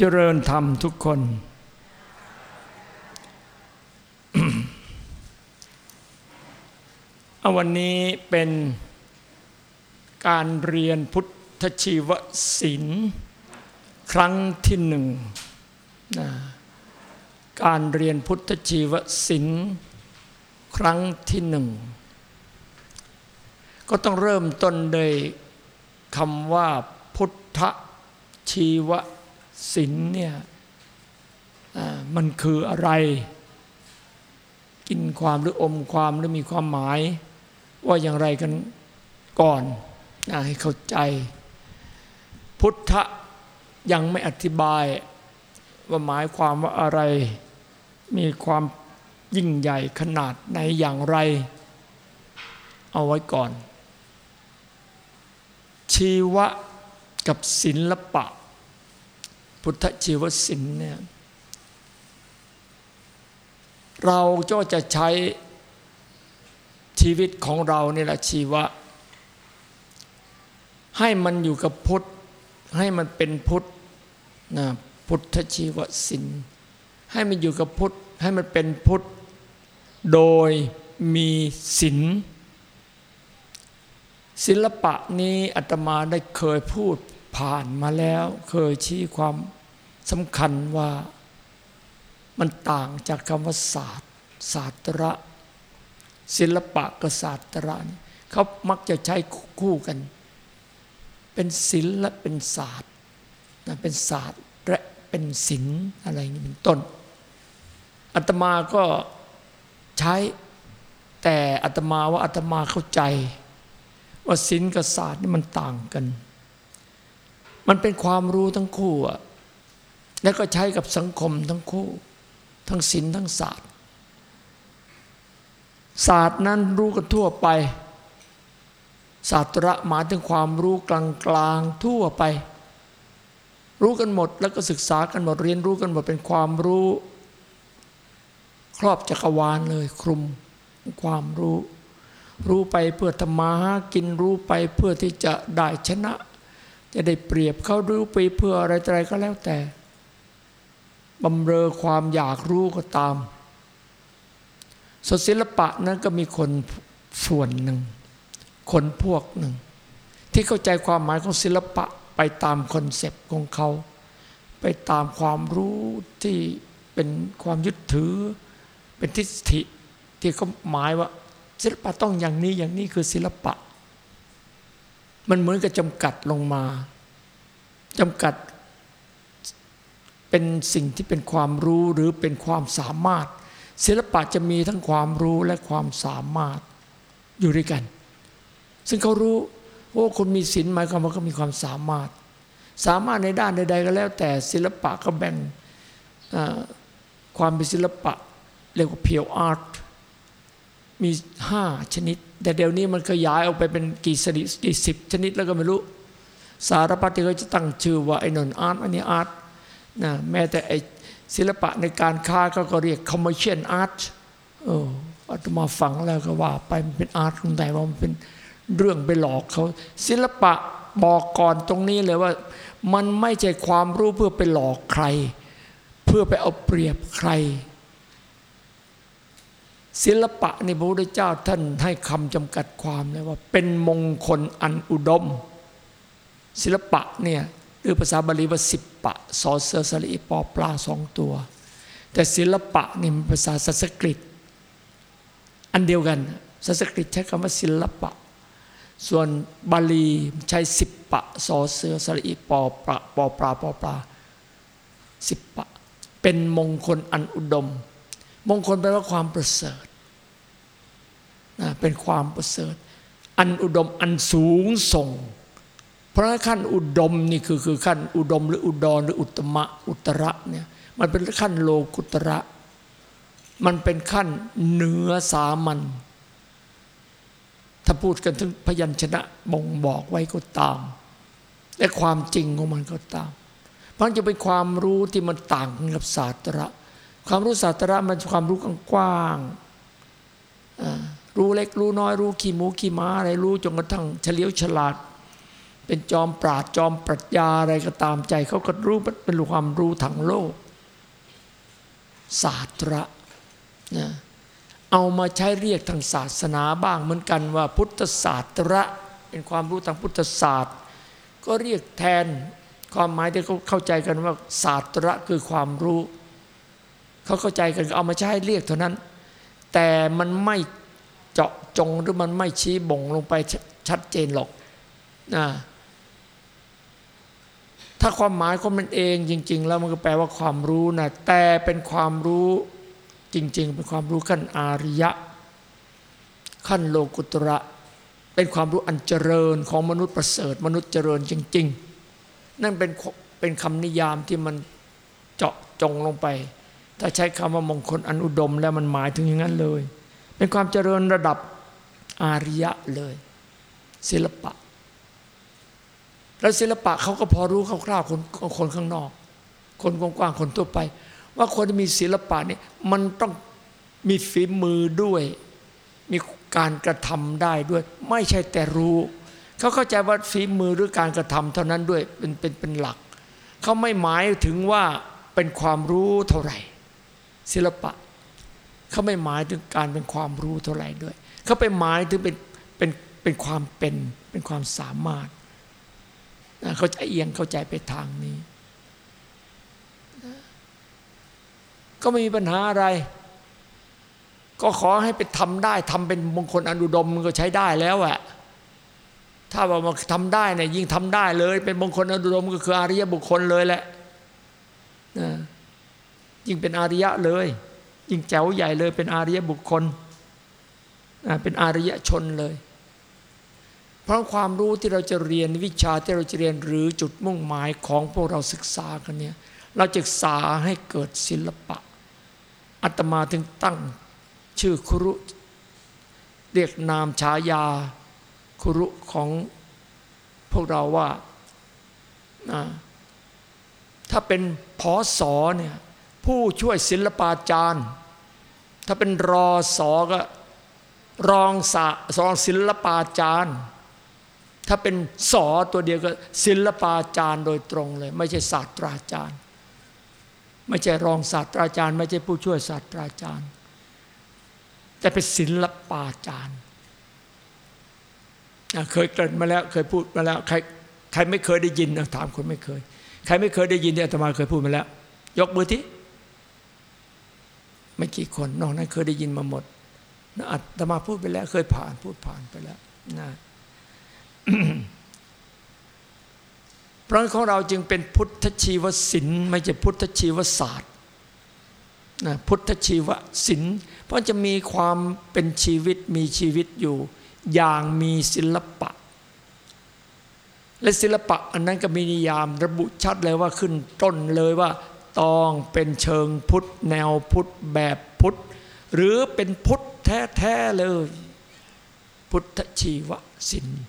เจริญธรรมทุกคนเอาวันนี้เป็นการเรียนพุทธชีวศิลป์ครั้งที่หนึ่งนะการเรียนพุทธชีวศิลป์ครั้งที่หนึ่ง ก็ต้องเริ่มต้นโดยคำว่าพุทธชีวศิ ลป์เนี่ยมันคืออะไร กินความหรืออมความหรือมีความหมาย ว่าอย่างไรกันก่อนนะให้เข้าใจ พุทธยังไม่อธิบาย ว่าหมายความว่าอะไร มีความยิ่งใหญ่ขนาดไหนอย่างไร เอาไว้ก่อน ชีวะกับศิลปะ พุทธชีวศิลป์เนี่ยเราก็จะใช้ชีวิตของเรานี่แหละชีวะ ให้มันอยู่กับพุทธ ให้มันเป็นพุทธนะพุทธชีวศิลป์ให้มันอยู่กับพุทธ ให้มันเป็นพุทธ โดยมีศิลป์ศิลปะนี้อาตมาได้เคยพูดผ่านมาแล้ว เคยชี้ความ สำคัญว่ามันต่างจากคำว่าศาสตร์ศาสตระ ศิลปะกับศาสตระนี่เขามักจะใช้คู่กัน เป็นศิลและเป็นศาสตร์เป็นศาสตร์และเป็นศิลอะไรนี่เป็นต้นอาตมาก็ใช้แต่อาตมาว่าอาตมาเข้าใจ ว่าศิลกับศาสตร์นี่มันต่างกัน มันเป็นความรู้ทั้งคู่อะ แล้วก็ใช้กับสังคมทั้งคู่ ทั้งศิลทั้งศาสตร์ ศาสตร์นั้นรู้กันทั่วไป ศาสตระหมายถึงความรู้กลางๆทั่วไป รู้กันหมดแล้วก็ศึกษากันหมดเรียนรู้กันหมดเป็นความรู้ ครอบจักรวาลเลยคลุมความรู้ รู้ไปเพื่อธรรมาหากินรู้ไปเพื่อที่จะได้ชนะ จะได้เปรียบเขารู้ไปเพื่ออะไรอะไรก็แล้วแต่ บำเรอความอยากรู้ก็ตามสศิลปะนั้นก็มีคนส่วนหนึ่ง คนพวกหนึ่ง ที่เข้าใจความหมายของศิลปะไปตามคอนเซปต์ของเขา ไปตามความรู้ที่เป็นความยึดถือ เป็นทิฏฐิที่เขาหมายว่า ศิลปะต้องอย่างนี้อย่างนี้คือศิลปะ มันเหมือนกับจำกัดลงมาจำกัด เป็นสิ่งที่เป็นความรู้หรือเป็นความสามารถ ศิลปะจะมีทั้งความรู้และความสามารถอยู่ด้วยกัน ซึ่งเขารู้ว่าคนมีศีลหมายความว่าเขามีความสามารถ สามารถในด้านใดๆก็แล้ว แต่ศิลปะก็แบ่งความเป็นศิลปะเรียกว่าเพียวอาร์ตมีห้าชนิด แต่เดี๋ยวนี้มันขยายออกไปเป็นกี่ชนิดกี่สิบชนิดแล้วก็ไม่รู้ สารพัดที่เขาจะตั้งชื่อว่าไอ้นนอาร์ตอันนี้อาร์ต นะแม้แต่ไอศิลปะในการค้าก็ก็เรียก commercial art เอออาตมาฟังแล้วก็ว่าไปมันเป็นอาร์ตของไหนว่ามันเป็นเรื่องไปหลอกเขาศิลปะบอกก่อนตรงนี้เลยว่า มันไม่ใช่ความรู้เพื่อไปหลอกใคร เพื่อไปเอาเปรียบใคร ศิลปะในพระพุทธเจ้าท่านให้คำจำกัดความเลยว่า เป็นมงคลอันอุดม ศิลปะเนี่ย หรือภาษาบาลีว่าสิบปะสอเสือสลีปอปลาสองตัว แต่ศิลปะนี่มันภาษาสันสกฤต อันเดียวกันสันสกฤตใช้คำว่าศิลปะ ส่วนบาลีใช้สิบปะสอเสือสลีปอปลาปอปลาปอปลาสิบปะ เป็นมงคลอันอุดม มงคลแปลว่าความประเสริฐนะเป็นความประเสริฐ อันอุดมอันสูงส่ง ราะขั้นอุดมนี่คือคือขั้นอุดมหรืออุดรหรืออุตมะอุตระเนี่ยมันเป็นขั้นโลกุตระ มันเป็นขั้นเหนือสามัญถ้าพูดกันถึงพยัญชนะบ่งบอกไว้ก็ตาม และความจริงของมันก็ตาม เพราะจะเป็นความรู้ที่มันต่างกับศาสตระ ความรู้ศาสตระมันความรู้กว้างรู้เล็กรู้น้อยรู้ขี้หมูขี้ม้าอะไรรู้จนกระทั่งเฉลียวฉลาด เป็นจอมปราดจอมปรัชญาอะไรก็ตามใจเขาก็รู้เป็นความรู้ทางโลก ศาสตระนะเอามาใช้เรียกทางศาสนาบ้างเหมือนกันว่าพุทธศาสตระเป็นความรู้ทางพุทธศาสตร์ ก็เรียกแทนความหมายที่เขาเข้าใจกันว่าศาสตระคือความรู้ เขาเข้าใจกันเอามาใช้เรียกเท่านั้น แต่มันไม่เจาะจงหรือมันไม่ชี้บ่งลงไปชัดเจนหรอกนะ ถ้าความหมายของมันเองจริง ๆ แล้วมันก็แปลว่าความรู้นะแต่เป็นความรู้จริง ๆ เป็นความรู้ขั้นอาริยะ ขั้นโลกุตระ เป็นความรู้อันเจริญของมนุษย์ประเสริฐ มนุษย์เจริญจริง ๆ นั่นเป็นเป็นคำนิยามที่มันเจาะจงลงไป ถ้าใช้คำว่ามงคลอันอุดมแล้วมันหมายถึงอย่างนั้นเลย เป็นความเจริญระดับอาริยะเลย ศิลปะ แล้วศิลปะเขาก็พอรู้คร่าวๆคนคนข้างนอก คนกว้างๆคนทั่วไป ว่าคนที่มีศิลปะนี่มันต้องมีฝีมือด้วย มีการกระทำได้ด้วย ไม่ใช่แต่รู้ เขาเข้าใจว่าฝีมือหรือการกระทำเท่านั้นด้วยเป็นเป็นเป็นหลัก เขาไม่หมายถึงว่าเป็นความรู้เท่าไหร่ ศิลปะ เขาไม่หมายถึงการเป็นความรู้เท่าไหร่ด้วย เขาไปหมายถึงเป็นเป็นเป็นความเป็นเป็นความสามารถ เขาจะเอียงเข้าใจไปทางนี้ ก็ไม่มีปัญหาอะไร ก็ขอให้ไปทำได้ทำเป็นมงคลอนุดมมันก็ใช้ได้แล้วอะถ้าว่ามาทำได้เนี่ยยิ่งทำได้เลย เป็นมงคลอนุดมก็คืออาริยบุคคลเลยแหละยิ่งเป็นอาริยะเลย ยิ่งแจ๋วใหญ่เลย เป็นอาริยบุคคลเป็นอาริยชนเลย เพราะความรู้ที่เราจะเรียนวิชาที่เราจะเรียนหรือจุดมุ่งหมายของพวกเราศึกษากันเนี่ยเราศึกษาให้เกิดศิลปะอาตมาถึงตั้งชื่อครุ เรียกนามฉายาครุของพวกเราว่าถ้าเป็นพอสอเนี่ยผู้ช่วยศิลปาจารย์ ถ้าเป็นรอสอก็รองสรองศิลปาจารย์ ถ้าเป็นสอตัวเดียวก็ศิลปาจารย์โดยตรงเลย ไม่ใช่ศาสตราจารย์ ไม่ใช่รองศาสตราจารย์ ไม่ใช่ผู้ช่วยศาสตราจารย์ แต่เป็นศิลปาจารย์เคยเกิดมาแล้วเคยพูดมาแล้วใครใครไม่เคยได้ยินถามคนไม่เคย ใครไม่เคยได้ยินเนี่อาตมาเคยพูดมาแล้ว ยกมือที่ไม่กี่คนนอกนั้นเคยได้ยินมาหมดอาตมาพูดไปแล้ว เคยผ่านพูดผ่านไปแล้วนะ เพราะของเราจึงเป็นพุทธชีวศิลป์ไม่ใช่พุทธชีวศาสตร์นะพุทธชีวศิลป์เพราะจะมีความเป็นชีวิตมีชีวิตอยู่ อย่างมีศิลปะ และศิลปะอันนั้นก็มีนิยามระบุชัดเลยว่าขึ้นต้นเลยว่าต้องเป็นเชิงพุทธแนวพุทธแบบพุทธหรือเป็นพุทธแท้ ๆ เลย พุทธชีวศิลป์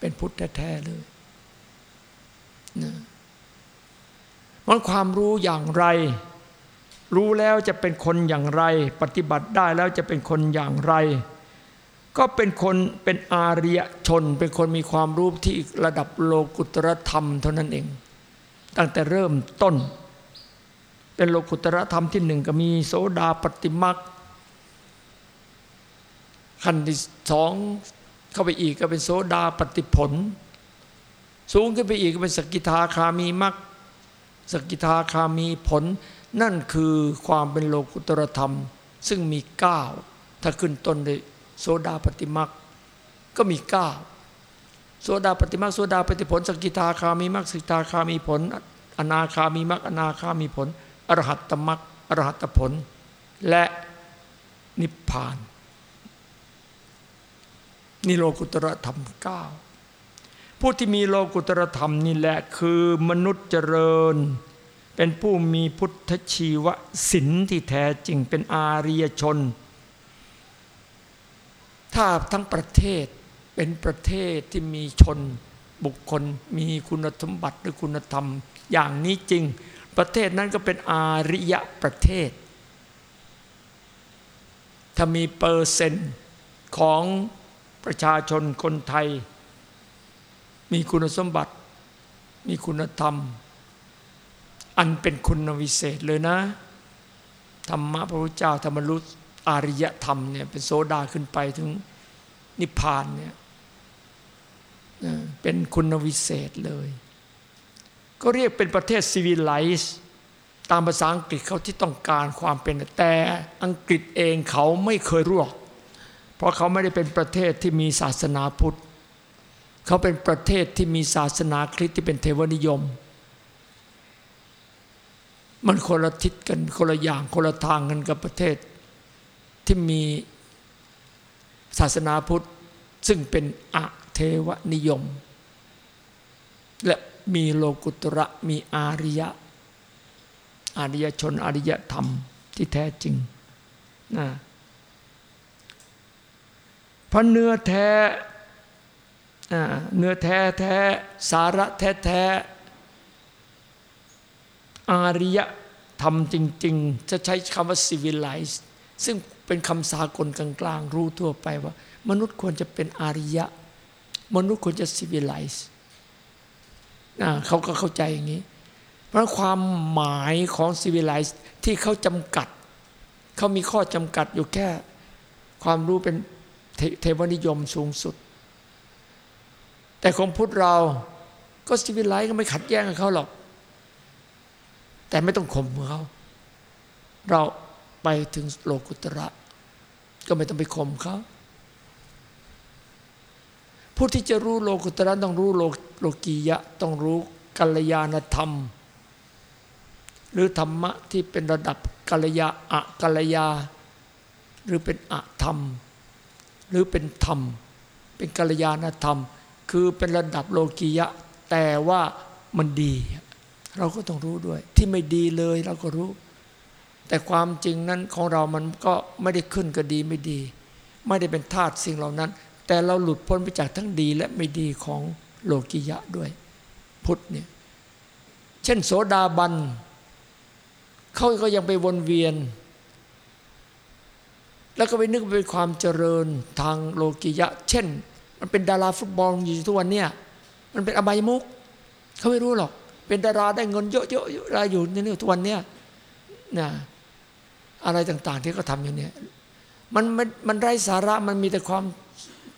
เป็นพุทธแท้ๆเลยนะมันความรู้อย่างไร รู้แล้วจะเป็นคนอย่างไร ปฏิบัติได้แล้วจะเป็นคนอย่างไร ก็เป็นคนเป็นอาริยชน เป็นคนมีความรู้ที่ระดับโลกุตรธรรมเท่านั้นเอง ตั้งแต่เริ่มต้น เป็นโลกุตรธรรมที่หนึ่งก็มีโสดาปฏิมักขั้นที่สอง เข้าไปอีกก็เป็นโสดาปฏิผล สูงขึ้นไปอีกก็เป็นสกิทาคามีมักสกิทาคามีผล นั่นคือความเป็นโลกุตรธรรม ซึ่งมีเก้าถ้าขึ้นต้นด้วยโสดาปฏิมักก็มีเก้าโสดาปฏิมักโสดาปฏิผล สกิทาคามีมักสกิทาคามีผล อนาคามีมักอนาคามีผลอรหัตตมักอรหัตผล และนิพพาน นี่โลกุตรธรรมเก้าผู้ที่มีโลกุตรธรรมนี่แหละคือมนุษย์เจริญ เป็นผู้มีพุทธชีวศิลที่แท้จริงเป็นอาริยชน ถ้าทั้งประเทศเป็นประเทศที่มีชนบุคคลมีคุณสมบัติหรือคุณธรรม อย่างนี้จริง ประเทศนั้นก็เป็นอาริยะประเทศ ถ้ามีเปอร์เซนต์ของ ประชาชนคนไทย มีคุณสมบัติ มีคุณธรรม อันเป็นคุณวิเศษเลยนะ ธรรมะพระพุทธเจ้าธรรมรุษอาริยธรรมเนี่ยเป็นโซดาขึ้นไปถึงนิพพานเนี่ยเป็นคุณวิเศษเลย ก็เรียกเป็นประเทศซีวิไลซ์ตามภาษาอังกฤษเขาที่ต้องการความเป็นแต่อังกฤษเองเขาไม่เคยรวก เพราะเขาไม่ได้เป็นประเทศที่มีศาสนาพุทธ เขาเป็นประเทศที่มีศาสนาคริสต์ที่เป็นเทวนิยม มันคนละทิศกันคนละอย่างคนละทางกันกับประเทศ ที่มีศาสนาพุทธ ซึ่งเป็นอะเทวนิยม และมีโลกุตระมีอาริยะ อาริยชนอาริยธรรมที่แท้จริงนะ เพราะเนื้อแท้เนื้อแท้แท้สาระแท้แท้อาริยธรรมจริง ๆ จะใช้คำว่า civilized ซึ่งเป็นคำสากลกลางๆ รู้ทั่วไปว่า มนุษย์ควรจะเป็นอาริยะ มนุษย์ควรจะ civilized เขาก็เข้าใจอย่างนี้ เพราะความหมายของ civilized ที่เขาจำกัด เขามีข้อจำกัดอยู่แค่ ความรู้เป็น เทวนิยมสูงสุด แต่ของพุทธเราก็สิวิไลก็ไม่ขัดแย้งกับเขาหรอก แต่ไม่ต้องข่มเขาเราไปถึงโลกุตระ ก็ไม่ต้องไปข่มเขาผู้ที่จะรู้โลกุตระต้องรู้โลโลกียะ ต้องรู้กัลยาณธรรม หรือธรรมะที่เป็นระดับกัลยาอะกัลยา หรือเป็นอะธรรม หรือเป็นธรรม เป็นกัลยาณธรรม คือเป็นระดับโลกียะ แต่ว่ามันดี เราก็ต้องรู้ด้วย ที่ไม่ดีเลยเราก็รู้ แต่ความจริงนั้นของเรามันก็ไม่ได้ขึ้นก็ดีไม่ดี ไม่ได้เป็นธาตุสิ่งเหล่านั้น แต่เราหลุดพ้นไปจากทั้งดีและไม่ดีของโลกิยะด้วย พุทธเนี่ยเช่นโสดาบันเขาก็ยังไปวนเวียน แล้วก็ไปนึกเป็นความเจริญทางโลกิยะ เช่น มันเป็นดาราฟุตบอลอยู่ทุกวันเนี่ยมันเป็นอบายมุกเขาไม่รู้หรอก เป็นดาราได้เงินเยอะๆรายอยู่ในนี้ทุกวันเนี่ยนะอะไรต่างๆที่เขาทำอยู่เนี่ยมันมันมันไร้สาระมันมีแต่ความ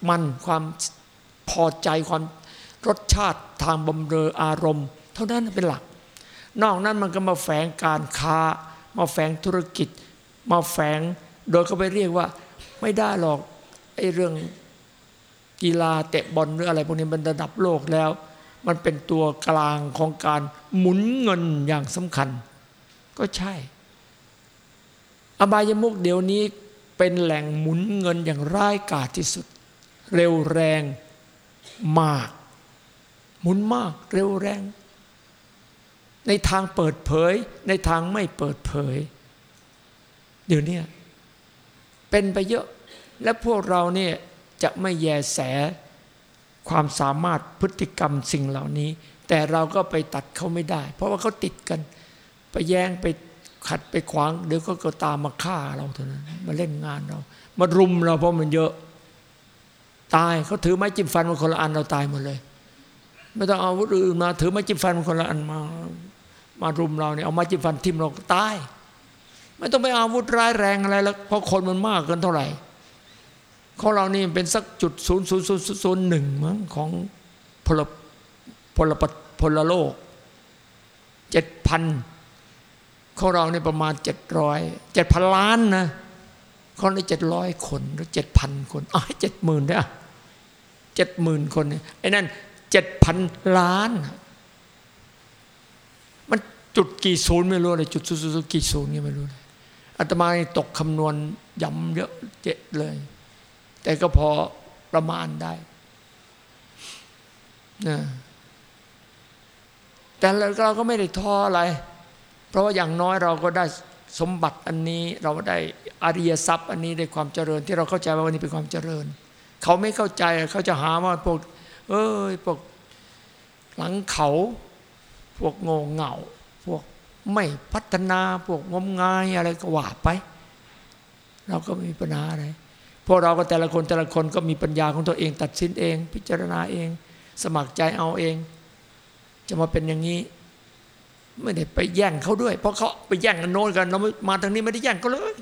มันความพอใจความรสชาติทางบำเรออารมณ์ เท่านั้นเป็นหลัก นอกนั้นมันก็มาแฝงการค้า มาแฝงธุรกิจ มาแฝง โดยเขาไปเรียกว่า ไม่ได้หรอกไอ้เรื่องกีฬาเตะบอลหรืออะไรพวกนี้มันระดับโลกแล้ว มันเป็นตัวกลางของการหมุนเงินอย่างสำคัญ ก็ใช่ อบายมุกเดี๋ยวนี้เป็นแหล่งหมุนเงินอย่างร้ายกาจที่สุด เร็วแรงมาก หมุนมากเร็วแรง ในทางเปิดเผย ในทางไม่เปิดเผย เดี๋ยวนี้ เป็นไปเยอะ และพวกเราเนี่ยจะไม่แยแสความสามารถพฤติกรรมสิ่งเหล่านี้ แต่เราก็ไปตัดเขาไม่ได้ เพราะว่าเขาติดกัน ไปแย่งไปขัดไปขวางเดี๋ยวก็ก็ตามมาฆ่าเราเท่านั้นมาเล่นงานเรา มารุมเราเพราะมันเยอะ ตายเขาถือไม้จิ้มฟันมาคนละอันเราตายหมดเลย ไม่ต้องเอาอาวุธอื่นมาถือไม้จิ้มฟันมาคนละอันมา มารุมเราเนี่ยเอาไม้จิ้มฟันทิ่มเราตาย ไม่ต้องไปอาวุธร้ายแรงอะไรแล้วเพราะคนมันมากเกินเท่าไหร่ของเรานี่เป็นสักจุดศูนย์ศูนย์ศูนย์ศูนย์หนึ่งมั้งของพลพลปพลโลกเจ็ดพันของเราเนี่ประมาณเจ็ดร้อยเจ็ดพันล้านนะเขาในเจ็ดร้อยคนหรือเจ็ดพันคนอ๋อเจ็ดหมื่นได้เจ็ดหมื่นคนเนี่ยไอ้นั่นเจ็ดพันล้าน มันจุดกี่ศูนย์ไม่รู้เลยจุดศูนย์กี่ศูนย์นี่ไม่รู้เลย อาตมาตกคำนวณย้ำเยอะเจ็ดเลย แต่ก็พอประมาณได้นะแต่เราก็ไม่ได้ท้ออะไร เพราะว่าอย่างน้อยเราก็ได้สมบัติอันนี้เราได้อริยทรัพย์อันนี้ได้ความเจริญ ที่เราเข้าใจว่าวันนี้เป็นความเจริญ เขาไม่เข้าใจเขาจะหาว่าพวกเอ้ยพวกหลังเขา พวกโง่เง่า พวก ไม่พัฒนาพวกงมงายอะไรก็ว่าไป เราก็ไม่มีปัญหาอะไรพวกเราก็แต่ละคนแต่ละคนก็มีปัญญาของตัวเอง ตัดสินเอง พิจารณาเอง สมัครใจเอาเอง จะมาเป็นอย่างนี้ ไม่ได้ไปแย่งเขาด้วย เพราะเขาไปแย่งกันโน้นกันเรามาทางนี้ไม่ได้แย่งเขาเลย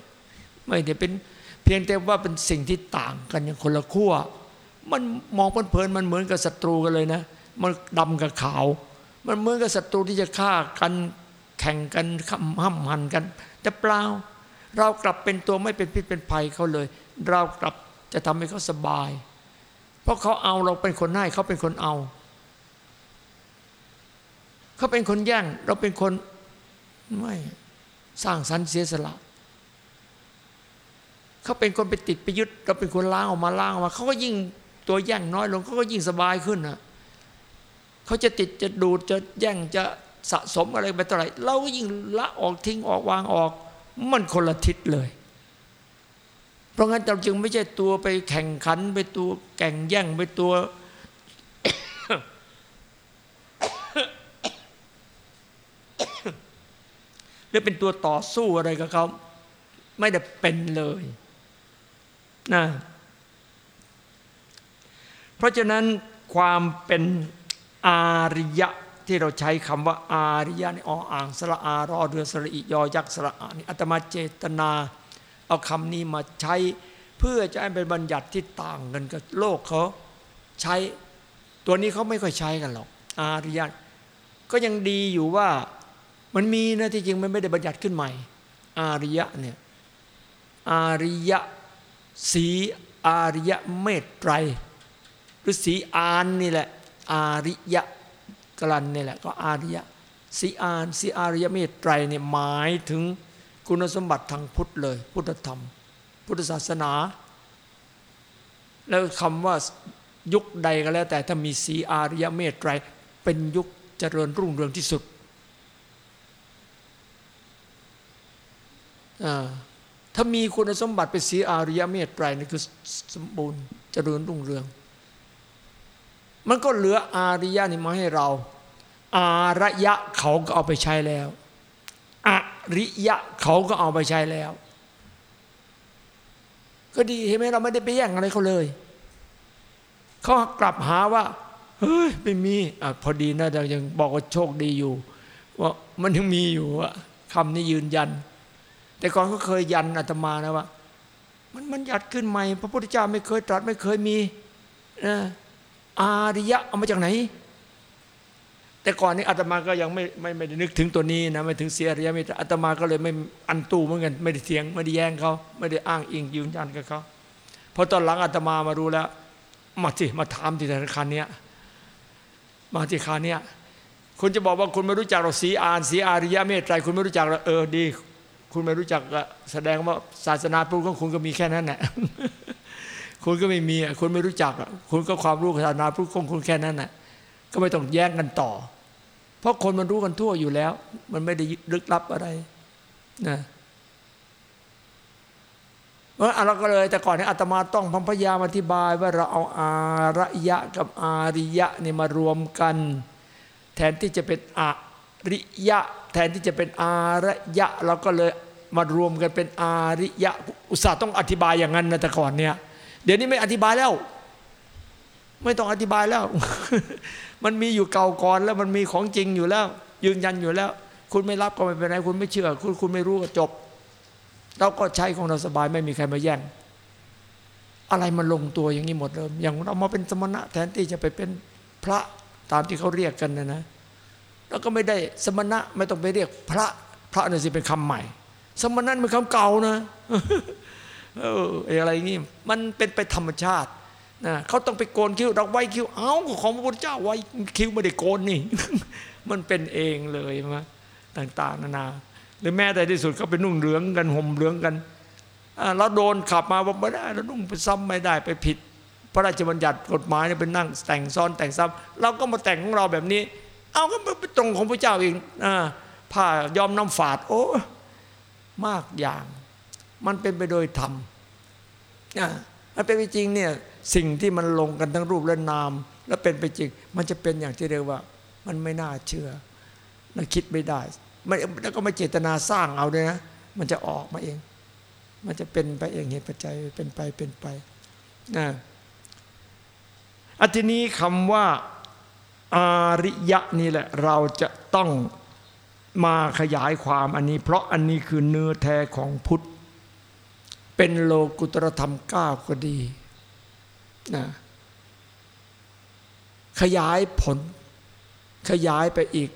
ไม่ได้เป็นเพียงแต่ว่าเป็นสิ่งที่ต่างกันอย่างคนละขั้วมันมองเพลินๆมันเหมือนกับศัตรูกันเลยนะ มันดำกับขาว มันเหมือนกับศัตรูที่จะฆ่ากัน แข่งกันห้ำหันกัน แต่เปล่า เรากลับเป็นตัวไม่เป็นพิษเป็นภัยเขาเลย เรากลับจะทำให้เขาสบาย เพราะเขาเอาเราเป็นคนให้เขาเป็นคนเอาเขาเป็นคนแย่งเราเป็นคนไม่สร้างสรรค์เสียสละเขาเป็นคนไปติดไปยึดเราเป็นคนล้างออกมาล้างออกมาเขาก็ยิ่งตัวแย่งน้อยลงเขาก็ยิ่งสบายขึ้นนะเขาจะติดจะดูดจะแย่งจะ สะสมอะไรไปเท่าไหร่เราก็ยิ่งละออกทิ้งออกวางออก มันคนละทิศเลย เพราะงั้นเราจึงไม่ใช่ตัวไปแข่งขันไปตัวแข่งแย่งไปตัวหรือเป็นตัวต่อสู้อะไรกับเขาไม่ได้เป็นเลยนะเพราะฉะนั้นความเป็นอาริยะ ที่เราใช้คำว่าอาริยะนี่ออ่างสระอารอเรือสระอิยอยักษ์สระอานี่อาตมาเจตนา เอาคำนี้มาใช้เพื่อจะให้เป็นบัญญัติที่ต่างกันกับโลกเขาใช้ตัวนี้เขาไม่ค่อยใช้กันหรอก อาริยะก็ยังดีอยู่ว่ามันมีนะที่จริงมันไม่ได้บัญญัติขึ้นใหม่ อาริยะเนี่ยอาริยะสีอาริยะเมตไตรหรือสีอานนี่แหละ อาริยะ กลันนี่แหละก็อาริยะสีอานสีอาริยเมตไตรเนี่ยหมายถึงคุณสมบัติทางพุทธเลย พุทธธรรม พุทธศาสนา แล้วคำว่ายุคใดก็แล้ว แต่ถ้ามีสีอาริยเมตไตรเป็นยุคเจริญรุ่งเรืองที่สุดถ้ามีคุณสมบัติเป็นสีอาริยเมตไตรนี่คือสมบูรณ์เจริญรุ่งเรือง มันก็เหลืออาริยะนี่มาให้เรา อาระยะเขาก็เอาไปใช้แล้ว อริยะเขาก็เอาไปใช้แล้ว ก็ดีเห็นไหมเราไม่ได้ไปแย่งอะไรเขาเลย เขากลับหาว่า เฮ้ยไม่มีอพอดีนะเรายังบอกว่าโชคดีอยู่ ว่ามันยังมีอยู่อะคำนี้ยืนยัน แต่ก่อนก็เคยยันอาตมานะว่า มันมันยัดขึ้นใหม่ พระพุทธเจ้าไม่เคยตรัสไม่เคยมีนะอาริยะเอามาจากไหน แต่ก่อนนี้อาตมาก็ยังไม่ไม่ไม่ได้นึกถึงตัวนี้นะไม่ถึงเสียริยะมิตรอาตมาก็เลยไม่อันตู้เหมือนกันไม่ได้เถียงไม่ได้แย้งเขาไม่ได้อ้างอิงยืนยันกับเขาพอตอนหลังอาตมามารู้แล้ว มาที่มาถามที่ธนาคารเนี้ยมาที่คาเนี้ยคุณจะบอกว่าคุณไม่รู้จักเราสีอานสีอาริยะเมตไตรคุณไม่รู้จักเราเออดี คุณไม่รู้จักแสดงว่าศาสนาพุทธของคุณก็มีแค่นั้นแหละคุณก็ไม่มีคุณไม่รู้จักคุณก็ความรู้ศาสนาพุทธของคุณแค่นั้นแหละก็ไม่ต้องแย่งกันต่อ เพราะคนมันรู้กันทั่วอยู่แล้ว มันไม่ได้ลึกลับอะไรนะเพราเราก็เลย แต่ก่อนนี้อาตมาต้องพพยายามอธิบายว่าเราเอาอาระยะกับอาริยะนี่มารวมกัน แทนที่จะเป็นอาริยะ แทนที่จะเป็นอาระยะ เราก็เลยมารวมกันเป็นอาริยะ อุตส่าห์ต้องอธิบายอย่างนั้นนะแต่ก่อนเนี่ย เดี๋ยวนี้ไม่อธิบายแล้ว ไม่ต้องอธิบายแล้ว มันมีอยู่เก่าก่อนแล้วมันมีของจริงอยู่แล้ว ยืนยันอยู่แล้ว คุณไม่รับก็ไม่เป็นไรคุณไม่เชื่อ คุณคุณไม่รู้ก็จบ เราก็ใช้ของเราสบายไม่มีใครมาแย่ง อะไรมันลงตัวอย่างนี้หมดเลยอย่างเรามาเป็นสมณะแทนที่จะไปเป็นพระตามที่เขาเรียกกันนะนะแล้วก็ไม่ได้สมณะไม่ต้องไปเรียกพระพระนี่สิเป็นคำใหม่ สมณะเป็นคำเก่านะเอออะไรอย่างนี้มันเป็นไปธรรมชาติ นะเขาต้องไปโกนคิ้วเราไว้คิ้ว เอ้าของพระพุทธเจ้าไว้คิ้วไม่ได้โกนนี่ มันเป็นเองเลยมาต่าง ๆ นานา หรือแม้แต่ที่สุดเขาไปนุ่งเหลืองกันห่มเหลืองกันเราโดนขับมาว่าไม่ได้เรานุ่งไปซ้ำไม่ได้ไปผิด พระราชบัญญัติกฎหมายเนี่ยเป็นนั่งแต่งซ้อนแต่งซ้ำเราก็มาแต่งของเราแบบนี้ เอาก็ไปตรงของพระเจ้าเองผ้ายอมน้ำฝาด โอ้มากอย่าง มันเป็นไปโดยธรรมมันเป็นไปจริงเนี่ย สิ่งที่มันลงกันทั้งรูปและนาม แล้วเป็นไปจริง มันจะเป็นอย่างที่เรียกว่า มันไม่น่าเชื่อและคิดไม่ได้ไม่แล้วก็ไม่เจตนาสร้างเอาเลยนะ มันจะออกมาเอง มันจะเป็นไปเองเหตุปัจจัยเป็นไปเป็นไปนะอันทีนี้คำว่าอาริยะนี่แหละ เราจะต้องมาขยายความอันนี้ เพราะอันนี้คือเนื้อแท้ของพุทธ เป็นโลกุตรธรรมก้าก็ดี นะขยายผล ขยายไปอีก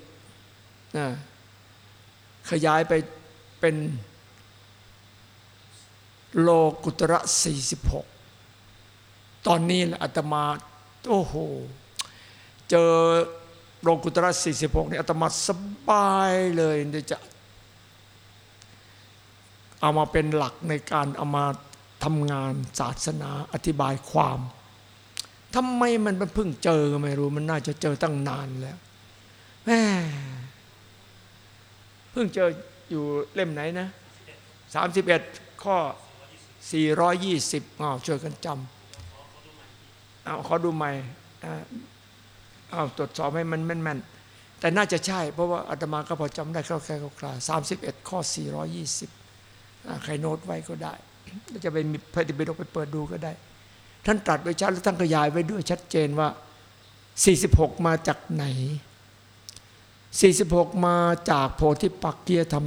นะขยายไปเป็นโลกุตระ 46 ตอนนี้แหละอาตมา โอ้โห เจอโลกุตระ 46นี่อาตมาสบายเลยเดี๋ยวจะ เอามาเป็นหลักในการเอามาทำงานศาสนาอธิบายความ ทำไมมันเพิ่งเจอไม่รู้ มันน่าจะเจอตั้งนานแล้วแม่เพิ่งเจออยู่เล่มไหนนะสามสิบเอ็ดข้อสี่ร้อยยี่สิบอ้าวช่วยกันจำเอาขอดูใหม่เอาตรวจสอบให้มันแม่นๆ แต่น่าจะใช่ เพราะว่าอาตมาก็พอจำได้คร่าวๆสามสิบเอ็ดข้อสี่ร้อยยี่สิบใครโน้ตไว้ก็ได้ จะไปมีพระติบิดกไปเปิดดูก็ได้ ท่านตรัสไว้ชัดแล้วท่านขยายไว้ด้วยชัดเจนว่า 46 มาจากไหน 46 มาจากโพธิปักกียธรรม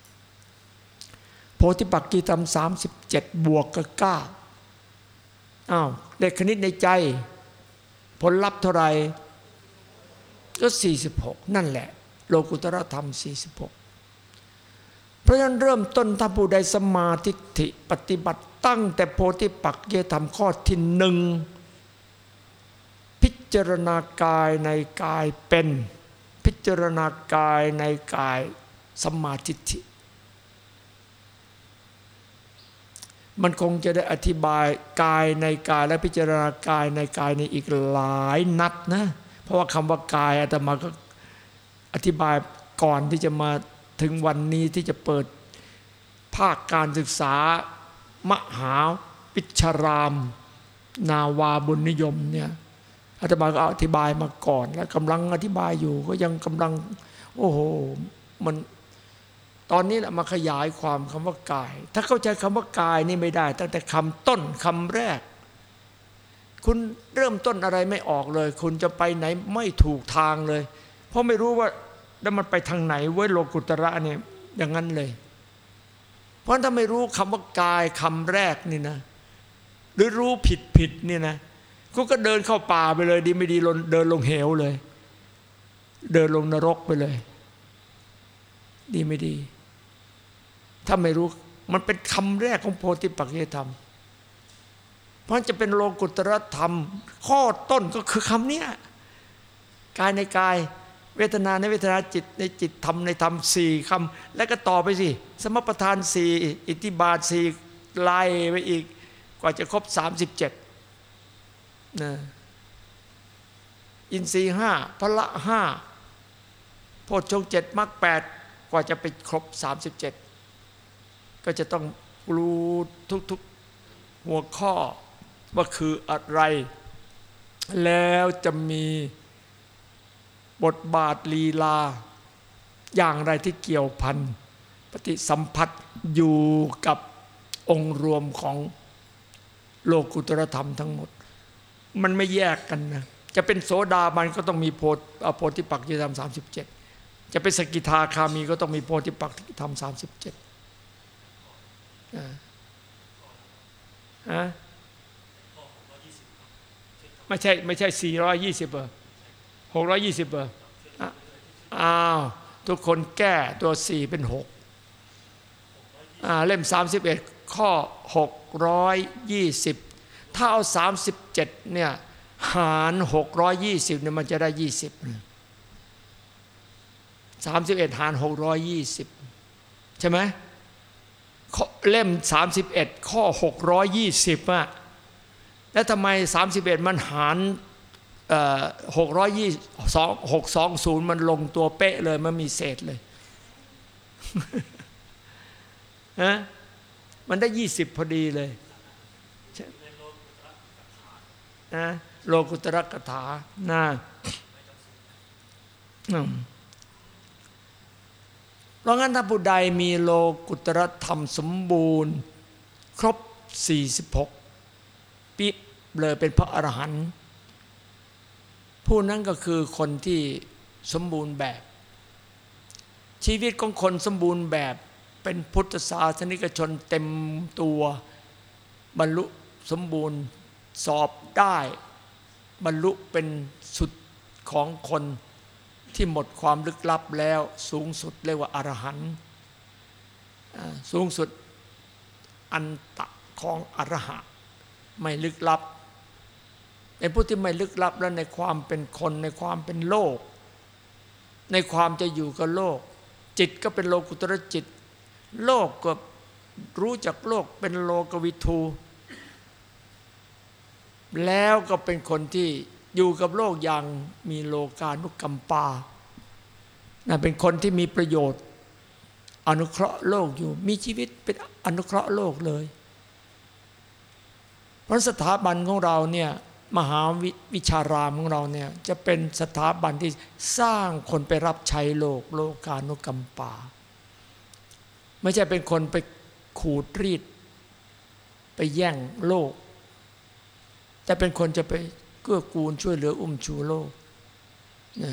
37 โพธิปักกียธรรม37 บวกกับ9อ้าวเลขคณิตในใจ ผลลัพธ์เท่าไหร่ก็ 46 นั่นแหละ โลกุตรธรรม 46 เพราะฉะนั้นเริ่มต้นถ้าผู้ใดสมาธิิปฏิบัติ ตั้งแต่โพธิปักเยธรรมข้อที่หนึ่งพิจารณากายในกายเป็น พิจารณากายในกายสมาธิิมันคงจะได้อธิบายกายในกายและพิจารณากายในกายในอีกหลายนัดนะ เพราะว่าคำว่ากายอาตมาก็อธิบายก่อนที่จะมาถึงวันนี้ที่จะเปิดภาคการศึกษา มหาปิชราม นาวาบุญนิยมเนี่ยอาตมาก็อธิบายมาก่อน แล้วกำลังอธิบายอยู่ก็ยังกำลัง โอ้โหมันตอนนี้แหละมาขยายความคำว่ากาย ถ้าเข้าใจคำว่ากายนี่ไม่ได้ ตั้งแต่คำต้นคำแรก คุณเริ่มต้นอะไรไม่ออกเลย คุณจะไปไหนไม่ถูกทางเลย เพราะไม่รู้ว่าแล้วมันไปทางไหนเว้ยโลกุตระเนี่ยอย่างนั้นเลย เพราะถ้าไม่รู้คำว่ากายคำแรกนี่นะ หรือรู้ผิดผิดนี่นะกูก็เดินเข้าป่าไปเลย ดีไม่ดีเดินลงเหวเลย เดินลงนรกไปเลย ดีไม่ดี ถ้าไม่รู้มันเป็นคำแรกของโพธิปักจธรรม เพราะจะเป็นโลกุตรธรรม ข้อต้นก็คือคำนี้กายในกาย เวทนาในเวทนาจิตในจิตธรรมในธรรมสี่คำแล้วก็ต่อไปสิ สมประทานสี่อิทธิบาทสี่ไล่ไปอีก กว่าจะครบสามสิบเจ็ดนะอินทรีห้าพละห้าโพชงเจ็ดมรรคแปดกว่าจะไปครบสามสิบเจ็ดก็จะต้องรู้ทุกๆหัวข้อว่าคืออะไร แล้วจะมี บทบาทลีลา อย่างไรที่เกี่ยวพันปฏิสัมพัทธ์อยู่กับองค์รวมของโลกุตรธรรมทั้งหมด มันไม่แยกกันนะจะเป็นโสดาบันก็ต้องมีโพโพธิปักจิธรรมสามสิบเจ็ดจะเป็นสกิทาคามีก็ต้องมีโพธิปักจิธรรมสามสิบเจ็ดไม่ใช่ไม่ใช่สี่ร้อยยี่สิบเออ หกร้อยยี่สิบเบอร์อ้าวทุกคนแก้ตัวสี่เป็นหกเล่มสามสิบเอ็ดข้อหกร้อยยี่สิบถ้าเอาสามสิบเจ็ดเนี่ยหารหกร้อยยี่สิบเนี่ยมันจะได้ยี่สิบสามสิบเอ็ดหารหกร้อยยี่สิบใช่ไหมเล่มสามสิบเอ็ดข้อหกร้อยยี่สิบอะแล้วทำไมสามสิบเอ็ดมันหาร หกร้อยยี่สองหกสองศูนย์มันลงตัวเป๊ะเลยมันมีเศษเลยฮะมันได้ยี่สิบพอดีเลยนะโลกุตระกถานะเพราะงั้นถ้าผู้ใดมีโลกุตระธรรมสมบูรณ์ ครบ 46 ปิบเลยเป็นพระอรหันต์ ผู้นั้นก็คือคนที่สมบูรณ์แบบ ชีวิตของคนสมบูรณ์แบบเป็นพุทธศาสนิกชนเต็มตัวบรรลุสมบูรณ์สอบได้ บรรลุเป็นสุดของคนที่หมดความลึกลับแล้วสูงสุดเรียกว่าอรหันต์สูงสุดอันตะของอรหะ ไม่ลึกลับ เป็นผู้ที่ไม่ลึกลับแล้วในความเป็นคนในความเป็นโลก ในความจะอยู่กับโลก จิตก็เป็นโลกุตรจิต โลกก็รู้จักโลกเป็นโลกวิทู แล้วก็เป็นคนที่อยู่กับโลกอย่างมีโลกานุกรรมปานะเป็นคนที่มีประโยชน์ อนุเคราะห์โลกอยู่ มีชีวิตเป็นอนุเคราะห์โลกเลย เพราะสถาบันของเราเนี่ย มหาวิชารามของเราเนี่ยจะเป็นสถาบันที่สร้างคนไปรับใช้โลกโลกานุกรรมปาไม่ใช่เป็นคนไปขูดรีด ไปแย่งโลก แต่เป็นคนจะไปเกื้อกูลช่วยเหลืออุ้มชูโลกนะ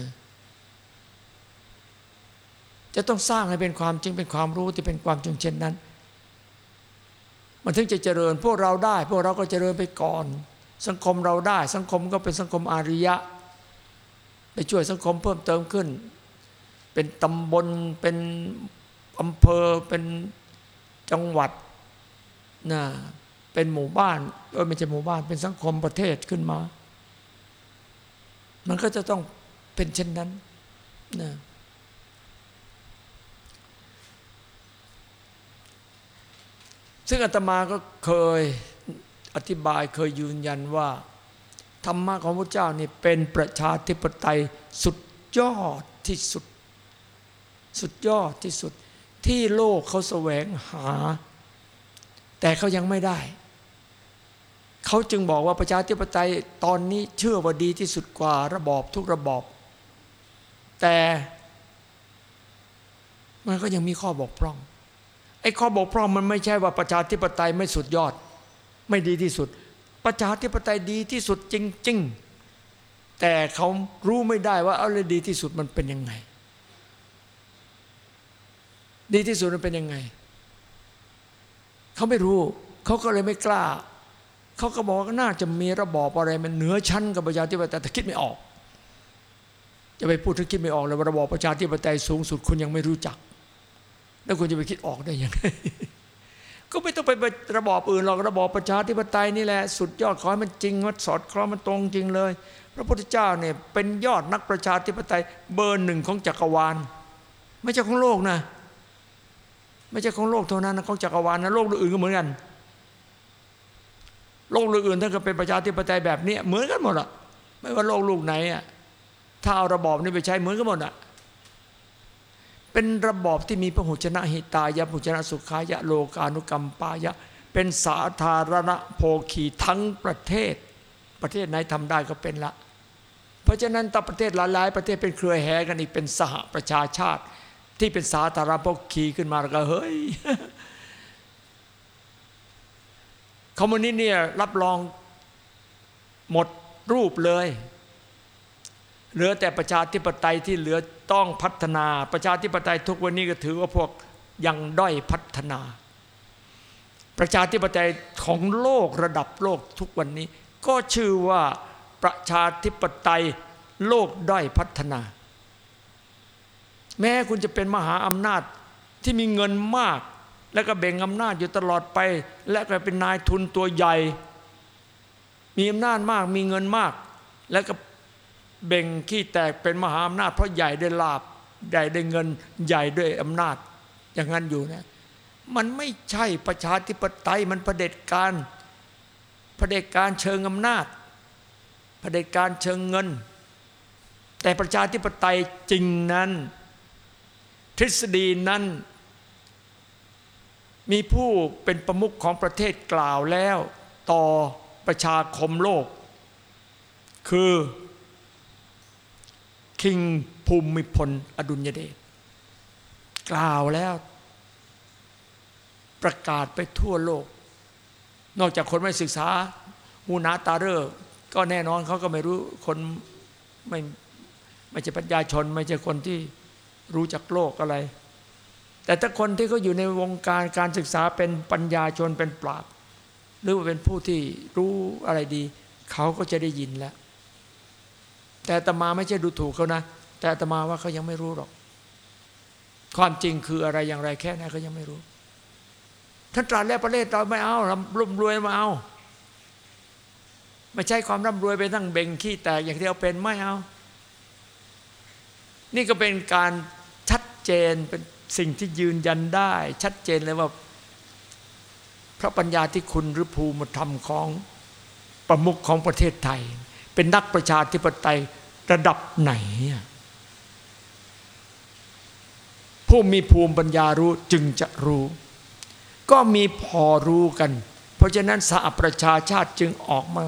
จะต้องสร้างให้เป็นความจริงเป็นความรู้ที่เป็นความจริงเช่นนั้น มันถึงจะเจริญพวกเราได้ พวกเราก็เจริญไปก่อน สังคมเราได้ สังคมก็เป็นสังคมอาริยะ ไปช่วยสังคมเพิ่มเติมขึ้น เป็นตำบลเป็นอำเภอเป็นจังหวัดนะเป็นหมู่บ้านเออไม่ใช่หมู่บ้านเป็นสังคมประเทศขึ้นมา มันก็จะต้องเป็นเช่นนั้นนะซึ่งอาตมาก็เคย อธิบายเคยยืนยันว่า ธรรมะของพระเจ้านี่เป็นประชาธิปไตยสุดยอดที่สุด สุดยอดที่สุด ที่โลกเขาแสวงหา แต่เขายังไม่ได้ เขาจึงบอกว่าประชาธิปไตยตอนนี้เชื่อว่าดีที่สุดกว่าระบอบทุกระบอบ แต่มันก็ยังมีข้อบกพร่องไอ้ข้อบกพร่องมันไม่ใช่ว่าประชาธิปไตยไม่สุดยอด ไม่ดีที่สุด ประชาธิปไตยดีที่สุดจริง ๆ แต่เขารู้ไม่ได้ว่าเอาเลยดีที่สุดมันเป็นยังไง ดีที่สุดมันเป็นยังไง เขาไม่รู้ เขาก็เลยไม่กล้า เขาก็บอกว่าน่าจะมีระบอบอะไรมันเหนือชั้นกับประชาธิปไตยแต่คิดไม่ออก จะไปพูดถึงคิดไม่ออกเลยระบอบประชาธิปไตยสูงสุดคุณยังไม่รู้จัก แล้วคุณจะไปคิดออกได้ยังไง ก็ไม่ต้องไประบอบอื่นหรอกระบอบประชาธิปไตยนี่แหละสุดยอดขอให้มันจริงมันสอดคล้องมันตรงจริงเลย พระพุทธเจ้าเนี่ยเป็นยอดนักประชาธิปไตยเบอร์หนึ่งของจักรวาล ไม่ใช่ของโลกนะ ไม่ใช่ของโลกเท่านั้นนะของจักรวาลนะโลกอื่นก็เหมือนกัน โลกอื่นถ้าเกิดเป็นประชาธิปไตยแบบนี้เหมือนกันหมดอะไม่ว่าโลกลูกไหนอะถ้าเอาระบอบนี้ไปใช้เหมือนกันหมดอะ เป็นระบอบที่มีพระหุชนะหิตายะพุชนะสุขายะโลกานุกรรมปายะ เป็นสาธารณโภคีทั้งประเทศ ประเทศไหนทำได้ก็เป็นละ เพราะฉะนั้นต่ประเทศหลายๆประเทศเป็นเครือแห่กันอีกเป็นสหประชาชาติ ที่เป็นสาธารณโภคีขึ้นมาแล้วก็เฮ้ยคอมมิวนิสต์เนี่ยรับรองหมดรูปเลย เหลือแต่ประชาธิปไตยที่เหลือต้องพัฒนา ประชาธิปไตยทุกวันนี้ก็ถือว่าพวกยังด้อยพัฒนา ประชาธิปไตยของโลกระดับโลกทุกวันนี้ ก็ชื่อว่าประชาธิปไตยโลกด้อยพัฒนา แม้คุณจะเป็นมหาอำนาจที่มีเงินมาก แล้วก็แบ่งอำนาจอยู่ตลอดไป และก็เป็นนายทุนตัวใหญ่ มีอำนาจมากมีเงินมาก แล้วก็ เบ่งขี้แตกเป็นมหาอำนาจเพราะใหญ่ด้วยลาบใหญ่ด้วยเงินใหญ่ด้วยอำนาจ อย่างนั้นอยู่นะมันไม่ใช่ประชาธิปไตยมันประเด็จการประเด็จการเชิงอำนาจประเด็จการเชิงเงิน แต่ประชาธิปไตยจริงนั้น ทฤษฎีนั้น มีผู้เป็นประมุขของประเทศกล่าวแล้ว ต่อประชาคมโลก คือ คิงภูมิพลอดุลยเดชกล่าวแล้ว ประกาศไปทั่วโลก นอกจากคนไม่ศึกษาหูนาตาเรอก็แน่นอนเขาก็ไม่รู้คนไม่ไม่ใช่ปัญญาชน ไม่ใช่คนที่รู้จักโลกอะไร แต่ถ้าคนที่เขาอยู่ในวงการการศึกษาเป็นปัญญาชนเป็นปราบหรือว่าเป็นผู้ที่รู้อะไรดี เขาก็จะได้ยินแล้ว แต่ตมาไม่ใช่ดูถูกเขานะ แต่ตมาว่าเขายังไม่รู้หรอก ความจริงคืออะไรอย่างไรแค่ไหนเขายังไม่รู้ท่านตรัสแล้วประเทศเราไม่เอาร่ำรวยมาเอาไม่ใช่ความร่ำรวยไปทั้งเบ่งขี้แตกอย่างที่เอาเป็นไม่เอา นี่ก็เป็นการชัดเจนเป็นสิ่งที่ยืนยันได้ ชัดเจนเลยว่า พระปัญญาที่คุณหรือภูมิธรรมของประมุขของประเทศไทย เป็นนักประชาธิปไตยระดับไหน ผู้มีภูมิปัญญารู้จึงจะรู้ ก็มีพอรู้กัน เพราะฉะนั้นสหประชาชาติจึงออกมา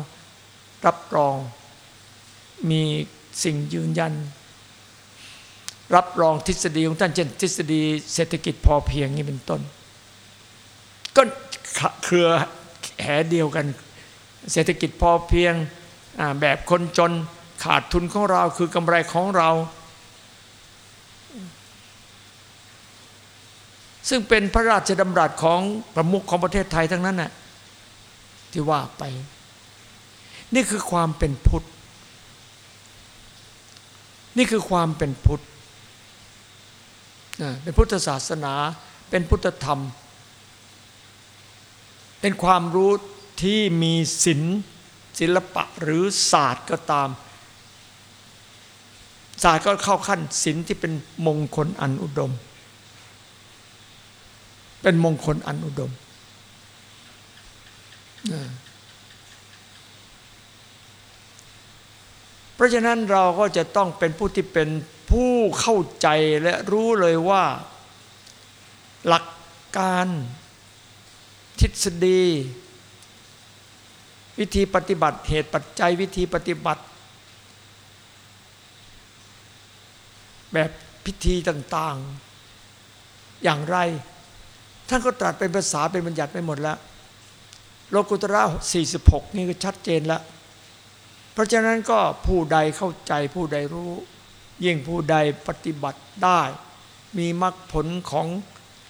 รับรอง มีสิ่งยืนยัน รับรองทฤษฎีของท่านเช่นทฤษฎีเศรษฐกิจพอเพียงนี้เป็นต้น ก็เครือแหเดียวกัน เศรษฐกิจพอเพียง แบบคนจนขาดทุนของเราคือกำไรของเรา ซึ่งเป็นพระราชดำรัสของประมุขของประเทศไทยทั้งนั้นน่ะที่ว่าไป นี่คือความเป็นพุทธ นี่คือความเป็นพุทธเป็นพุทธศาสนาเป็นพุทธธรรม เป็นความรู้ที่มีศิล ศิลปะหรือศาสตร์ก็ตาม ศาสตร์ก็เข้าขั้นศิลที่เป็นมงคลอันอุดม เป็นมงคลอันอุดม เพราะฉะนั้นเราก็จะต้องเป็นผู้ที่เป็นผู้เข้าใจและรู้เลยว่า หลักการทฤษฎี วิธีปฏิบัติเหตุปัจจัยวิธีปฏิบัติ แบบพิธีต่างๆ อย่างไร ท่านก็ตรัสเป็นภาษาเป็นบัญญัติไปหมดแล้ว โลกุตระ46 นี่ก็ชัดเจนแล้ว เพราะฉะนั้นก็ผู้ใดเข้าใจผู้ใดรู้ ยิ่งผู้ใดปฏิบัติได้ มีมรรคผลของ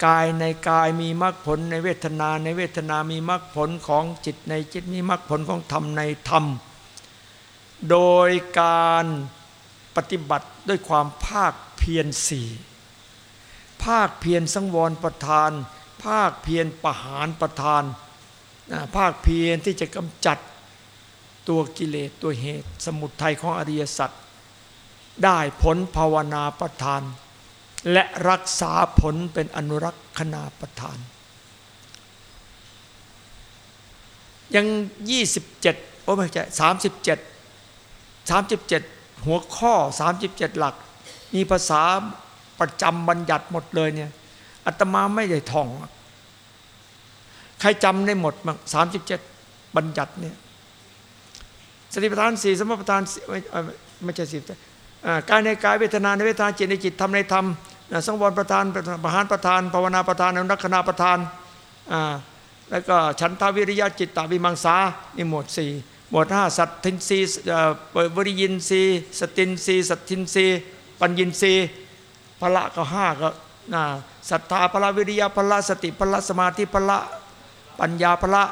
กายในกายมีมรรคผลในเวทนาในเวทนามีมรรคผลของจิตในจิตมีมรรคผลของธรรมในธรรม โดยการปฏิบัติด้วยความภาคเพียรสี่ภาคเพียรสังวรประทาน ภาคเพียรประหารประทานภาคเพียรที่จะกำจัดตัวกิเลสตัวเหตุ สมุทัยของอริยสัจได้ผลภาวนาประทาน และรักษาผลเป็นอนุรักษณาประทาน ยัง 27 โอ้ไม่ใช่37 37 หัวข้อ 37 หลัก มีภาษาประจำบัญญัติหมดเลยเนี่ยอาตมาไม่ได้ท่อง ใครจำได้หมดมั้งสามสิบเจ็ดบัญญัติเนี่ยสติปัฏฐานสี่สมปัฏฐานไม่ใช่สิบกายในกายเวทนาในเวทนาจิตในจิตธรรมในธรรม สังวรประธานประหารประธาน ภาวนาประธานอนุรักษณาประธานแล้วก็ฉันทาวิริยะจิตตวิมังสานี่หมวดสี่หมวดห้าสัตทินรีวริยินรีสตินรีสัตทินรีปัญญินรีพละก็ห้าก็ศรัทธาพละวิริยะพละสติพละสมาธิพละปัญญาพละ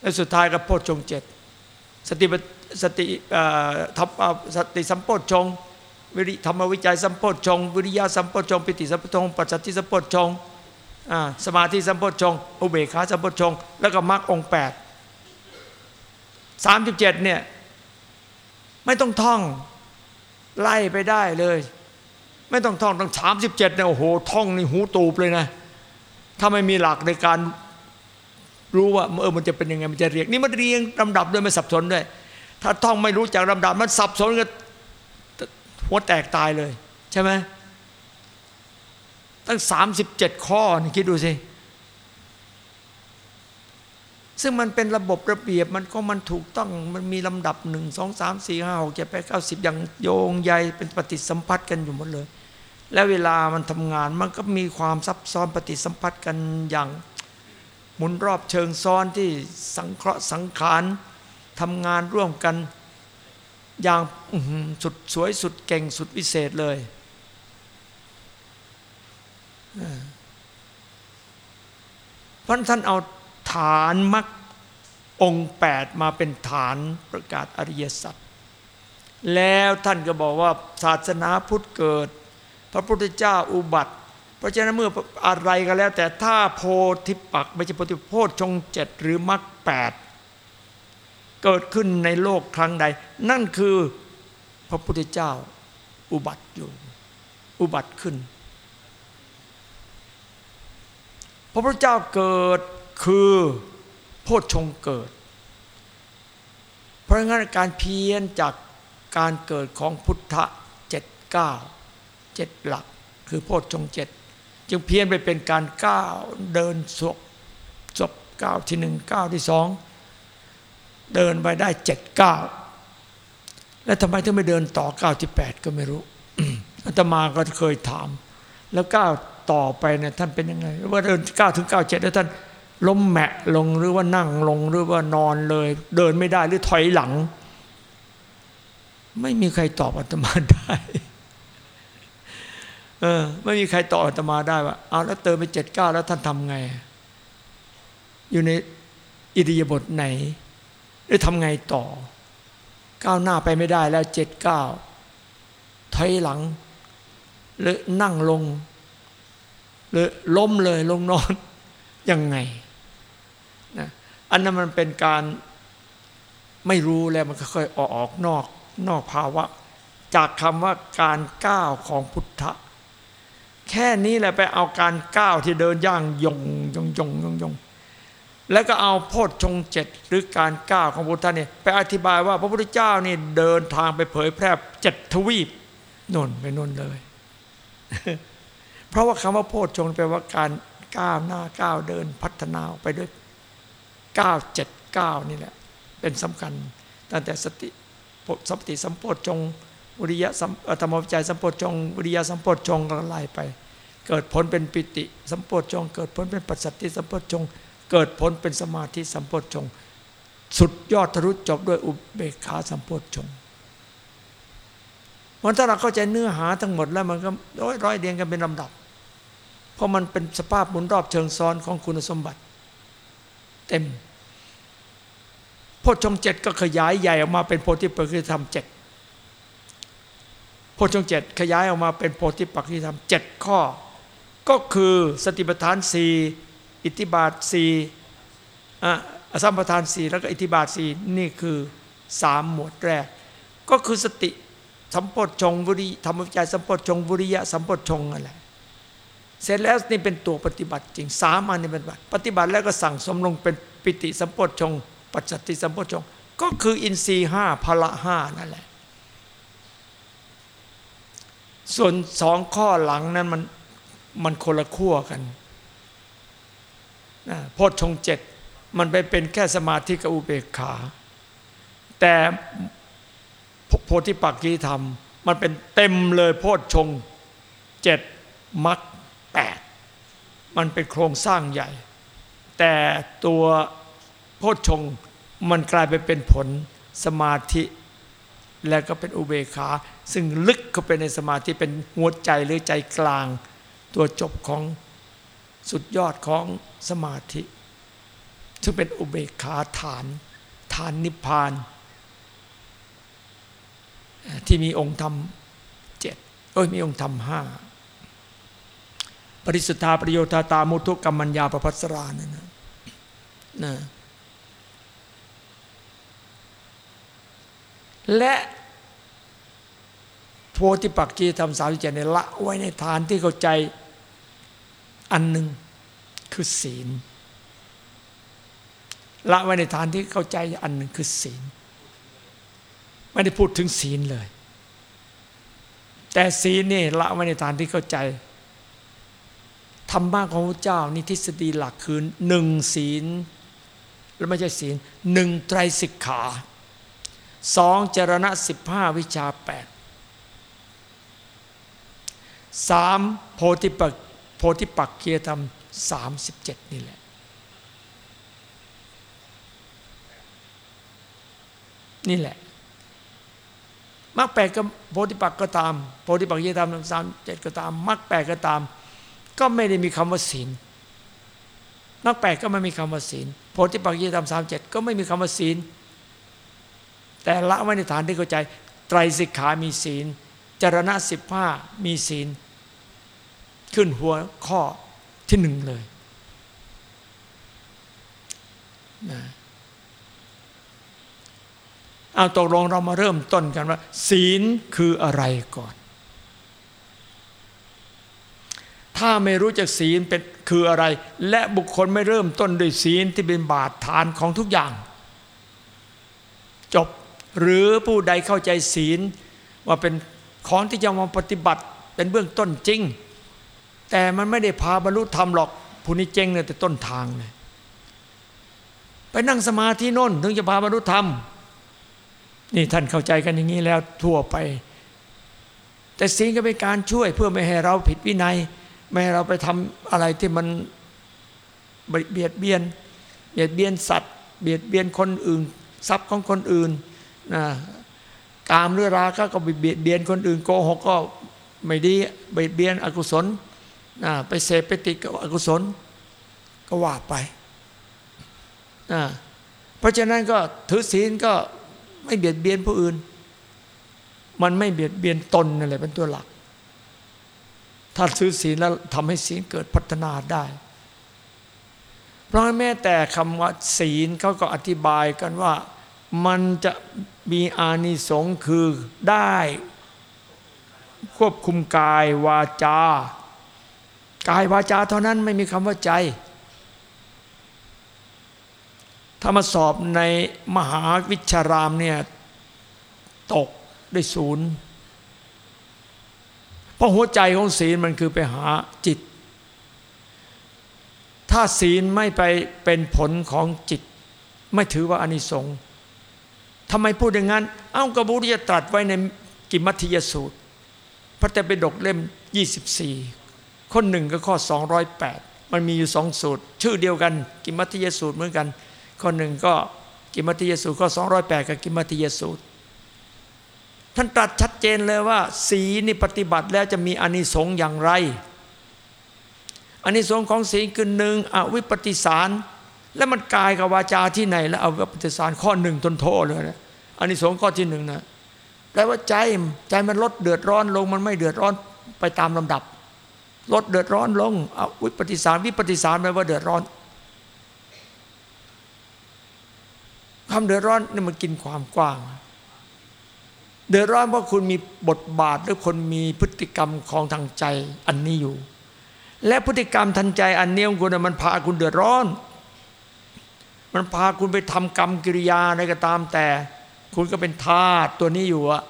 และสุดท้ายก็โพชฌงเจ็ดสติสติทำสติสัมโพชฌง วิริธรรมวิจัยสัมโพชฌงวิริยะสัมโพชฌงปิติสัมโพชฌงปัจจติสัมโพชฌงสมาธิสัมโพชฌงอุเบกขาสัมโพชฌงแล้วก็มรรคองแปดสามสิบเจ็ดเนี่ยไม่ต้องท่องไล่ไปได้เลย ไม่ต้องท่องตั้งสามสิบเจ็ดเนี่ยโอ้โหท่องนี่หูตูบเลยนะ ถ้าไม่มีหลักในการรู้ว่าเออมันจะเป็นยังไงมันจะเรียงนี่มันเรียงลำดับด้วยไม่สับสนด้วย ถ้าท่องไม่รู้จักลำดับมันสับสนก็ หัวแตกตายเลย ใช่ไหมตั้งสามสิบเจ็ดข้อนี่คิดดูสิ ซึ่งมันเป็นระบบระเบียบมันก็มันถูกต้องมันมีลำดับหนึ่งสองสามสี่ห้าหกเจ็ดแปดเก้าสิบอย่างโยงใยเป็นปฏิสัมพัทธ์กันอยู่หมดเลย แล้วเวลามันทำงานมันก็มีความซับซ้อนปฏิสัมพัทธ์กันอย่างหมุนรอบเชิงซ้อนที่สังเคราะห์สังขารทำงานร่วมกัน อย่างสุดสวยสุดเก่งสุดวิเศษเลยเพราะท่านเอาฐานมรรคองค์แปดมาเป็นฐานประกาศอริยสัจแล้วท่านก็บอกว่าศาสนาพุทธเกิด พระพุทธเจ้าอุบัติ เพราะฉะนั้นเมื่ออะไรก็แล้ว แต่ถ้าโพธิปักไม่ใช่โพธิโพธิชงเจ็ดหรือมรรคแปด เกิดขึ้นในโลกครั้งใด นั่นคือพระพุทธเจ้าอุบัติอยู่ อุบัติขึ้น พระพุทธเจ้าเกิดคือโพชฌงเกิด เพราะงั้นการเพียรจากการเกิดของพุทธะเจ็ดเก้าเจ็ดหลัก คือโพชฌงเจ็ดจึงเพียรไปเป็นการก้าวเดินศพศพก้าวที่หนึ่งก้าวที่สอง เดินไปได้เจ็ดเก้าแล้วทำไมถึงไม่เดินต่อก้าวที่แปดก็ไม่รู้อาตมาก็เคยถาม แล้วก้าวต่อไปเนี่ยท่านเป็นยังไง ว่าเดินก้าวถึงก้าเจ็ดแล้วท่านล้มแมะลงหรือว่านั่งลงหรือว่านอนเลย เดินไม่ได้หรือถอยหลัง ไม่มีใครตอบอาตมาได้เออไม่มีใครตอบอาตมาได้ว่าเอาแล้วเติมไปเจ็ดก้าแล้วท่านทำไง อยู่ในอิริยาบถไหน หรือทำไงต่อ ก้าวหน้าไปไม่ได้แล้วเจ็ดก้าวถอยหลัง หรือนั่งลง หรือล้มเลยลงนอน ยังไงนะอันนั้นมันเป็นการไม่รู้แล้วมันค่อยๆออกออกนอกนอกภาวะ จากคำว่าการก้าวของพุทธะ แค่นี้แหละไปเอาการก้าวที่เดินย่างยงยงยงยงยง แล้วก็เอาโพชฌงเจ็ดหรือการก้าวของพุทธะเนี่ยไปอธิบายว่าพระพุทธเจ้านี่เดินทางไปเผยแพร่เจ็ดทวีปนนไปนนเลย เพราะว่าคำว่าโพชฌงแปลว่าการก้าวหน้าก้าวเดินพัฒนาไปด้วยก้าวเจ็ดก้าวนี่แหละ เป็นสำคัญ ตั้งแต่สติสัมปติสัมโพชฌงวิริยะธรรมวิจัยสัมโพชฌงวิริยะสัมโพชฌงก็ไล่ไป เกิดผลเป็นปิติ สัมโพชฌงเกิดผลเป็นปัสสัตติสัมโพชฌง เกิดผลเป็นสมาธิสัมโพชฌงสุดยอดทะลุจบด้วยอุเบกขาสัมโพชฌงมันถ้าเราเข้าใจเนื้อหาทั้งหมดแล้วมันก็ร้อยเรียงกันเป็นลำดับ เพราะมันเป็นสภาพหมุนรอบเชิงซ้อนของคุณสมบัติ เต็มโพชฌงเจ็ดก็ขยายใหญ่ออกมาเป็นโพธิปักขิธรรมเจ็ดโพชฌงเจ็ดขยายออกมาเป็นโพธิปักขิธรรมเจ็ดข้อ ก็คือสติปัฏฐานสี่ อิทธิบาทสี่อสัมปทานสี่แล้วก็อิทธิบาทสี่นี่คือสามหมวดแรก ก็คือสติสัมปชงวุริธรรมวิจัยสัมปชงวุริยะสัมปชงนั่นแหละเสร็จแล้วนี่เป็นตัวปฏิบัติจริงสามอันนี้เป็นปฏิบัติแล้วก็สั่งสมลงเป็นปิติสัมปชง ปัจจติสัมปชง ก็คืออินทรีห้าพละห้านั่นแหละ ส่วนสองข้อหลังนั้นมันมันคนละขั้วกัน โพชฌงเจ็ดมันไปเป็นแค่สมาธิกับอุเบกขา แต่โพธิปักกีธรรม มันเป็นเต็มเลยโพชฌงเจ็ดมักแปดมันเป็นโครงสร้างใหญ่ แต่ตัวโพชฌงมันกลายไปเป็นผลสมาธิแล้วก็เป็นอุเบกขา ซึ่งลึกเข้าไปในสมาธิเป็นหัวใจหรือใจกลาง ตัวจบของ สุดยอดของสมาธิ ซึ่งเป็นอุเบกขาฐาน ฐานนิพพาน ที่มีองค์ธรรมเจ็ดเอ้ยมีองค์ธรรมห้าปริสุทธาประโยชน์ตามุทุกรรมัญญาประพัสรานั่นนะนะและโพธิปักจีทำสามสิบเจ็ดในละไว้ในฐานที่เข้าใจ อันหนึ่งคือศีล ละไว้ในฐานที่เข้าใจอันหนึ่งคือศีล ไม่ได้พูดถึงศีลเลย แต่ศีลนี่ละไว้ในฐานที่เข้าใจธรรมะของพระเจ้านี่ทฤษฎีหลักคือหนึ่งศีล แล้วไม่ใช่ศีลหนึ่งไตรสิกขาสองจรณะสิบห้าวิชาแปดสามโพธิปัก โพธิปักเคียธรรมสามสิบเจ็ดนี่แหละ นี่แหละมรรคแปดก็โพธิปักก็ตามโพธิปักเยีธรรมสามเจ็ดก็ตามมรรคแปดก็ตาม ก็ไม่ได้มีคำว่าศีลมรรคแปดก็ไม่มีคำว่าศีลโพธิปักเยีธรรมสามเจ็ดก็ไม่มีคำว่าศีล แต่ละไว้ในฐานที่เข้าใจ ไตรสิกขามีศีลจรณะสิบห้ามีศีล ขึ้นหัวข้อที่หนึ่งเลยนะเอาตกลงเรามาเริ่มต้นกันว่า ศีลคืออะไรก่อน ถ้าไม่รู้จักศีลเป็นคืออะไร และบุคคลไม่เริ่มต้นด้วยศีลที่เป็นบาทฐานของทุกอย่าง จบหรือผู้ใดเข้าใจศีลว่าเป็นของที่จะมาปฏิบัติเป็นเบื้องต้นจริง แต่มันไม่ได้พาบรรลุธรรมหรอกผู้นี้เจงเนี่ยแต่ต้นทางเลยไปนั่งสมาธิโน่นถึงจะพาบรรลุธรรม นี่ท่านเข้าใจกันอย่างนี้แล้วทั่วไป แต่ศีลก็เป็นการช่วยเพื่อไม่ให้เราผิดวินัย ไม่ให้เราไปทำอะไรที่มันเบียดเบียน เบียดเบียนสัตว์ เบียดเบียนคนอื่น ทรัพย์ของคนอื่นนะกามหรือราคะก็เบียดเบียนคนอื่นโกหกก็ไม่ดีเบียดเบียนอกุศล ไปเสพไปติดกับอกุศล ก็ว่าไปนะเพราะฉะนั้นก็ถือศีลก็ไม่เบียดเบียนผู้อื่น มันไม่เบียดเบียนตนนั่นแหละเป็นตัวหลัก ถ้าซื้อศีลแล้วทำให้ศีลเกิดพัฒนาได้ เพราะแม้แต่คำว่าศีลเขาก็อธิบายกันว่ามันจะมีอานิสงส์คือได้ ควบคุมกายวาจา กายวาจาเท่านั้นไม่มีคำว่าใจ ถ้ามาสอบในมหาวิชารามเนี่ยตกได้ศูนย์เพราะหัวใจของศีลมันคือไปหาจิต ถ้าศีลไม่ไปเป็นผลของจิต ไม่ถือว่าอนิสงส์ทำไมพูดอย่างนั้น เอ้ากระบุริยตรัสไว้ในกิมัติยสูตร พระเตปิฎกเล่ม 24 ข้อหนึ่งกับข้อ 208 มันมีอยู่สองสูตร ชื่อเดียวกัน กิมัติยสูตรเหมือนกัน ข้อหนึ่งก็กิมัติยสูตรข้อ 208 กับกิมัติยสูตร ท่านตรัสชัดเจนเลยว่า สีนี่ปฏิบัติแล้วจะมีอานิสงส์อย่างไรอานิสงส์ของศีลคือหนึ่งอวิปปิสาร แล้วมันกายกับวาจาที่ไหน แล้วเอาปฏิสารข้อหนึ่งทนโทษเลยนะอันนี้สงข้อที่หนึ่งนะแปลว่าใจใจมันลดเดือดร้อนลงมันไม่เดือดร้อนไปตามลำดับ ลดเดือดร้อนลงเอาวิปฏิสารวิปฏิสารแปลว่าเดือดร้อนความเดือดร้อนนี่มันกินความกว้าง เดือดร้อนเพราะคุณมีบทบาทหรือคนมีพฤติกรรมของทางใจอันนี้อยู่ และพฤติกรรมทันใจอันนี้ของคุณมันพาคุณเดือดร้อน มันพาคุณไปทำกรรมกิริยาอะไรก็ตามแต่ คุณก็เป็นทาสตัวนี้อยู่อะ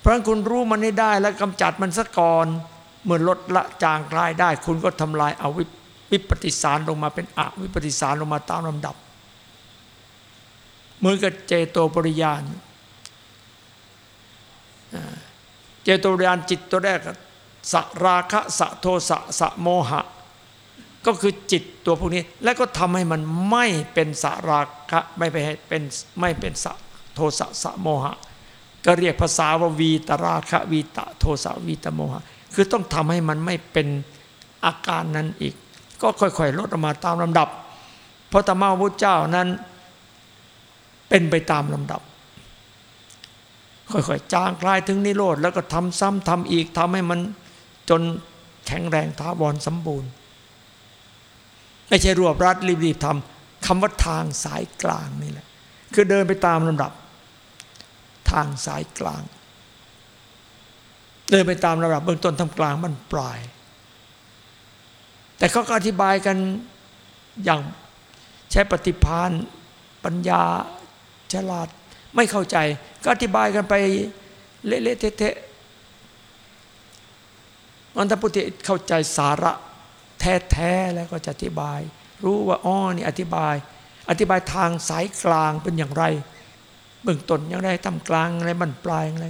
เพราะคุณรู้มันให้ได้แล้วกำจัดมันซะก่อน เมื่อลดละจางคลายได้ คุณก็ทำลายเอาวิปฏิสารลงมาเป็นอวิปฏิสารลงมาตามลำดับ เหมือนกับเจโตปริยานเจโตปริยานจิตตัวแรกสราคะสะโทสะสะโมหะ ก็คือจิตตัวพวกนี้ แล้วก็ทำให้มันไม่เป็นสราคะไม่ไปเป็นไม่เป็นสะโทสะสะโมหะ ก็เรียกภาษาว่าวีตราคะวีตะโทสะวีตโมหะ คือต้องทำให้มันไม่เป็นอาการนั้นอีก ก็ค่อยๆ ลดออกมาตามลำดับ เพราะธรรมะพระเจ้านั้น เป็นไปตามลำดับ ค่อยๆ จางคลายถึงนิโรธแล้วก็ทำซ้ำทำอีกทำให้มันจนแข็งแรงท้าวรสมบูรณ์ ไม่ใช่รวบรัดรีบๆทำคำว่าทางสายกลางนี่แหละ คือเดินไปตามลำดับ ทางสายกลาง เดินไปตามลำดับเบื้องต้นทำกลางมันปลาย แต่เขาก็อธิบายกันอย่างใช้ปฏิพานปัญญาฉลาดไม่เข้าใจ ก็อธิบายกันไปเละๆเทะๆอันทพุทธิเข้าใจสาระแท้ๆแล้วก็จะอธิบาย รู้ว่าอ๋อนี่อธิบาย อธิบายทางสายกลางเป็นอย่างไร เบื้องต้นอย่างไรทำกลางอะไรบั้นปลายอะไร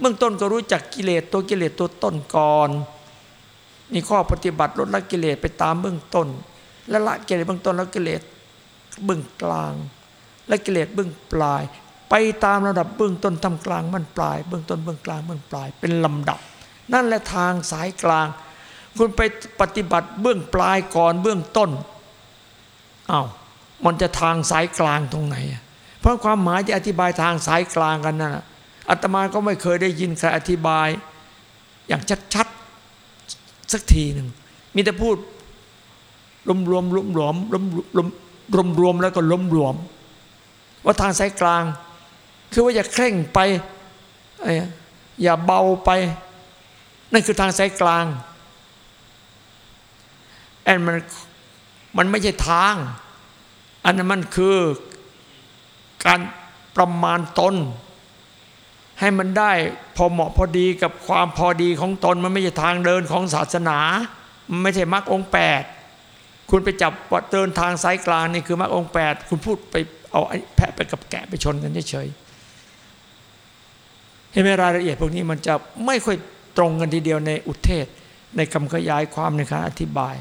เบื้องต้นก็รู้จักกิเลสตัวกิเลสตัวต้นก่อนนี่ข้อปฏิบัติลดละกิเลสไปตามเบื้องต้น และละกิเลสเบื้องต้นแล้วกิเลสเบื้องกลาง และกิเลสเบื้องปลาย ไปตามระดับเบื้องต้นทำกลางมันปลาย เบื้องต้นเบื้องกลางเบื้องปลาย เป็นลำดับ นั่นแหละทางสายกลาง คุณไปปฏิบัติเบื้องปลายก่อนเบื้องต้นอา้าวมันจะทางสายกลางตรงไหนอะ เพราะความหมายจะอธิบายทางสายกลางกันนั่นอาตมาก็ไม่เคยได้ยินใครอธิบาย อย่างชัดๆสักทีหนึ่งมีแต่พูดรวมรวมรวมรวมรวมรวมรวมรวมแล้วก็ล้มรวมว่าทางสายกลาง คือว่าอย่าเคร่งไปอย่าเบาไป นั่นคือทางสายกลางแอนมันมันไม่ใช่ทาง อันนั้นมันคือ การประมาณตน ให้มันได้พอเหมาะพอดีกับความพอดีของตนมันไม่ใช่ทางเดินของศาสนามันไม่ใช่มรรคองแปดคุณไปจับว่าเดินทางสายกลางนี่คือมรรคองแปดคุณพูดไปเอาแพะไปกับแกะไปชนกันเฉยๆเห็นไหมรายละเอียดพวกนี้มันจะไม่ค่อยตรงกันทีเดียวในอุเทศ ในคำขยายความในการอธิบาย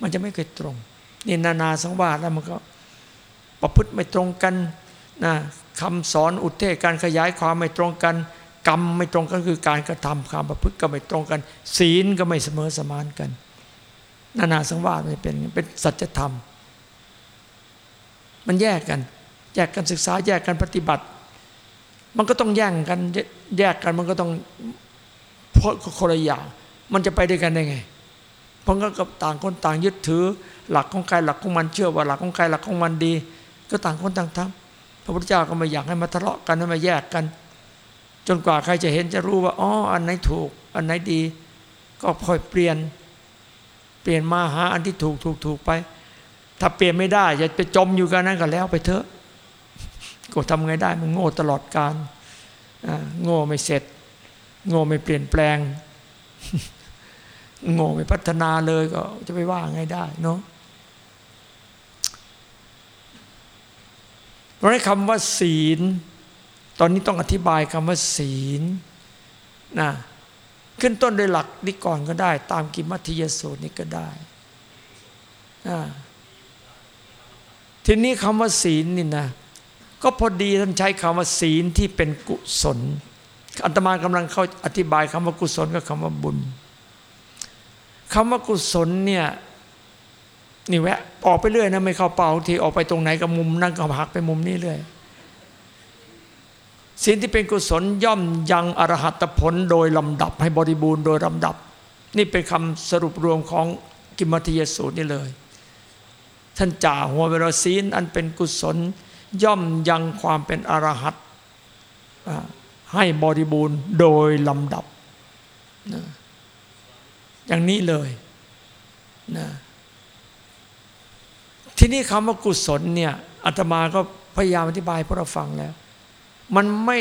มันจะไม่เคยตรง นี่นานาสังวาสแล้วมันก็ประพฤติไม่ตรงกัน นะคำสอนอุเทศการขยายความไม่ตรงกัน กรรมไม่ตรงกันคือการกระทำความประพฤติก็ไม่ตรงกัน ศีลก็ไม่เสมอสมานกัน นานาสังวาสไม่เป็นเป็นสัจธรรม มันแยกกัน แยกกันศึกษาแยกกันปฏิบัติ มันก็ต้องแย่งกันแยกกันมันก็ต้องเพราะคนละอย่างมันจะไปด้วยกันได้ไง เพราะก็ต่างคนต่างยึดถือ หลักของใครหลักของมันเชื่อว่าหลักของใครหลักของมันดี ก็ต่างคนต่างทำ ระพุทธเจ้าก็ไม่อยากให้มาทะเลาะกันให้มาแยกกัน จนกว่าใครจะเห็นจะรู้ว่าอ๋ออันไหนถูก อันไหนดี ก็ค่อยเปลี่ยน เปลี่ยนมาหาอันที่ถูกถูกถูกไป ถ้าเปลี่ยนไม่ได้จะไปจมอยู่กันนั้นก็แล้วไปเถอะก็ทำไงได้มันโง่ตลอดการโง่ไม่เสร็จ โง่ไม่เปลี่ยนแปลง โง่ไม่พัฒนาเลยก็จะไปว่าไงได้เนาะ เพราะคำว่าศีล ตอนนี้ต้องอธิบายคำว่าศีลนะขึ้นต้นโดยหลักนี้ก่อนก็ได้ ตามกิมัธยสูตรนี้ก็ได้ทีนี้คำว่าศีลนี่นะก็พอดีท่านใช้คำว่าศีลที่เป็นกุศลอัตมากำลังเข้าอธิบายคำว่ากุศลกับคำว่าบุญคำว่ากุศลเนี่ย นี่แวะออกไปเรื่อยนะไม่เข้าเป่าทีออกไปตรงไหนกับมุมนั่งก็หักไปมุมนี้เลยศีลที่เป็นกุศลย่อมยังอรหัตผลโดยลำดับให้บริบูรณ์โดยลำดับ นี่เป็นคำสรุปรวมของกิมมัติยสูตรนี่เลย ท่านจ่าหัวเวลาศีลอันเป็นกุศล ย่อมยังความเป็นอรหัตให้บริบูรณ์โดยลำดับนะอย่างนี้เลยนะ ที่นี่คำว่ากุศลเนี่ยอาตมาก็พยายามอธิบายพวกเราฟังแล้ว มันไม่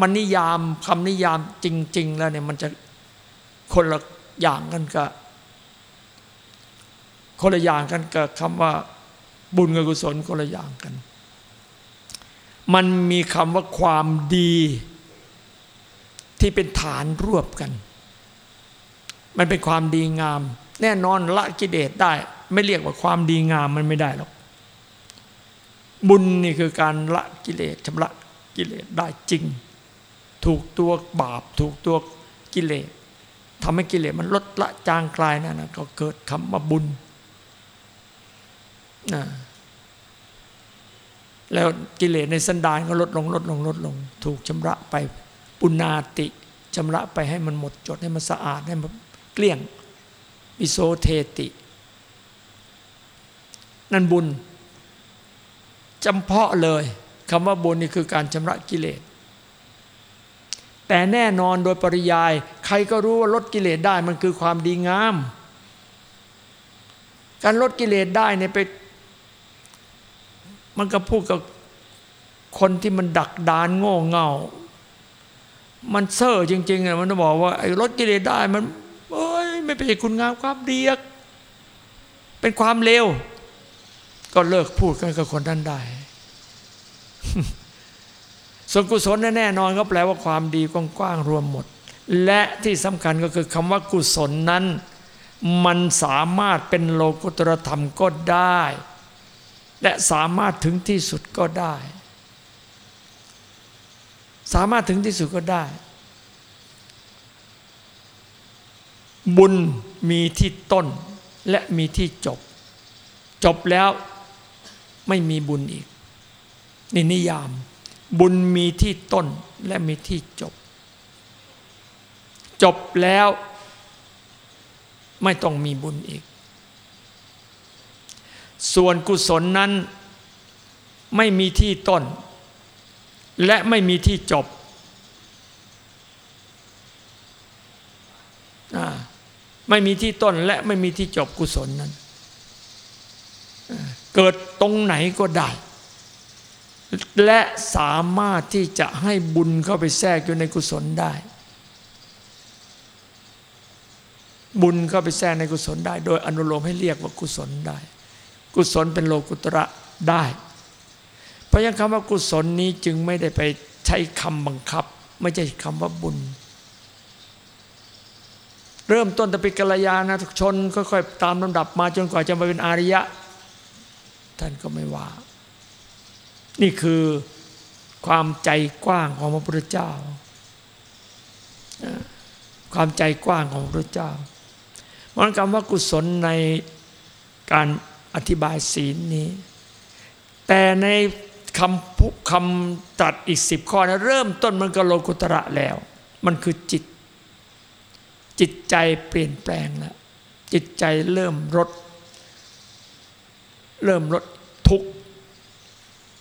มันนิยามคำนิยามจริง ๆ แล้วเนี่ยมันจะคนละอย่างกันกับคนละอย่างกันกับคำว่าบุญกับกุศลคนละอย่างกัน มันมีคำว่าความดีที่เป็นฐานรวบกัน มันเป็นความดีงาม แน่นอนละกิเลสได้ ไม่เรียกว่าความดีงามมันไม่ได้หรอก บุญนี่คือการละกิเลสชำระกิเลสได้จริง ถูกตัวบาป ถูกตัวกิเลสทำให้กิเลสมันลดละจางคลายนั่นนะก็เกิดคำว่าบุญนะแล้วกิเลสในสันดานก็ลดลงลดลงลดลง ถูกชำระไปปุณาติชำระไปให้มันหมดจดให้มันสะอาดให้มันเกลี้ยงวิโสเทติ นั่นบุญจำเพาะเลยคำว่าบุญนี่คือการชำระกิเลส แต่แน่นอนโดยปริยาย ใครก็รู้ว่าลดกิเลสได้มันคือความดีงาม การลดกิเลสได้เนี่ยไป มันก็พูดกับคนที่มันดักดานโง่เง่า มันเซ่อจริงๆอะมันบอกว่าไอ้ลดกิเลสได้มันเอ้ยไม่เป็นคุณงามความดีเป็นความเลว ก็เลิกพูดกันกับคนนั้นได้ส่วนกุศลแน่นอนก็แปลว่าความดีกว้างๆรวมหมด และที่สำคัญก็คือคำว่ากุศลนั้น มันสามารถเป็นโลกุตรธรรมก็ได้ และสามารถถึงที่สุดก็ได้ สามารถถึงที่สุดก็ได้ บุญมีที่ต้นและมีที่จบ จบแล้ว ไม่มีบุญอีกนี่นิยาม บุญมีที่ต้นและมีที่จบ จบแล้วไม่ต้องมีบุญอีก ส่วนกุศลนั้นไม่มีที่ต้น และไม่มีที่จบ ไม่มีที่ต้นและไม่มีที่จบกุศลนั้น เกิดตรงไหนก็ได้ และสามารถที่จะให้บุญเข้าไปแทรกอยู่ในกุศลได้ บุญเข้าไปแทรกในกุศลได้ โดยอนุโลมให้เรียกว่ากุศลได้ กุศลเป็นโลกุตระได้ เพราะยังคำว่ากุศลนี้จึงไม่ได้ไปใช้คำบังคับ ไม่ใช่คำว่าบุญเริ่มต้นแต่เป็นกัลยาณชนค่อยๆตามลำดับมาจนกว่าจะมาเป็นอาริยะ ท่านก็ไม่ว่า นี่คือความใจกว้างของพระพุทธเจ้า ความใจกว้างของพระพุทธเจ้ามันคำว่ากุศลในการอธิบายศีลนี้ แต่ในคำพุคำตัดอีกสิบข้อนะเริ่มต้นมันก็โลกุตระแล้ว มันคือจิต จิตใจเปลี่ยนแปลงแล้วจิตใจเริ่มลด เริ่มลดทุก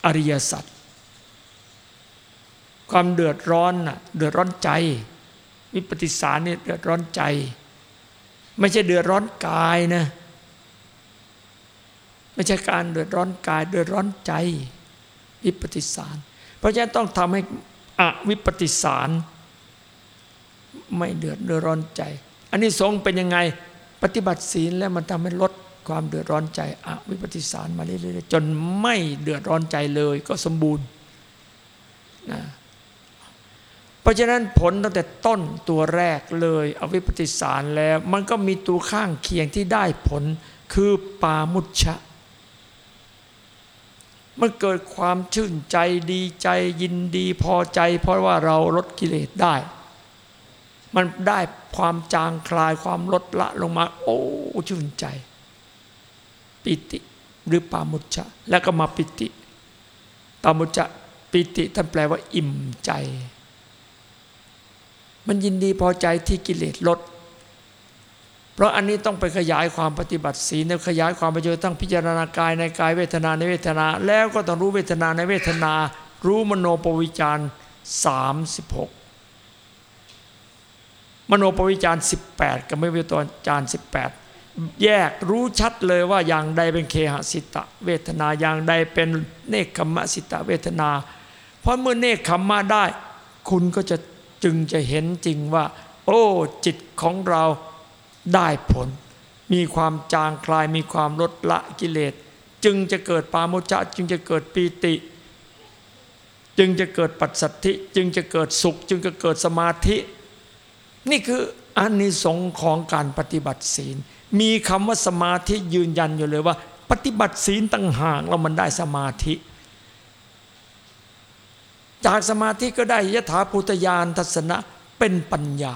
อริยสัจความเดือดร้อนน่ะเดือดร้อนใจ วิปฏิสารเนี่ยเดือดร้อนใจ ไม่ใช่เดือดร้อนกายนะ ไม่ใช่การเดือดร้อนกาย เดือดร้อนใจ วิปฏิสาร เพราะฉะนั้นต้องทำให้อวิปฏิสาร ไม่เดือดร้อนใจ อันนี้สงเป็นยังไง ปฏิบัติศีลแล้วมันทำให้ลด ความเดือดร้อนใจอวิปฏิสารมาเรื่อยๆจนไม่เดือดร้อนใจเลยก็สมบูรณ์นะเพราะฉะนั้นผลตั้งแต่ต้นตัวแรกเลยอวิปฏิสารแล้ว มันก็มีตัวข้างเคียงที่ได้ผลคือปามุชชะมันเกิดความชื่นใจดีใจยินดีพอใจ เพราะว่าเราลดกิเลสได้ มันได้ความจางคลายความลดละลงมา โอ้ชื่นใจ ปิติหรือปามุจจะแล้วก็มาปิติ ปามุจจะปิติท่านแปลว่าอิ่มใจ มันยินดีพอใจที่กิเลสลด เพราะอันนี้ต้องไปขยายความปฏิบัติศีลขยายความไปจอตั้งพิจารณากายในกายเวทนาในเวทนา แล้วก็ต้องรู้เวทนาในเวทนา รู้มโนปวิจารสามสิบหกมโนปวิจารสิบแปดกับไม่วิตจารสิบแปด แยกรู้ชัดเลยว่าอย่างใดเป็นเคหสิตะเวทนาอย่างใดเป็นเนคขมสิตะเวทนา เพราะเมื่อเนคขมมาได้ คุณก็จะจึงจะเห็นจริงว่า โอ้จิตของเราได้ผล มีความจางคลายมีความลดละกิเลส จึงจะเกิดปาโมจจะจึงจะเกิดปีติ จึงจะเกิดปัสสัทธิ จึงจะเกิดสุข จึงจะเกิดสมาธิ นี่คืออานิสงส์ของการปฏิบัติศีล มีคำว่าสมาธิยืนยันอยู่เลยว่า ปฏิบัติศีลตั้งห่างเรามันได้สมาธิ จากสมาธิก็ได้ยถาภูตยานทัศนะเป็นปัญญา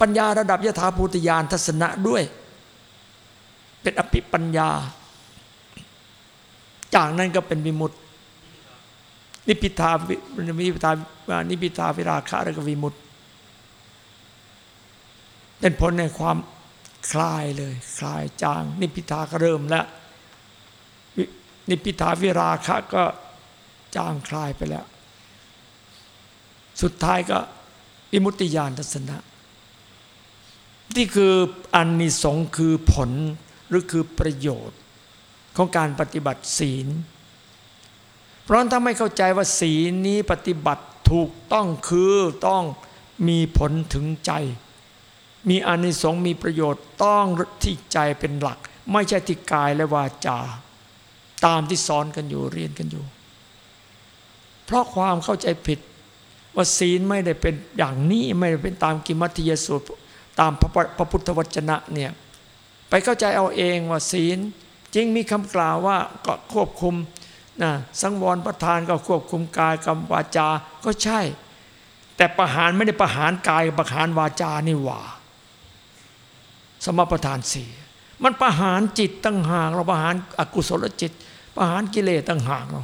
ปัญญาระดับยถาภูตยานทัศนะด้วย เป็นอภิปัญญา จากนั้นก็เป็นวิมุตตินิพิทานิพิทานิพิทาวิราคะแล้วก็วิมุตติ เป็นผลในความคลายเลย คลายจาง นิพิทาก็เริ่มแล้ว นิพิทาวิราคะก็จางคลายไปแล้ว สุดท้ายก็วิมุตติญาณทัศนะ นี่คืออันนิสงคือผลหรือคือประโยชน์ของการปฏิบัติศีล เพราะถ้าไม่เข้าใจว่าศีลนี้ปฏิบัติถูกต้องคือต้องมีผลถึงใจ มีอานิสงส์มีประโยชน์ต้องที่ใจเป็นหลัก ไม่ใช่ที่กายและวาจา ตามที่สอนกันอยู่เรียนกันอยู่ เพราะความเข้าใจผิดว่าศีลไม่ได้เป็นอย่างนี้ไม่ได้เป็นตามกิมัติยสูตรตามพระพุทธวจนะเนี่ยไปเข้าใจเอาเองว่าศีลจริงมีคำกล่าวว่าก็ควบคุมนะสังวรประธานก็ควบคุมกายกับวาจา ก็ใช่ แต่ประหารไม่ได้ประหารกายประหารวาจานี่หว่า สมประธานสี่มันประหารจิตตั้งหากเราประหารอกุศลจิต ประหารกิเลสตั้งหากเรา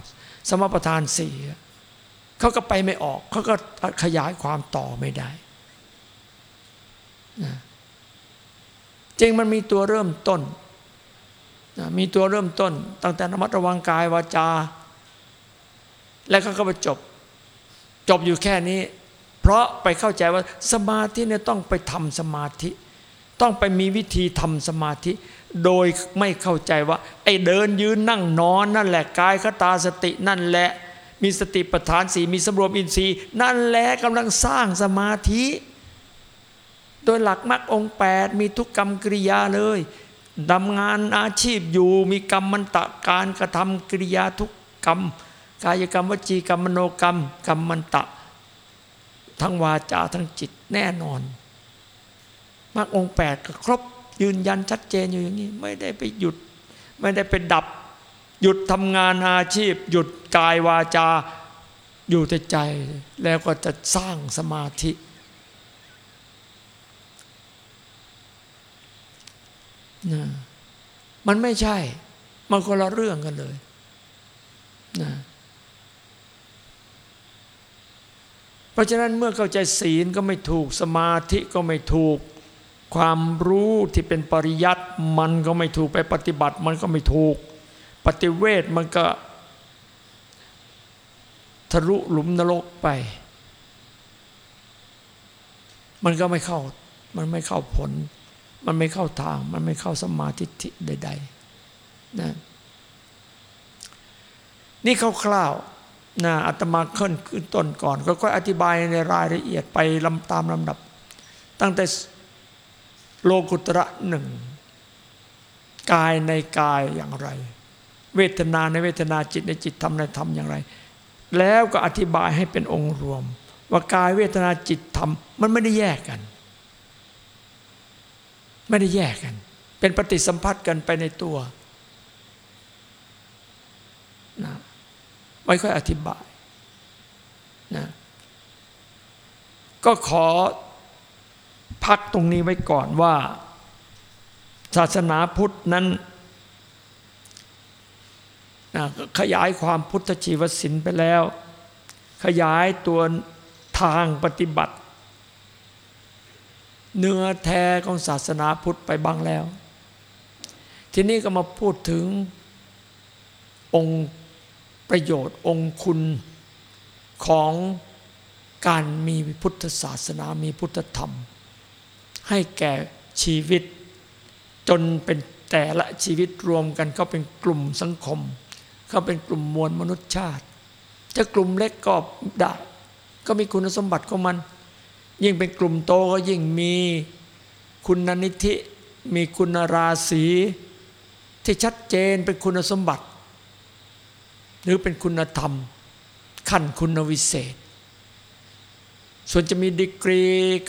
สมประธานสี่เขาก็ไปไม่ออกเขาก็ขยายความต่อไม่ได้นะจริงมันมีตัวเริ่มต้นนะมีตัวเริ่มต้น ตั้งแต่ระมัดระวังกายวาจา แล้วก็ไปจบ จบอยู่แค่นี้ เพราะไปเข้าใจว่าสมาธิเนี่ยต้องไปทำสมาธิ ต้องไปมีวิธีทำสมาธิ โดยไม่เข้าใจว่า ไอ้เดินยืนนั่งนอนนั่นแหละกายคตาสตินั่นแหละ มีสติปัฏฐานสีมีสำรวมอินทรีย์นั่นแหละกำลังสร้างสมาธิ โดยหลักมรรคองแปดมีทุกกรรมกริยาเลยดำงานอาชีพอยู่มีกรรมมันตะการกระทำกริยาทุกกรรม กายกรรมวจีกรรมมโนกรรม กรรมมันตะ ทั้งวาจาทั้งจิตแน่นอน มรรคองแปดก็ครบยืนยันชัดเจนอยู่อย่างนี้ ไม่ได้ไปหยุด ไม่ได้ไปดับ หยุดทำงานอาชีพ หยุดกายวาจาอยู่แต่ใจ แล้วก็จะสร้างสมาธิ นะมันไม่ใช่ มันคนละเรื่องกันเลยนะเพราะฉะนั้นเมื่อเข้าใจศีลก็ไม่ถูกสมาธิก็ไม่ถูก ความรู้ที่เป็นปริยัติมันก็ไม่ถูกไปปฏิบัติ มันก็ไม่ถูก ปฏิเวทมันก็ทะลุหลุมนรกไป มันก็ไม่เข้า มันไม่เข้าผล มันไม่เข้าทาง มันไม่เข้าสมาธิใดๆนะนี่คร่าวๆนะอาตมาขึ้นขึ้นต้นก่อน ก็ค่อยอธิบายในรายละเอียดไปลำตามลำดับ ตั้งแต่ โลกุตระหนึ่งกายในกายอย่างไร เวทนาในเวทนาจิตในจิตธรรมในธรรมอย่างไร แล้วก็อธิบายให้เป็นองค์รวม ว่ากายเวทนาจิตธรรมมันไม่ได้แยกกัน ไม่ได้แยกกัน เป็นปฏิสัมพัทธ์กันไปในตัวนะไม่ค่อยอธิบายนะก็ขอ พักตรงนี้ไว้ก่อนว่า ศาสนาพุทธนั้นขยายความพุทธชีวศิลป์ไปแล้ว ขยายตัวทางปฏิบัติ เนื้อแท้ของศาสนาพุทธไปบ้างแล้ว ทีนี้ก็มาพูดถึงองค์ประโยชน์องค์คุณของการมีพุทธศาสนามีพุทธธรรม ให้แก่ชีวิต จนเป็นแต่ละชีวิตรวมกันก็เป็นกลุ่มสังคมเขาเป็นกลุ่มมวลมนุษยชาติจะกลุ่มเล็กก็ได้ก็มีคุณสมบัติของมัน ยิ่งเป็นกลุ่มโตก็ยิ่งมีคุณนิธิมีคุณราศีที่ชัดเจนเป็นคุณสมบัติ หรือเป็นคุณธรรม ขั้นคุณวิเศษ ส่วนจะมีดีกรี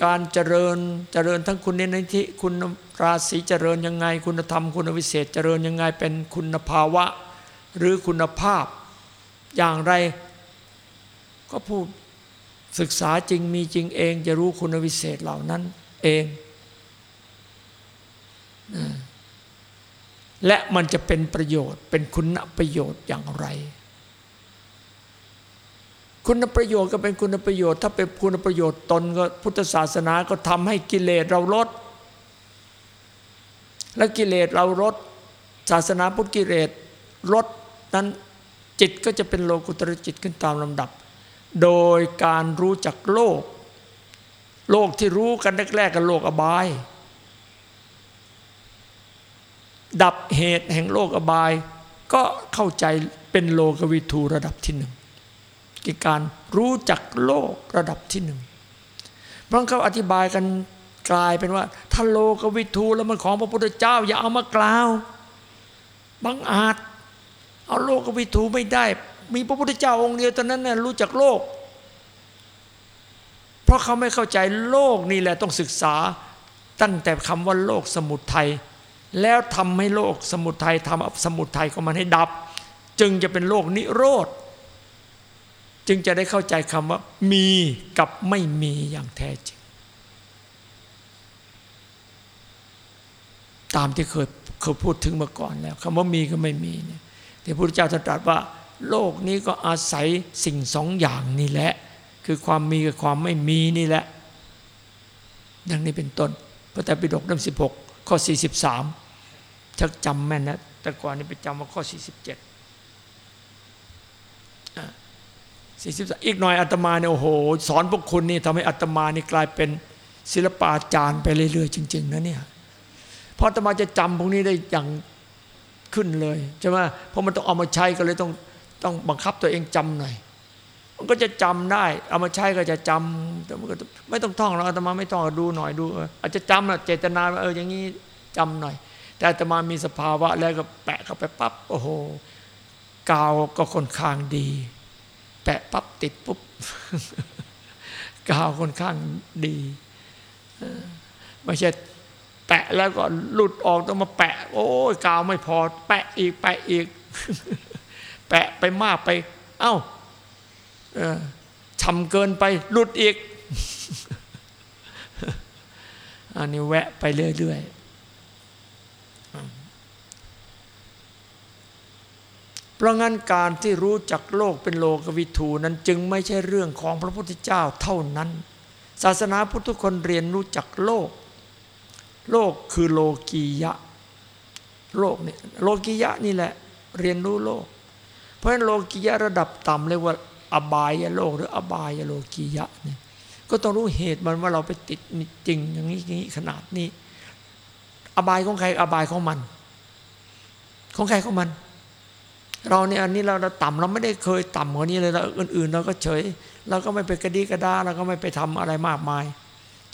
การเจริญเจริญทั้งคุณนิธิคุณราศีเจริญยังไง คุณธรรมคุณวิเศษเจริญยังไงเป็นคุณภาวะ หรือคุณภาพ อย่างไร ก็พูดศึกษาจริงมีจริงเอง จะรู้คุณวิเศษเหล่านั้นเอง และมันจะเป็นประโยชน์เป็นคุณประโยชน์อย่างไร คุณประโยชน์ก็เป็นคุณประโยชน์ ถ้าเป็นคุณประโยชน์ตนก็พุทธศาสนาก็ทำให้กิเลสเราลด และกิเลสเราลดศาสนาพุทธกิเลสลดนั้นจิตก็จะเป็นโลกุตรจิตขึ้นตามลำดับ โดยการรู้จักโลก โลกที่รู้กันแรกๆกันโลกอบาย ดับเหตุแห่งโลกอบาย ก็เข้าใจเป็นโลกวิทูระดับที่หนึ่ง กิการรู้จักโลกระดับที่หนึ่งเพราะเขาอธิบายกันกลายเป็นว่าถ้าโลกวิทูแล้วมันของพระพุทธเจ้า อย่าเอามากล่าวบังอาจ เอาโลกวิทูไม่ได้ มีพระพุทธเจ้าองค์เดียวตอนนั้นน่ะรู้จักโลก เพราะเขาไม่เข้าใจโลกนี่แหละต้องศึกษาตั้งแต่คำว่าโลกสมุทัยแล้วทำให้โลกสมุทัยทำสมุทัยของมันให้ดับ จึงจะเป็นโลกนิโรธ จึงจะได้เข้าใจคำว่า มีกับไม่มีอย่างแท้จริง ตามที่เคยเคยพูดถึงมาก่อนแล้วคำว่ามีก็ไม่มีเนี่ยที่พระพุทธเจ้าตรัสว่า โลกนี้ก็อาศัยสิ่งสองอย่างนี่แหละ คือความมีกับความไม่มีนี่แหละ ดังนี้เป็นต้นพระไตรปิฎกเล่มสิบหกข้อสี่สิบสามชักจำแม่นนะแต่ก่อนนี่ไปจำว่าข้อสี่สิบเจ็ด สี่สิบอีกหน่อยอาตมาเนี่ยโอ้โห สอนพวกคุณนี่ทำให้อาตมานี่กลายเป็นศิลปาจารย์ไปเรื่อยๆจริง ๆนะเนี่ยเพราะอาตมาจะจำพวกนี้ได้อย่างขึ้นเลยใช่ไหมเพราะมันต้องเอามาใช้ก็เลยต้องต้องบังคับตัวเองจำหน่อยมันก็จะจำได้ เอามาใช้ก็จะจำแต่มันก็ไม่ต้องท่องเราอาตมาไม่ต้องดูหน่อยดู อาจจะจำนะเจตนาเอออย่างนี้จำหน่อย แต่อาตมามีสภาวะแล้วก็แปะเข้าไปปั๊บโอ้โหกาวก็ค่อนข้างดี แปะปั๊บติดปุ๊บกาวค่อนข้างดีไม่ใช่แปะแล้วก็หลุดออกต้องมาแปะ โอ้ยกาวไม่พอ แปะอีกแปะอีก แปะไปมากไป เอ้าช้ำเกินไปหลุดอีก อันนี้แวะไปเรื่อยๆ เพราะงั้นการที่รู้จักโลกเป็นโลกวิถูนั้นจึงไม่ใช่เรื่องของพระพุทธเจ้าเท่านั้น ศาสนาพุทธคนเรียนรู้จักโลก โลกคือโลกียะ โลกนี่โลกียะนี่แหละเรียนรู้โลก เพราะฉะนั้นโลกียะระดับต่ำเรียกว่าอบายโลกหรืออบายโลกียะนี่ก็ต้องรู้เหตุมันว่าเราไปติดจริงอย่างนี้นี้ขนาดนี้ อบายของใครอบายของมัน ของใครของมัน เราเนี่ยอันนี้เราต่ำเราไม่ได้เคยต่ำกว่านี้เลยเราอื่นๆเราก็เฉยเราก็ไม่ไปกระดีกระดาเราก็ไม่ไปทำอะไรมากมาย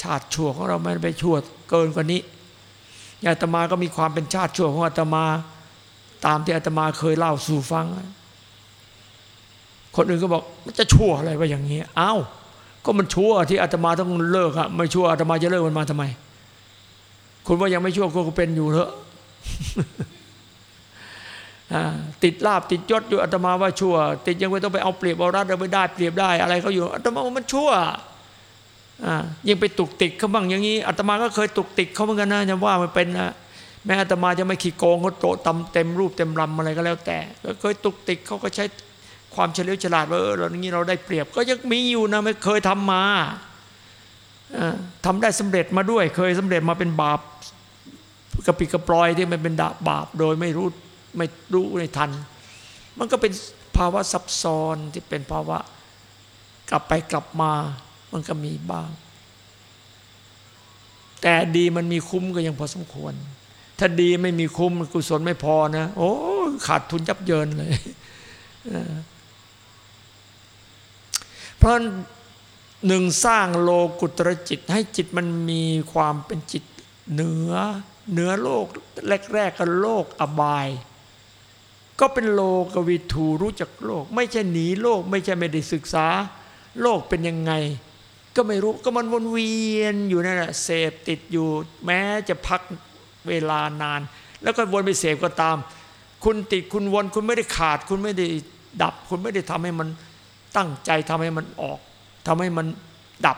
ชาติชั่วของเราไม่ไปชั่วเกินกว่านี้อาตมาก็มีความเป็นชาติชั่วของอาตมา ตามที่อาตมาเคยเล่าสู่ฟัง คนอื่นก็บอกมันจะชั่วอะไรวะอย่างนี้อ้าวก็มันชั่วที่อาตมาต้องเลิกอะไม่ชั่วอาตมาจะเลิกมันมาทำไม คุณว่ายังไม่ชั่วก็เป็นอยู่เถอะ ติดลาบติดยศอยู่อาตมาว่าชั่ว ติดยังไม่ต้องไปเอาเปรียบเอารัดเอาไปได้เปรียบได้อะไรเขาอยู่อาตมาว่ามันชั่วยิ่งไปตุกติกเขาบ้างอย่างนี้อาตมาก็เคยตุกติกเขาเหมือนกันนะจะว่ามันเป็นนะแม้อาตมาจะไม่ขี้โกงเขาโตตำเต็มรูปเต็มลำอะไรก็แล้วแต่ก็เคยตุกติกเขาก็ใช้ความเฉลียวฉลาดว่าเออเราอย่างนี้เราได้เปรียบ ก็ยังมีอยู่นะไม่เคยทำมาทำได้สำเร็จมาด้วย เคยสำเร็จมาเป็นบาปกระปิกระปลอยที่มันเป็นดาบาปโดยไม่รู้ ไม่รู้ไม่ทัน มันก็เป็นภาวะซับซ้อนที่เป็นภาวะกลับไปกลับมา มันก็มีบ้าง แต่ดีมันมีคุ้มก็ยังพอสมควร ถ้าดีไม่มีคุ้มกุศลไม่พอนะ โอ้ขาดทุนยับเยินเลยเพราะหนึ่งสร้างโลกุตรจิตให้จิตมันมีความเป็นจิตเหนือ เหนือโลกแรกๆก็โลกอบาย ก็เป็นโลกวิถูรู้จักโลก ไม่ใช่หนีโลก ไม่ใช่ไม่ได้ศึกษา โลกเป็นยังไง ก็ไม่รู้ก็มันวนเวียนอยู่นั่นแหละเสพติดอยู่ แม้จะพักเวลานาน แล้วก็วนไปเสพก็ตาม คุณติดคุณวนคุณไม่ได้ขาด คุณไม่ได้ดับ คุณไม่ได้ทำให้มันตั้งใจทำให้มันออกทำให้มันดับ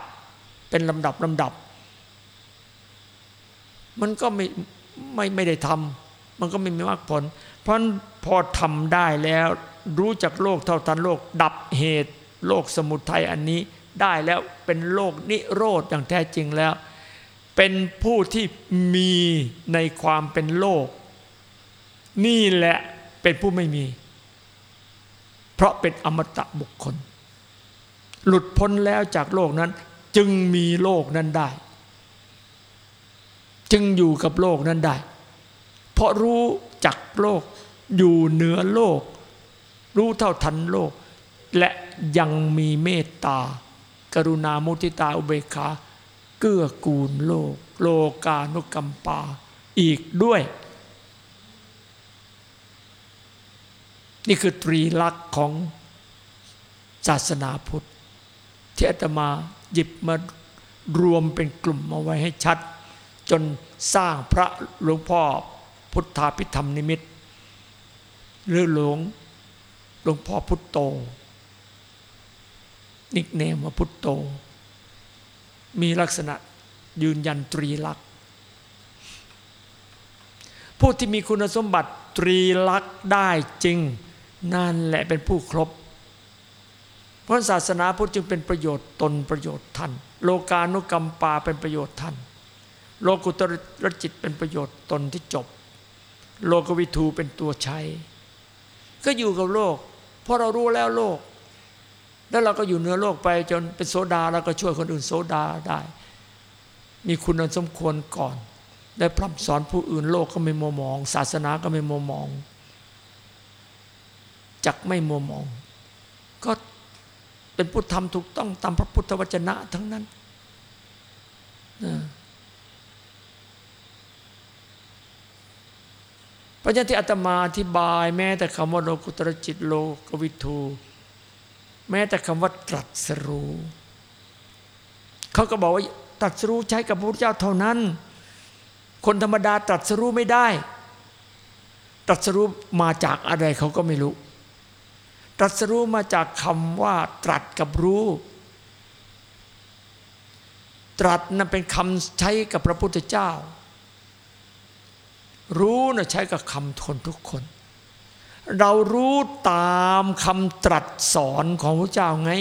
เป็นลำดับลำดับ มันก็ไม่ไม่ไม่ได้ทำมันก็ไม่มีมรรคผล เพราะ พอทำได้แล้วรู้จักโลกเท่าทันโลกดับเหตุ โลกสมุทัยอันนี้ได้แล้วเป็นโลกนิโรธอย่างแท้จริงแล้ว เป็นผู้ที่มีในความเป็นโลก นี่แหละเป็นผู้ไม่มี เพราะเป็นอมตะบุคคล หลุดพ้นแล้วจากโลกนั้น จึงมีโลกนั้นได้ จึงอยู่กับโลกนั้นได้ เพราะรู้จักโลก อยู่เหนือโลก รู้เท่าทันโลก และยังมีเมตตา กรุณามุทิตาอุเบกขาเกื้อกูลโลก โลกานุกรรมปา อีกด้วย นี่คือตรีลักษณ์ของศาสนาพุทธ ที่อาตมาหยิบมารวมเป็นกลุ่มมาไว้ให้ชัด จนสร้างพระหลวงพ่อพุทธาพิธรรมนิมิต หรือหลวงหลวงพ่อพุทโต นิกเนมว่าพุทโต มีลักษณะยืนยันตรีลักษณ์ผู้ที่มีคุณสมบัติตรีลักษณ์ได้จริง นั่นแหละเป็นผู้ครบ เพราะศาสนาพุทธจึงเป็นประโยชน์ตนประโยชน์ท่าน โลกานุกรรมปาเป็นประโยชน์ท่าน โลกุตรจิตเป็นประโยชน์ตนที่จบ โลกวิทูเป็นตัวใช้ ก็อยู่กับโลก เพราะเรารู้แล้วโลก แล้วเราก็อยู่เหนือโลกไปจนเป็นโซดาแล้วก็ช่วยคนอื่นโซดาได้ มีคุณสมควรก่อน ได้พร่ำสอนผู้อื่นโลกก็ไม่มัวมอง ศาสนาก็ไม่มัวมองจักไม่มัวมอง ก็เป็นพุทธธรรมถูกต้องตามพระพุทธวจนะทั้งนั้น พระเจ้าที่อาตมาอธิบาย แม้แต่คำว่าโลกุตรจิตโลกวิทูแม้แต่คำว่าตรัสรู้เขาก็บอกว่าตรัสรู้ใช้กับพระพุทธเจ้าเท่านั้น คนธรรมดาตรัสรู้ไม่ได้ ตรัสรู้มาจากอะไรเขาก็ไม่รู้ ตรัสรู้มาจากคำว่าตรัสกับรู้ ตรัสนั้นเป็นคำใช้กับพระพุทธเจ้า รู้นะใช้กับคำคนทุกคน เรารู้ตามคำตรัสสอนของพระเจ้าไง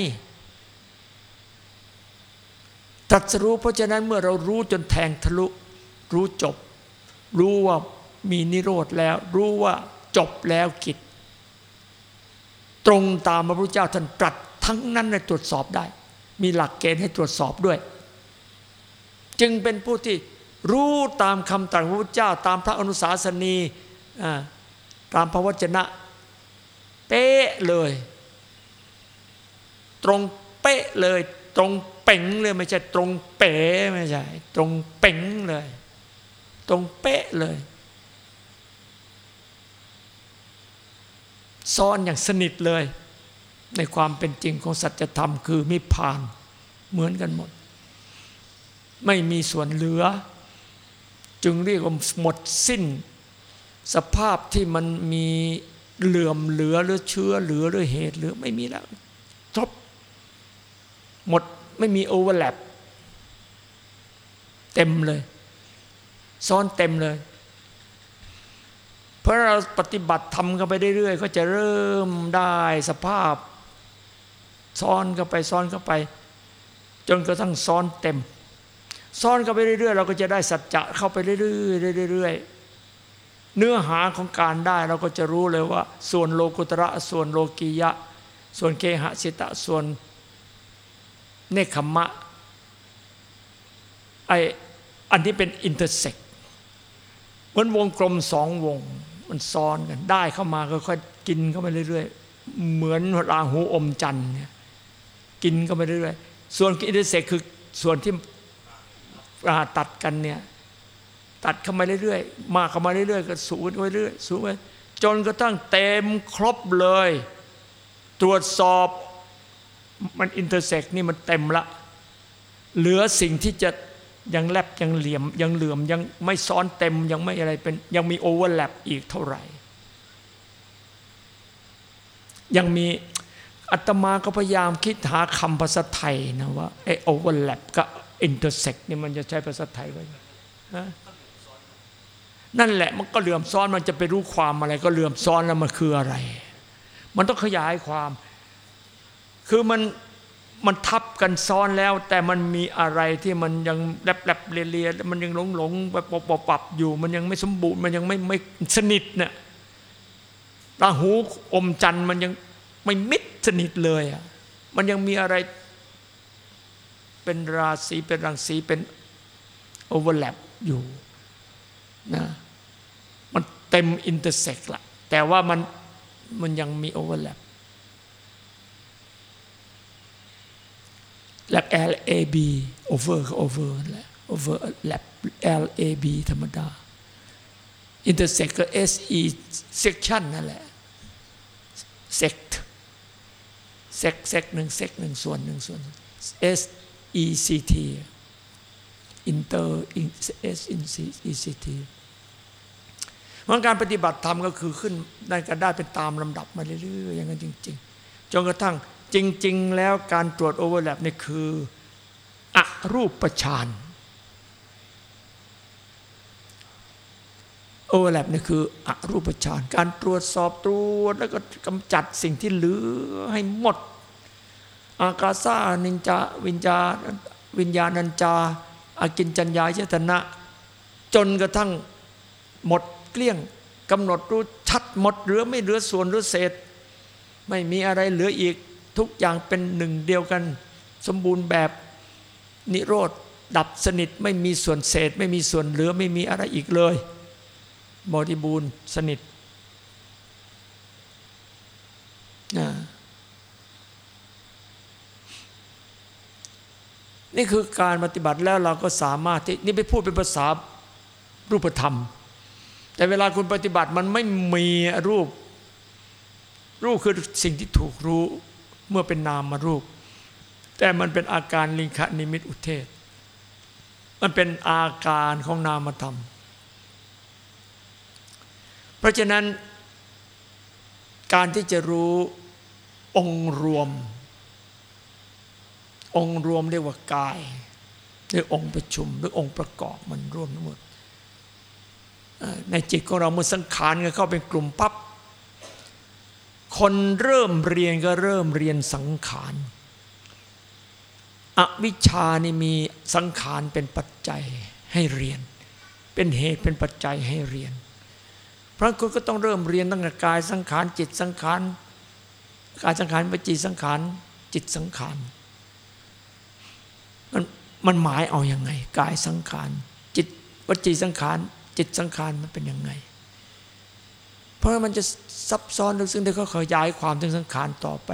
ตรัสรู้เพราะฉะนั้นเมื่อเรารู้จนแทงทะลุ รู้จบ รู้ว่ามีนิโรธแล้ว รู้ว่าจบแล้วกิจ ตรงตามพระพุทธเจ้าท่านตรัสทั้งนั้นในตรวจสอบได้ มีหลักเกณฑ์ให้ตรวจสอบด้วย จึงเป็นผู้ที่ รู้ตามคำตรัสพระพุทธเจ้า ตามพระอนุสาสนีตามพระวจนะ เป๊ะเลย ตรงเป๊ะเลย ตรงเป่งเลยไม่ใช่ตรงเป๋ไม่ใช่ตรงเป่งเลย ตรงเป๊ะเลยซ้อนอย่างสนิทเลย ในความเป็นจริงของสัจธรรมคือมิพานเหมือนกันหมด ไม่มีส่วนเหลือ จึงเรียกว่าหมดสิ้น สภาพที่มันมีเหลื่อมเหลือหรือเชื้อเหลือหรือเหตุเหลือไม่มีแล้วจบหมดไม่มีโอเวอร์แลปเต็มเลย ซ้อนเต็มเลย เพราะเราปฏิบัติทำกันไปเรื่อยๆก็จะเริ่มได้สภาพ ซ้อนเข้าไปซ้อนเข้าไป จนกระทั่งซ้อนเต็ม ซ้อนเข้าไปเรื่อยๆ เราก็จะได้สัจจะเข้าไปเรื่อยๆเรื่อยๆเนื้อหาของการได้เราก็จะรู้เลยว่า ส่วนโลกุตระส่วนโลกียะ ส่วนเคหะสิตะส่วนเนคขมะไออันนี้เป็นอินเตอร์เซ็กเหมือนวงกลมสองวง มันซ้อนกันได้เข้ามาก็ค่อยกินเข้าไปเรื่อยๆ เหมือนราหูอมจันทร์เนี่ยกินเข้าไปเรื่อยๆ ส่วน intersect คือส่วนที่ ตัดกันเนี่ยตัดเข้ามาเรื่อยๆ มาเข้ามาเรื่อยๆ ก็สูงไปเรื่อยสูงไปจนกระทั่งเต็มครบเลย ตรวจสอบมัน intersect นี่มันเต็มละ เหลือสิ่งที่จะยังแลบยังเหลี่ยมยังเหลื่อมยังไม่ซ้อนเต็มยังไม่อะไรเป็นยังมี overlap อีกเท่าไหร่ ยังมีอัตมาก็พยายามคิดหาคำภาษาไทยนะว่าไอ overlap กับ intersect นี่มันจะใช้ภาษาไทยไว้นั่นแหละมันก็เหลื่อมซ้อนมันจะไปรู้ความอะไร ก็เหลื่อมซ้อนแล้วมันคืออะไร มันต้องขยายความ คือมันมันทับกันซ้อนแล้ว แต่มันมีอะไรที่มันยังแลบแลบเลียๆมันยังหลงหลงแบบปรับอยู่ มันยังไม่สมบูรณ์มันยังไม่ไม่สนิทเนี่ยราหูอมจันทร์มันยังไม่มิดสนิทเลยอะมันยังมีอะไร เป็นราศีเป็นรังสีเป็น overlap อยู่นะมันเต็ม intersect ละแต่ว่ามันมันยังมีโอเวอร์แลปแลบ L A B over ก็ over แหละ over แลบ L A B ธรรมดา intersect ก็ S E section นั่นแหละ sect sect sect หนึ่ง sect หนึ่งส่วนหนึ่งส่วน S E C T inter S E C T เพราะการปฏิบัติธรรมก็คือขึ้นได้กันได้เป็นตามลำดับมาเรื่อยๆอย่างนั้นจริง ๆ จนกระทั่งจริง ๆ แล้วการตรวจ overlap นี่คืออรูปฌาน overlap นี่คืออรูปฌานการตรวจสอบตรวจแล้วก็กำจัดสิ่งที่เหลือให้หมด อากาสานินจาวิญญาวิญญาณัญจาอากินจัญญายตนะ จนกระทั่งหมดเกลี้ยงกำหนดรู้ชัดหมดเหลือไม่เหลือส่วนหรือเศษ ไม่มีอะไรเหลืออีกทุกอย่างเป็นหนึ่งเดียวกัน สมบูรณ์แบบนิโรธดับสนิทไม่มีส่วนเศษ ไม่มีส่วนเหลือไม่มีอะไรอีกเลยบริบูรณ์สนิทนะ นี่คือการปฏิบัติแล้วเราก็สามารถที่นี่ไปพูดเป็นภาษารูปธรรม แต่เวลาคุณปฏิบัติมันไม่มีรูป รูปคือสิ่งที่ถูกรู้เมื่อเป็นนามมารูป แต่มันเป็นอาการลิงคนิมิตอุเทศ มันเป็นอาการของนามธรรม เพราะฉะนั้นการที่จะรู้องค์รวม องค์รวมเรียกว่ากายหรือองค์ประชุมหรือองค์ประกอบมันรวมทั้งหมดในจิตของเราเมื่อสังขารกันเข้าเป็นกลุ่มปับ๊บคนเริ่มเรียนก็เริ่มเรียนสังขารอวิชชานี่มีสังขารเป็นปัจจัยให้เรียน เป็นเหตุเป็นปัจจัยให้เรียน เพราะคุณก็ต้องเริ่มเรียนตั้งแต่กายสังขารจิตสังขารกายสังขารวิจีสังขารจิตสังขาร มันหมายเอาอยัางไง กายสังขาร จิตวจีสังขาร จิตสังขารมันเป็นยังไง เพราะมันจะซับซ้อนลึกซึ้งเดี๋ยวเขาขยายความถึงสังขารต่อไป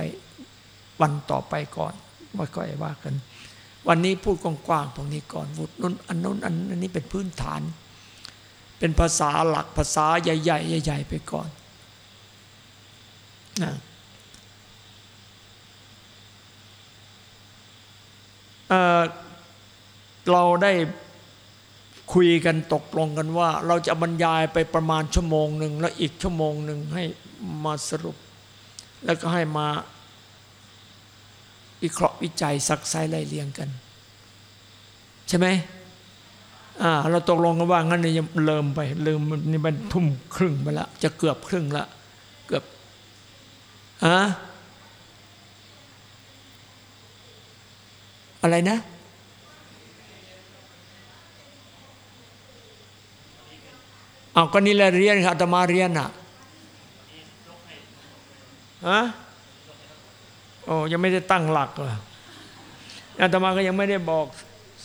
วันต่อไปก่อนไม่ค่อยว่ากัน วันนี้พูดกว้างๆตรงนี้ก่อนวุฒนู้นอันนู้นอันนี้เป็นพื้นฐาน เป็นภาษาหลักภาษาใหญ่ๆใหญ่ๆไปก่อนนะเเราได้คุยกันตกลงกันว่า เราจะบรรยายไปประมาณชั่วโมงหนึ่งแล้วอีกชั่วโมงหนึ่งให้มาสรุป แล้วก็ให้มาวิเคราะห์วิจัยซักไซไล่เลียงกัน ใช่ไหมอ่าเราตกลงกันว่างั้นเนี่ยเริ่มไปเริ่มนี่มันทุ่มครึ่งไปแล้วจะเกือบครึ่งละเกือบอะอะไรนะ เอาก็นี่แหละเรียนครับอาตมาเรียนอะฮะโอ้ยังไม่ได้ตั้งหลักเลยอาตมาก็ยังไม่ได้บอก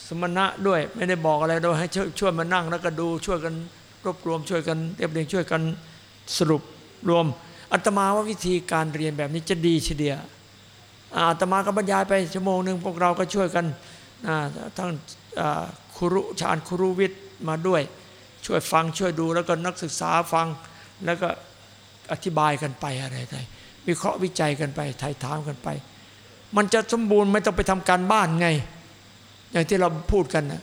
สมณะด้วย ไม่ได้บอกอะไรโดยให้ช่วยมานั่งแล้วก็ดูช่วยกันรวบรวมช่วยกันเรียบเรียงช่วยกันสรุปรวมอาตมาว่าวิธีการเรียนแบบนี้จะดีเฉดียอาตมาก็บรรยายไปชั่วโมงหนึ่งพวกเราก็ช่วยกันทั้งครูชาญครูวิทย์มาด้วย ช่วยฟังช่วยดูแล้วก็นักศึกษาฟังแล้วก็อธิบายกันไปอะไรไปวิเคราะห์วิจัยกันไปไถ่ถามกันไป มันจะสมบูรณ์ไม่ต้องไปทำการบ้านไง อย่างที่เราพูดกันนะ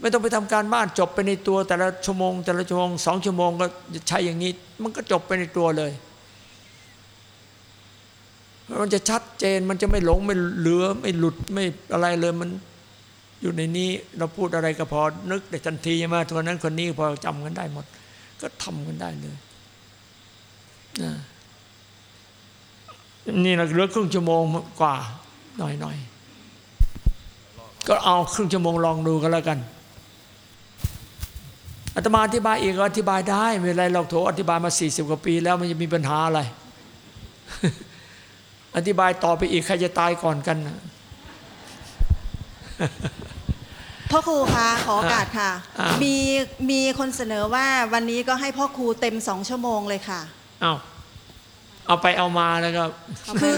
ไม่ต้องไปทำการบ้านจบไปในตัว แต่ละชั่วโมง แต่ละชั่วโมงสองชั่วโมงก็ใช้อย่างนี้ มันก็จบไปในตัวเลย มันจะชัดเจนมันจะไม่หลงไม่เหลือไม่หลุดไม่อะไรเลยมัน อยู่ในนี้เราพูดอะไรก็พอนึกได้ทันทีใช่ไหมคนนั้นคนนี้พอจำกันได้หมด ก็ทำกันได้เลยนะนี่เราเหลือครึ่งชั่วโมงกว่าหน่อยๆก็เอาครึ่งชั่วโมงลองดูกันแล้วกันอาตมาอธิบายเอีกก็อธิบายได้ไม่เป็นไรเราโถอธิบายมาสี่สิบกว่าปีแล้วมันจะมีปัญหาอะไร อธิบายต่อไปอีกใครจะตายก่อนกันนะ พ่อครูคะขอโอกาสค่ะมีมีคนเสนอว่าวันนี้ก็ให้พ่อครูเต็มสองชั่วโมงเลยค่ะ เอาเอาไปเอามาแล้วก็คือ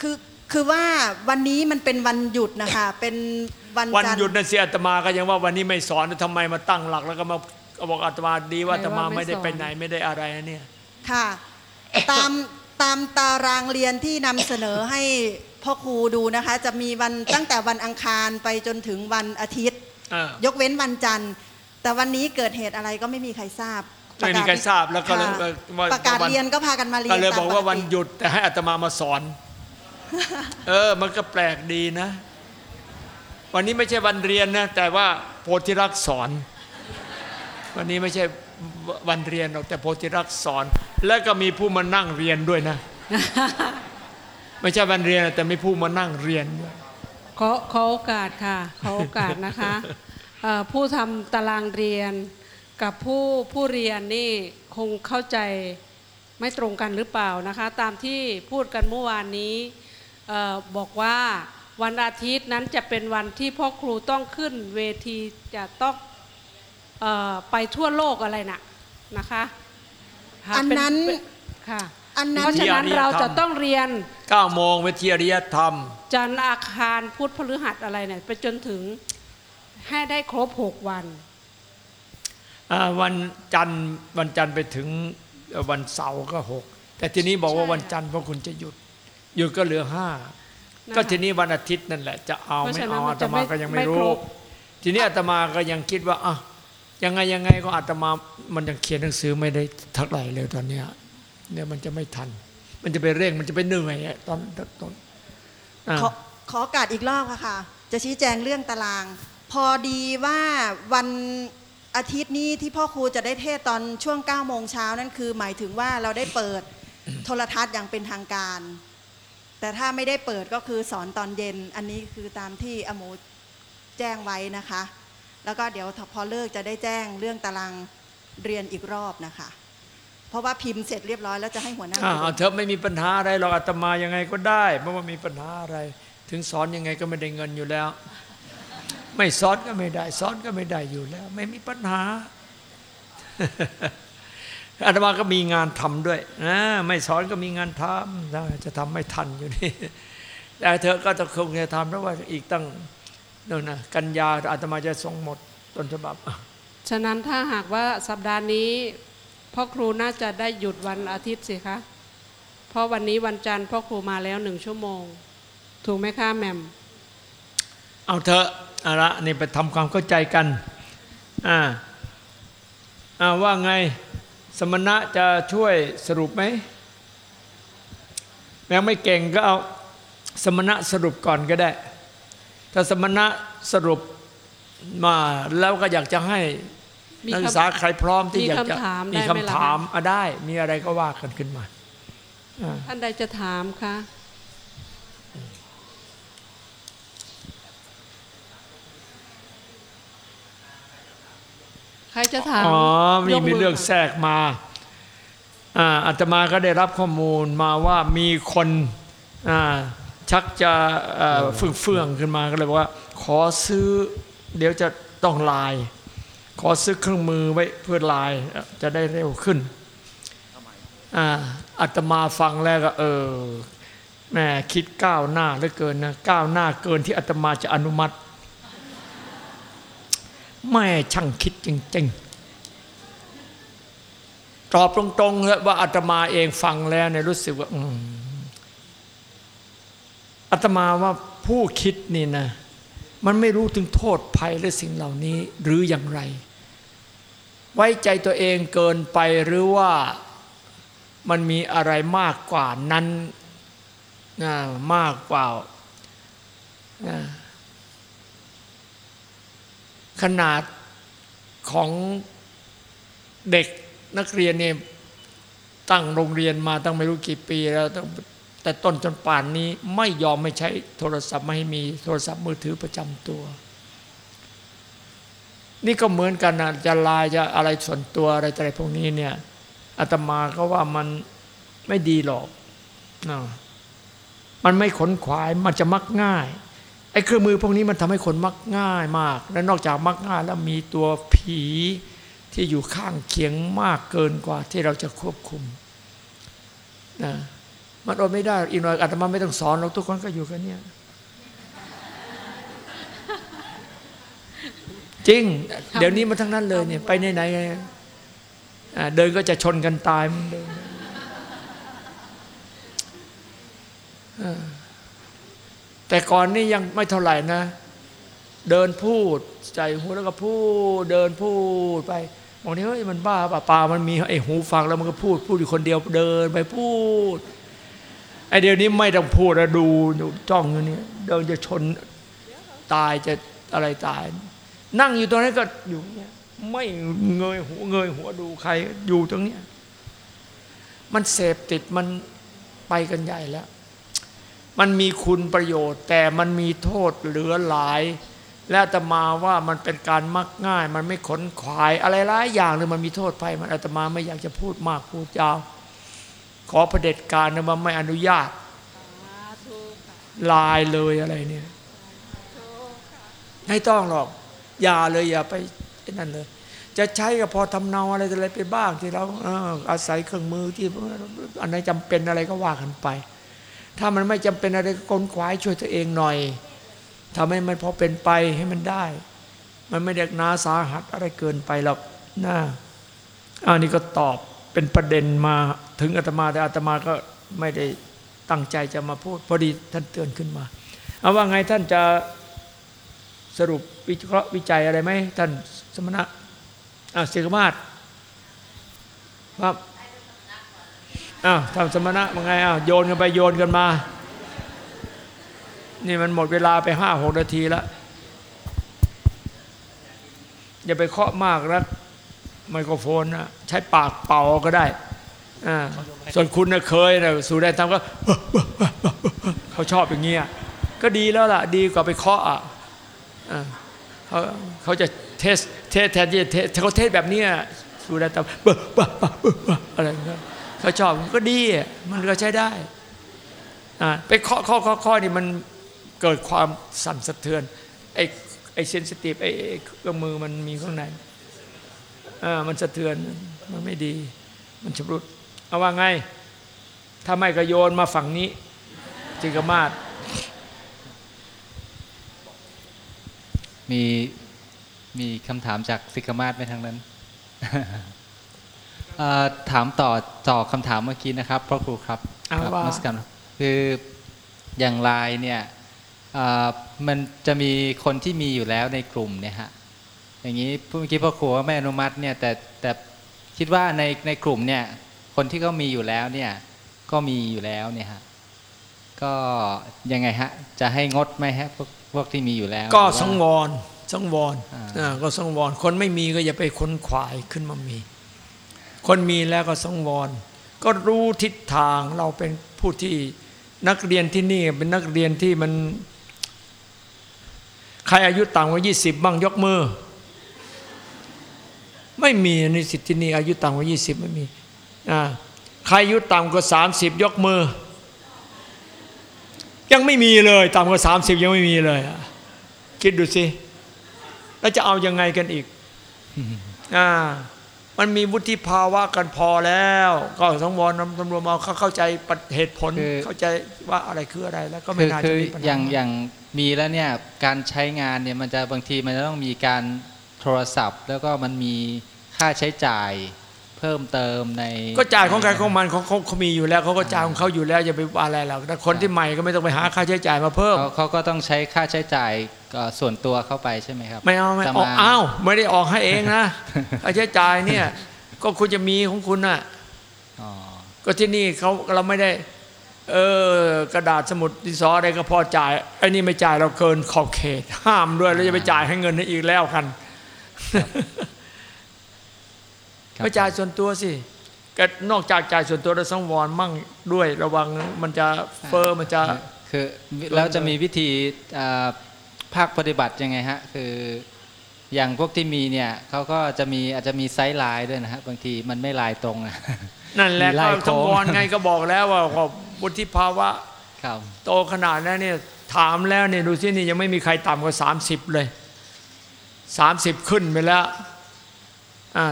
คือคือว่าวันนี้มันเป็นวันหยุดนะคะ เป็นวันวันหยุดนะเสียอาตมาก็ยังว่าวันนี้ไม่สอนทำไมมาตั้งหลักแล้วก็มาบอกอาตมาดีว่าอาตมาไม่ได้ไปไหนไม่ได้อะไรเนี่ย ค่ะ ตามตามตารางเรียนที่นำเสนอให้ พ่อครูดูนะคะ จะมีวันตั้งแต่วันอังคารไปจนถึงวันอาทิตย์ยกเว้นวันจันทร์ แต่วันนี้เกิดเหตุอะไรก็ไม่มีใครทราบไม่มีใครทราบแล้วก็เลยค่ะว่าประกาศวัน เรียนก็พากันมาเรียนก็เลยตมบอกว่าปวันหยุดแต่ให้อาตมามาสอน เออ มันก็แปลกดีนะ วันนี้ไม่ใช่วันเรียนนะ แต่ว่าโพธิรักษ์สอน วันนี้ไม่ใช่วันเรียนหรอกแต่โพธิรักษ์สอน แล้วก็มีผู้มานั่งเรียนด้วยนะ ไม่ใช่วันเรียนแต่มีผู้มานั่งเรียนด้วยขอขอโอกาสค่ะขอโอกาสนะคะเอ่อผู้ทำตารางเรียน กับผู้ผู้เรียนนี่คงเข้าใจไม่ตรงกันหรือเปล่านะคะ ตามที่พูดกันเมื่อวานนี้เออบอกว่าวันอาทิตย์นั้นจะเป็นวันที่พ่อครูต้องขึ้นเวทีจะต้องเออไปทั่วโลกอะไรน่ะนะคะค่ะอันนั้นเป็ค่ะ อันนั้นเพราะฉะนั้นเราจะต้องเรียน9โมงวิทยาริยธรรม จันทร์อาคารพุธพฤหัสอะไรเนี่ยไปจนถึงให้ได้ครบหกวันอ่าวันจันทร์วันจันทร์ไปถึงวันเสาร์ก็หกแต่ทีนี้บอกว่าใช่วันจันทร์พวกคุณจะหยุดหยุดก็เหลือห้านะคะก็ทีนี้วันอาทิตย์นั่นแหละ จะเอาเพราะไม่ฉะนั้นเอามัอานตจะมาไม่ก็ยังไม่ไม่รู้ครบทีนี้อาตมาก็ยังคิดว่าอะยังไงยังไงก็อาตมามันยังเขียนหนังสือไม่ได้เท่าไหร่เลยตอนเนี้ย เนี่ยมันจะไม่ทัน มันจะไปเร่งมันจะไปเหนื่อยตอนต้นอขอขอโอกาสอีกรอบค่ะค่ะ จะชี้แจงเรื่องตาราง พอดีว่าวันอาทิตย์นี้ที่พ่อครูจะได้เทศตอนช่วง9โมงเช้านั่นคือ หมายถึงว่าเราได้เปิดโทรทัศน์อย่างเป็นทางการ แต่ถ้าไม่ได้เปิดก็คือสอนตอนเย็น อันนี้คือตามที่อโมแจ้งไว้นะคะ แล้วก็เดี๋ยวพอเลิกจะได้แจ้งเรื่องตารางเรียนอีกรอบนะคะ เพราะว่าพิมพ์เสร็จเรียบร้อยแล้วจะให้หัวหน้าอ่าไปดูเอาเธอไม่มีปัญหาอะไรหรอกอาตมายังไงก็ได้เพราะว่ามีปัญหาอะไร ถึงสอนยังไงก็ไม่ได้เงินอยู่แล้ว ไม่สอนก็ไม่ได้สอนก็ไม่ได้อยู่แล้ว ไม่มีปัญหาอาตมาก็มีงานทำด้วยนะไม่สอนก็มีงานทำนะจะทำไม่ทันอยู่นี่แต่เธอก็จะคงจะทำเพราะว่าอีกตั้งนู่นนะกันยาอาตมาจะส่งหมดต้นฉบับ ฉะนั้นถ้าหากว่าสัปดาห์นี้ พ่อครูน่าจะได้หยุดวันอาทิตย์สิคะ เพราะวันนี้วันจันทร์พ่อครูมาแล้วหนึ่งชั่วโมง ถูกไหมคะแม่มเอาเถอะเอาละนี่ไปทำความเข้าใจกันอ่าอ่าว่าไงสมณะจะช่วยสรุปไหมยังไม่เก่งก็เอาสมณะสรุปก่อนก็ได้ ถ้าสมณะสรุปมาแล้วก็อยากจะให้ นักคำศึกษาใครพร้อมที่มีอยากจะคำถามมีได้ไหมคำล่ะถามอะได้ มีอะไรก็ว่ากันขึ้นมาอ่าท่านใดจะถามคะใครจะถาม อ๋อมียกมีอเรื่องค่ะแทรกมาอ่าอาตมาก็ได้รับข้อมูลมาว่ามีคนอ่าชักจะเอ่อเฟื่องๆขึ้นมาก็เลยบอกว่า ขอซื้อเดี๋ยวจะต้องไลายข อซื้อเครื่องมือไว้เพื่อไลายจะได้เร็วขึ้นอ่าอาตมาฟังแล้วก็เออแหม่คิดก้าวหน้าเหลือเกินนะก้าวหน้าเกินที่อาตมาจะอนุมัติแม่ช่างคิดจริงๆตอบตรงๆเลยว่าอาตมาเองฟังแล้วเนี่ยรู้สึกว่าอืมอาตมาว่าผู้คิดนี่นะ มันไม่รู้ถึงโทษภัยและสิ่งเหล่านี้หรืออย่างไร ไว้ใจตัวเองเกินไปหรือว่ามันมีอะไรมากกว่านั้นนะมากกว่านะขนาดของเด็กนักเรียนเนี่ยตั้งโรงเรียนมาตั้งไม่รู้กี่ปีแล้วแต่ต้นจนป่านนี้ไม่ยอมไม่ใช้โทรศัพท์ไม่ให้มีโทรศัพท์มือถือประจำตัว นี่ก็เหมือนกันนะจะลายจะอะไรส่วนตัวอะไรอะไรพวกนี้เนี่ยอาตมาก็ว่ามันไม่ดีหรอกนะมันไม่ขนขวายมันจะมักง่ายไอ้เครื่องมือพวกนี้มันทำให้คนมักง่ายมาก และนอกจากมักง่ายแล้วมีตัวผีที่อยู่ข้างเคียงมากเกินกว่าที่เราจะควบคุมนะมันอดไม่ได้อีกหน่อยอาตมาไม่ต้องสอนเราทุกคนก็อยู่กันเนี่ย จริง เดี๋ยวนี้มาทั้งนั้นเลยเนี่ยไปไหนๆอ่าเดินก็จะชนกันตายมันเดินเออแต่ก่อนนี่ยังไม่เท่าไหร่นะ เดินพูดใจหูแล้วก็พูดเดินพูดไปบอกนี่เฮ้ยมันบ้าป่าป่ามันมีไอ้หูฟังแล้วมันก็พูดพูดอยู่คนเดียวเดินไปพูดไอ้เดี๋ยวนี้ไม่ต้องพูดแล้วดูอยู่จ้องอยู่นี่เดินจะชนตายจะอะไรตาย นั่งอยู่ตรงนั้นก็อยู่เนี่ยไม่เงยหัวเงยหัวดูใครอยู่ตรงเนี้ยมันเสพติดมันไปกันใหญ่แล้ว มันมีคุณประโยชน์ แต่มันมีโทษเหลือหลาย และอาตมาว่ามันเป็นการมักง่าย มันไม่ขนขวายอะไรหลายอย่างเลยมันมีโทษภัยมันอาตมาไม่อยากจะพูดมากพูดยาว ขอประเผด็จการนะมันไม่อนุญาตลายเลยอะไรเนี่ยไม่ต้องหรอก อย่าเลยอย่าไปนั่นเลย จะใช้ก็พอทำเนาอะไรอะไรไปบ้างที่เราเออาศัยเครื่องมือที่อันไหนจำเป็นอะไรก็ว่ากันไป ถ้ามันไม่จำเป็นอะไรก็กลขวายช่วยตัวเองหน่อยทำให้มันพอเป็นไปให้มันได้ มันไม่เด็กนาสาหัสอะไรเกินไปหรอกนะอันนี้ก็ตอบเป็นประเด็นมาถึงอาตมาแต่อาตมาก็ไม่ได้ตั้งใจจะมาพูด พอดีท่านเตือนขึ้นมา เอาว่าไงท่านจะ สรุปวิเคราะห์วิจัยอะไรไหมท่านสมณะอ่าเสกมาศครับอ้าวทำสมณะมังไงอ้าวโยนกันไปโยนกันมา นี่มันหมดเวลาไปห้าหกนาทีแล้วอย่าไปเคาะมากนะไมโครโฟนนะใช้ปากเป่าก็ได้ส่วนคุณนะเคยนะสู่ได้ทำก็ เขาชอบอย่างเงี้ยก็ดีแล้วล่ะ ดีกว่าไปเคาะอะ เขาเขาจะเทสเทสแทนที่จะเทสเขาเทสแบบเนี้ยสู่ได้ทำเบอเบอเบอบออะไรเขาชอบก็ดีมันก็ใช้ได้อ่าไปเคาะเคาะเคาะเนี่มันเกิดความสั่นสะเทือนไอไอเซนซิฟไอ้ไอ้เครื่องมือมันมีข้างในอ่ามันสะเทือนมันไม่ดี มันชำรุดเอาว่าไง ถ้าไม่ก็โยนมาฝั่งนี้จิกมาศ มีมีคำถามจากสิกมาศไหมทางนั้นเอ่อถามต่อต่อคำถามเมื่อกี้นะครับพ่อครูครับเอาครับว่านมัสการครับคืออย่างไลน์เนี่ยเอ่อมันจะมีคนที่มีอยู่แล้วในกลุ่มเนี่ยฮะอย่างนี้เมื่อกี้พ่อครูว่าไม่อนุมัติเนี่ยแต่แต่คิดว่าในในกลุ่มเนี่ยคนที่เขามีอยู่แล้วเนี่ยก็มีอยู่แล้วเนี่ยฮะก็ยังไงฮะจะให้งดไหมฮะ พวกพวกที่มีอยู่แล้ว ก็หรือว่าสังวรสังวรอ่าอ่าก็สังวร คนไม่มีก็อย่าไปค้นขวายขึ้นมามี คนมีแล้วก็สังวร ก็รู้ทิศทางเราเป็นผู้ที่นักเรียนที่นี่เป็นนักเรียนที่มัน ใครอายุต่ำกว่ายี่สิบบ้างยกมือ ไม่มีในสิทธินี่อายุต่ำกว่ายี่สิบไม่มีอ่าใครอายุต่ำกว่าสามสิบยกมือ ยังไม่มีเลยต่ำกว่าสามสิบยังไม่มีเลยอะคิดดูสิแล้วจะเอายังไงกันอีกอ่ามันมีวุฒิภาวะกันพอแล้ว ก็สังวรนำตำรวจมาเขาเข้าใจเหตุผลคือเข้าใจว่าอะไรคืออะไรแล้วก็ไม่คือน่าคืจะอมีปัญหาอย่างอย่างมีแล้วเนี่ยการใช้งานเนี่ยมันจะบางทีมันจะต้องมีการโทรศัพท์ แล้วก็มันมีค่าใช้จ่าย เพิ่มเติมในก็จ่ายของใครของมันเขาเขาเขามีอยู่แล้วเขาก็จ่ายของเขาอยู่แล้วอย่าไปว่าอะไรหรอกแต่คนที่ใหม่ก็ไม่ต้องไปหาค่าใช้จ่ายมาเพิ่มเขาเขาก็ต้องใช้ค่าใช้จ่ายเอ่อส่วนตัวเข้าไปใช่ไหมครับ ไม่เอาไม่จะออกมาอ้าวไม่ได้ออกให้เองนะค่าใช้จ่ายเนี่ย ก็คุณจะมีของคุณน่ะอ๋อก็ที่นี่เขาเราไม่ได้ เออกระดาษสมุดดินสออะไรก็พอจ่ายไอ้นี่ไม่จ่ายเราเกินขอบเขต ห้ามด้วยแล้วจะไปจ่ายให้เงินให้อีกแล้วกันครับ ไม่จ่ายส่วนตัวสิก็นอกจากจ่ายส่วนตัวแล้วสังวรมั่งด้วยระวังมันจะเฟอร์มันจะคือแล้วจะมีวิธีเอ่อภาคปฏิบัติยังไงฮะคืออย่างพวกที่มีเนี่ยเขาก็จะมีอาจจะมี sideline ด้วยนะฮะบางทีมันไม่ลายตรงอะนั่นแหละมีไล่ก็สังวรโค้งไงก็บอกแล้วว่าว่าวุฒิภาวะครับโตขนาดนั้นเนี่ยถามแล้วเนี่ยดูสินี่ยังไม่มีใครต่ำกว่า30 เลย 30 ขึ้นไปแล้วอ่า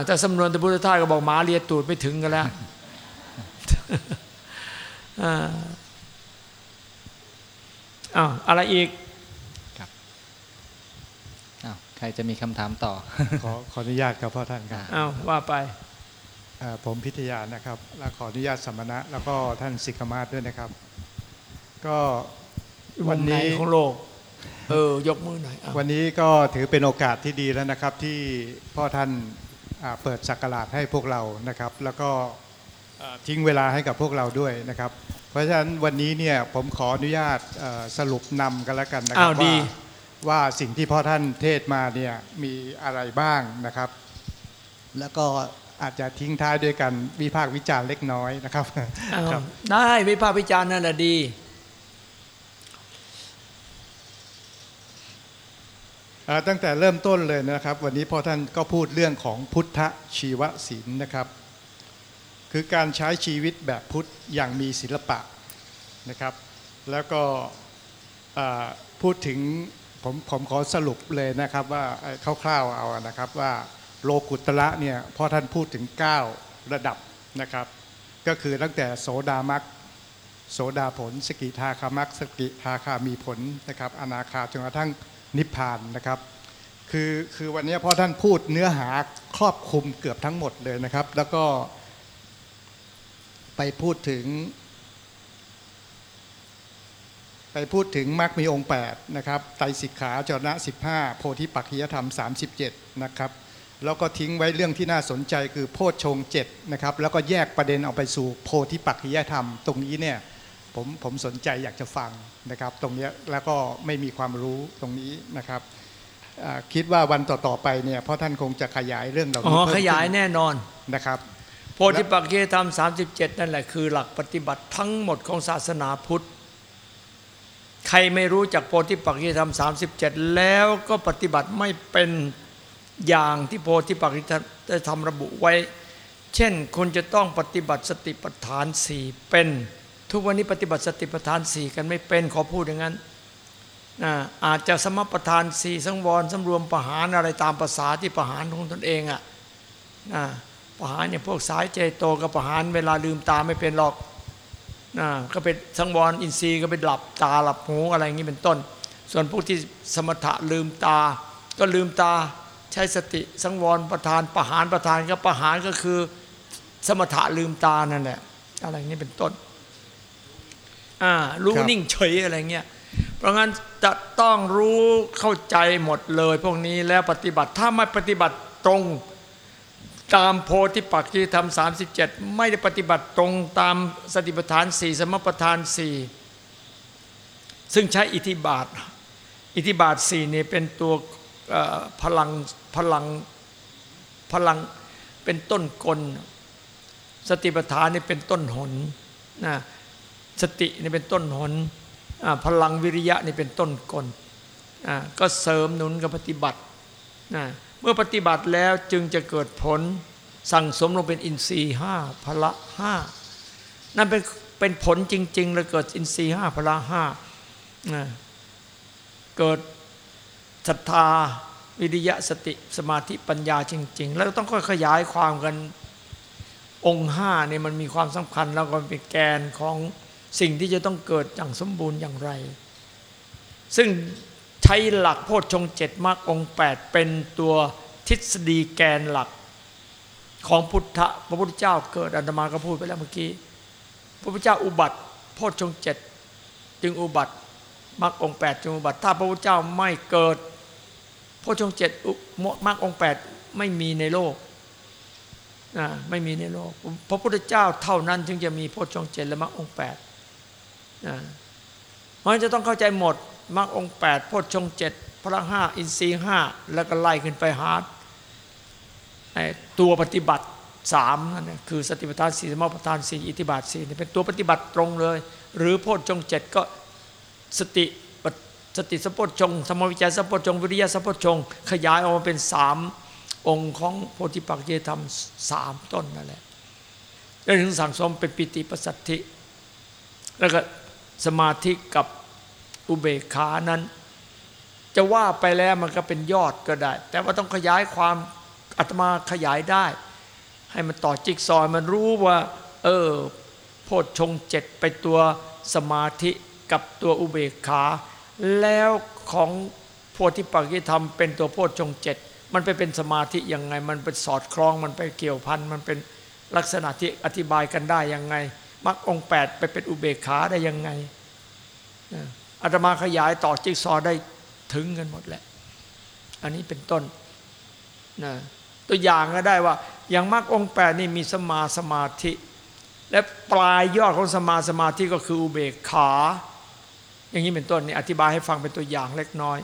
แต่สำนวนท่านพุทธทาสก็บอกหมาเลียตูดไม่ถึงกันแล้วอ่าอ้าวอะไรอีกอ้าวใครจะมีคำถามต่อ ขอขออนุญาตครับพ่อท่านครับอ้าวว่าไปเอ่อผมพิทยานะครับ และขออนุญาตสมณะ แล้วก็ท่านสิกขมาศด้วยนะครับ ก็วัวันนนี้นี้ของโลกเออยกมือหน่อยอ้าววันนี้ก็ถือเป็นโอกาสที่ดีแล้วนะครับ ที่พ่อท่านอ่า เปิดสักการะให้พวกเรานะครับ แล้วก็อ่าทิ้งเวลาให้กับพวกเราด้วยนะครับ เพราะฉะนั้นวันนี้เนี่ยผมขออนุญาตเอ่อสรุปนำกันแล้วกันนะครัอ้าวดีว่าว่าสิ่งที่พ่อท่านเทศมาเนี่ยมีอะไรบ้างนะครับ แล้วก็อาจจะทิ้งท้ายด้วยกันวิพากษ์วิจารณ์เล็กน้อยนะครับอ้าวครับได้วิพากษ์วิจารณ์นั่นแหละดี เอ่อ ตั้งแต่เริ่มต้นเลยนะครับ วันนี้พ่อท่านก็พูดเรื่องของพุทธชีวศิลป์นะครับ คือการใช้ชีวิตแบบพุทธอย่างมีศิลปะนะครับ แล้วก็พูดถึงผมผมขอสรุปเลยนะครับว่าคร่าวๆเอานะครับว่าโลกุตระเนี่ยพ่อท่านพูดถึง 9 ระดับนะครับ ก็คือตั้งแต่โสดามักโสดาผล สกิทาคามักสกิทาคามีผลนะครับอนาคาจนกระทั่ง นิพพานนะครับ คือคือวันนี้พ่อท่านพูดเนื้อหาครอบคลุมเกือบทั้งหมดเลยนะครับ แล้วก็ ไปพูดถึง ไปพูดถึงมรรคมีองค์ 8 นะครับไตรสิกขาจรณะ 15 โพธิปักขิยธรรม 37 นะครับแล้วก็ทิ้งไว้เรื่องที่น่าสนใจคือโพชฌงค์7นะครับแล้วก็แยกประเด็นออกไปสู่โพธิปักขิยธรรม ตรงนี้เนี่ย ผมผมสนใจอยากจะฟังนะครับ ตรงเนี้ยแล้วก็ไม่มีความรู้ตรงนี้นะครับอ่าคิดว่าวันต่อๆไปเนี่ยเพราะท่านคงจะขยายเรื่องเหล่าอ๋นี้อเพิ่มขยายขึ้นแน่นอนนะครับโพธิปักขิยธรรม 37 นั่นแหละคือหลักปฏิบัติทั้งหมดของศาสนาพุทธ ใครไม่รู้จักโพธิปักขิยธรรม 37 แล้วก็ปฏิบัติไม่เป็นอย่างที่โพธิปักขิยธรรมระบุไว้ เช่นคุณจะต้องปฏิบัติสติปัฏฐานสี่เป็น ทุกวันนี้ปฏิบัติสติปัฏฐานสี่กันไม่เป็นขอพูดอย่างนั้นนะอาจจะสมประทานสี่สังวรสำรวมประหารอะไรตามภาษาที่ประหารของตนเองอะ่ะประหารเนี่ยพวกสายเจโตกับประหารเวลาลืมตาไม่เป็นหรอกนะก็เป็นสังวรอินทรีย์ก็เป็นหลับตาหลับหูอะไรอย่างนี้เป็นต้น ส่วนพวกที่สมถะลืมตา ก็ลืมตาใช้สติสังวรประทานประหารประทานก็ประหารก็คือสมถะลืมตานั่นแหละอะไรอย่างนี้เป็นต้น อ่ารู้ครับนิ่งเฉยอะไรเงี้ยเพราะงั้นจะต้องรู้เข้าใจหมดเลย พวกนี้แล้วปฏิบัติถ้าไม่ปฏิบัติตรงตามโพธิปักขิยธรรม 37 ไม่ได้ปฏิบัติตรงตามสติปัฏฐานสี่สมปัฏฐานสี่ซึ่งใช้อิทธิบาท อิทธิบาทสี่นี่เป็นตัวเอ่อพลังพลังพลังเป็นต้นกล สติปัฏฐานนี่เป็นต้นหนนะ สตินี่เป็นต้นหนพลังวิริยะนี่เป็นต้นกลก็เสริมหนุนกับปฏิบัติ เมื่อปฏิบัติแล้วจึงจะเกิดผลสั่งสมลงเป็นอินทรีห้าพละห้านั่นเป็นเป็นผลจริงๆแล้วเกิดอินทรีห้าพละห้าเกิดศรัทธาวิริยะสติสมาธิปัญญาจริง ๆ แล้วต้องค่อยขยายความกันองค์ห้าเนี่ยมันมีความสำคัญแล้วก็เป็นแกนของ สิ่งที่จะต้องเกิดอย่างสมบูรณ์อย่างไร ซึ่งใช้หลักโพชฌงเจ็ดมรรคองค์แปดเป็นตัวทฤษฎีแกนหลักของพุทธะพระพุทธเจ้าเกิดอาตมาก็พูดไปแล้วเมื่อกี้พระพุทธเจ้าอุบัติโพชฌงเจ็ดจึงอุบัติมรรคองแปดจึงอุบัติ ถ้าพระพุทธเจ้าไม่เกิดโพชฌงเจ็ดมรรคองแปดไม่มีในโลกอ่าไม่มีในโลก พระพุทธเจ้าเท่านั้น จึงจะมีโพชฌงเจ็ดและมรรคองแปด เพราะฉะนั้นจะต้องเข้าใจหมดมรรคองแปดโพชฌงเจ็ดพระห้าอินทรีห้าแล้วก็ไล่ขึ้นไปหาไอ้ตัวปฏิบัติสามนั่นคือสติปัฏฐานสี่สมปัฏฐานสี่อิทธิบาทสี่นี่เป็นตัวปฏิบัติตรงเลย หรือโพชฌงเจ็ดก็สติสติสัพพชงสมวิจัยสัพพชงวิริยะสัพพชงขยายออกมาเป็นสามองค์ของโพธิปักขิยธรรมสามต้นนั่นแหละแล้วถึงสั่งสมเป็นปิติปัสสัทธิ แล้วก็ สมาธิกับอุเบกขานั้น จะว่าไปแล้วมันก็เป็นยอดก็ได้ แต่ว่าต้องขยายความอาตมาขยายได้ ให้มันต่อจิกซอยมันรู้ว่า เออโพชฌงเจ็ดไปตัวสมาธิกับตัวอุเบกขา แล้วของโพธิปักขิธรรมเป็นตัวโพชฌงเจ็ดมันไปเป็นสมาธิยังไง มันเป็นสอดคล้องมันไปเกี่ยวพันมันเป็นลักษณะที่อธิบายกันได้ยังไง มรรคองแปดไปเป็นอุเบกขาได้ยังไงอาตมาขยายต่อจิ๊กซอได้ถึงกันหมดแหละ อันนี้เป็นต้นนะตัวอย่างก็ได้ว่า อย่างมรรคองแปดนี่มีสมาสมาธิ และปลายยอดของสมาสมาธิก็คืออุเบกขา อย่างนี้เป็นต้นนี่อธิบายให้ฟังเป็นตัวอย่างเล็กน้อย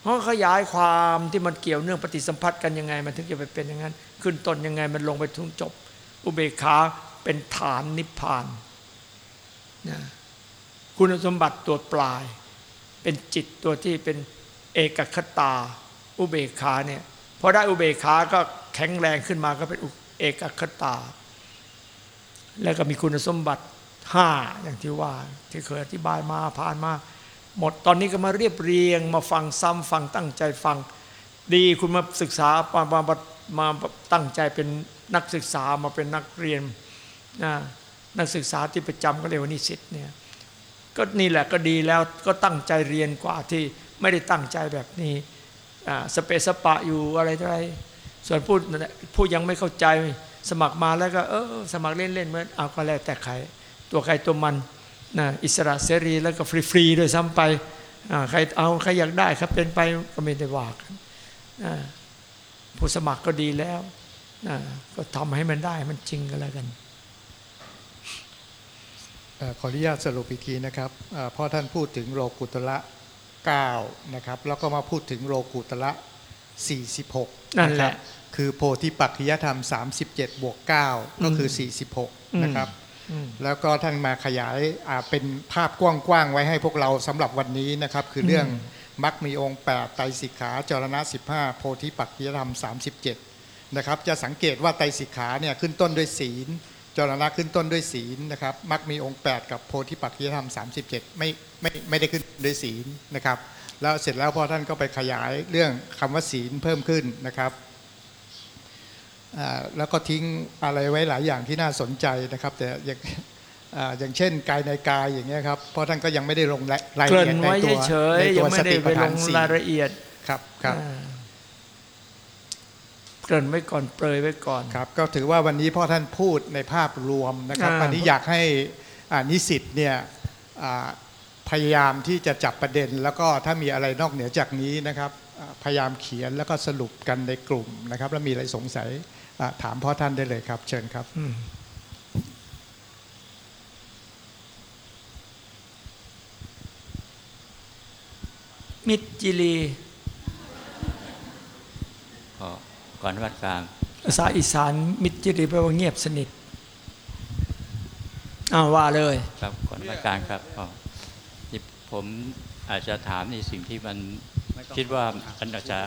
เพราะขยายความที่มันเกี่ยวเนื่องปฏิสัมพัทธ์กันยังไง มันถึงจะไปเป็นอย่างนั้น ขึ้นต้นยังไงมันลงไปถึงจบ อุเบกขา เป็นฐานนิพพานนะคุณสมบัติตัวปลาย เป็นจิตตัวที่เป็นเอกคตา อุเบกขาเนี่ยพอได้อุเบกขาก็แข็งแรงขึ้นมาก็เป็นเอกคตา แล้วก็มีคุณสมบัติห้าอย่างที่ว่า ที่เคยอธิบายมาผ่านมา หมดตอนนี้ก็มาเรียบเรียง มาฟังซ้ำฟังตั้งใจฟัง ดีคุณมาศึกษามามามามาตั้งใจเป็นนักศึกษามาเป็นนักเรียน นะนักศึกษาที่ประจำก็เรียกว่านิสิตเนี่ยก็นี่แหละก็ดีแล้วก็ตั้งใจเรียนกว่าที่ไม่ได้ตั้งใจแบบนี้อ่าสเปซสปะอยู่อะไรอะไร ส่วนผู้ผู้ยังไม่เข้าใจสมัครมาแล้วก็เออสมัครเล่นๆเหมือนเอาก็แล้วแต่ใครตัวใครตัวมันนะอิสระเสรีแล้วก็ฟรีๆด้วยซ้ำไปอ่าใครเอาใครอยากได้ครับเป็นไปก็ไม่ได้ว่ากันอ่าผู้สมัครก็ดีแล้วก็ทำให้มันได้มันจริงก็แล้วกัน ขออนุญาตสรุปอีกทีนะครับเอ่อเพ่อท่านพูดถึงโลกุตละ9นะครับแล้วก็มาพูดถึงโลกุตละ 46นั่นแหละครับคือโพธิปัจจยธรรม 37 บวก 9 ก็คือ 46 นะครับอืมแล้วก็ท่านมาขยายอ่าเป็นภาพกว้างๆ ไว้ให้พวกเราสำหรับวันนี้นะครับ คือเรื่องมักมีองค์ 8 ไตรสิกขาจรณะ 15 โพธิปัจจยธรรม 37 นะครับ จะสังเกตว่าไตรสิกขาเนี่ยขึ้นต้นด้วยศีล จรณะขึ้นต้นด้วยศีลนะครับมักมีองค์ 8 กับโพธิปัจจยธรรม 37 ไม่ไม่ไม่ได้ขึ้นด้วยศีลนะครับ แล้วเสร็จแล้วพอท่านก็ไปขยายเรื่องคำว่าศีลเพิ่มขึ้นนะครับอ่าแล้วก็ทิ้งอะไรไว้หลายอย่างที่น่าสนใจนะครับ แต่อย่างอ่าอย่างเช่นกายในกายอย่างเงี้ยครับเพราะท่านก็ยังไม่ได้ลงรายรายเกละริ่นเอียดในไว้ตัวเฉยในๆตัยัวงไม่สได้ติไปปัฏลฐานงสี่รายละเอียดครับครับอ่า เกริ่นไว้ก่อนเปรยไว้ก่อนครับก็ถือว่าวันนี้พ่อท่านพูดในภาพรวมนะครับอ่าวันนี้อยากให้อ่านิสิตเนี่ยอ่าพยายามที่จะจับประเด็น แล้วก็ถ้ามีอะไรนอกเหนือจากนี้นะครับอ่าพยายามเขียนแล้วก็สรุปกันในกลุ่มนะครับ แล้วมีอะไรสงสัยอ่าถามพ่อท่านได้เลยครับ เชิญครับอืมมิตรจิรี ก็ ก่อนวัดกลางภาษาอีสานมิตรจิรีแปลว่าเงียบสนิทอ้าวว่าเลย ครับก่อนวัดกลางครับก็นี่ผมอาจจะถามในสิ่งที่มันคิดว่ามันอาจจะ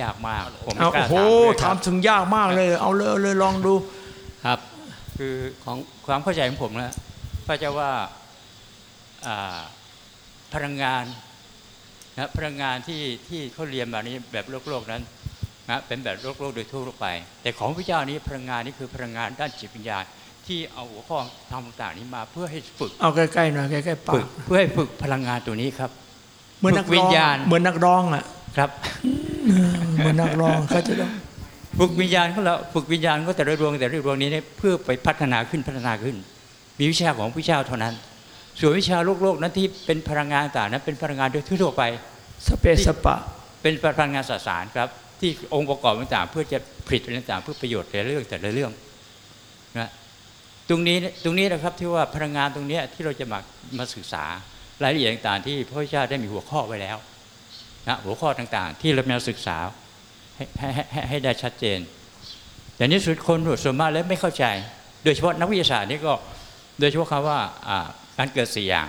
ยากมากผมเอาไม่กโอ้ล้าโหถามเลยคถารัมบถึงยากมากเลย เอาเลยเอาเลยลองดูครับ คือของความเข้าใจของผมนะก็จะว่าอ่าพลังงานนะพลังงานที่ที่เขาเรียนมานี้แบบโลกโลกนั้น นะเป็นแบบโลกโลกโดยทั่วไป แต่ของพระเจ้านี้พลังงานนี้คือพลังงานด้านจิตวิญญาณที่เอาหัวข้อธรรมต่างๆนี้มาเพื่อให้ฝึกเอาใกล้ๆหน่อยใกล้ๆปาฝึกกเพื่อให้ฝึกพลังงานตัวนี้ครับ เหมือนนักฝึกวิร้องญญาณเหมือนนักร้องอะครับเหมือนนักร้องเขาจะต้องฝึกวิญญาณของเราฝึกวิญญาณก็แต่ละดวงแต่ละดวงนี้เนี่ยเพื่อไปพัฒนาขึ้นพัฒนาขึ้น มีวิชาของพระเจ้าเท่านั้น ส่วนวิชาโลกโลกนั้นที่เป็นพลังงานต่างนั้นเป็นพลังงานโดยทั่วๆไปสเปซสปะ เป็นพลังงานสสารครับ ที่องค์ประกอบต่างๆเพื่อจะผลิตต่างๆเพื่อประโยชน์แต่ละเรื่องแต่ละเรื่องนะตรงนี้ตรงนี้นะครับที่ว่าพลังงานตรงนี้ที่เราจะมามาศึกษารายละเอียดต่างๆ ที่พระเจ้าได้มีหัวข้อไว้แล้วนะหัวข้อต่างๆ ที่เรามาศึกษาให้ให้ให้ให้ได้ชัดเจน แต่นี้สุดคนส่วนมากแล้วไม่เข้าใจ โดยเฉพาะนักวิทยาศาสตร์นี่ก็โดยเฉพาะคำว่าอ่าการเกิดสี่อย่าง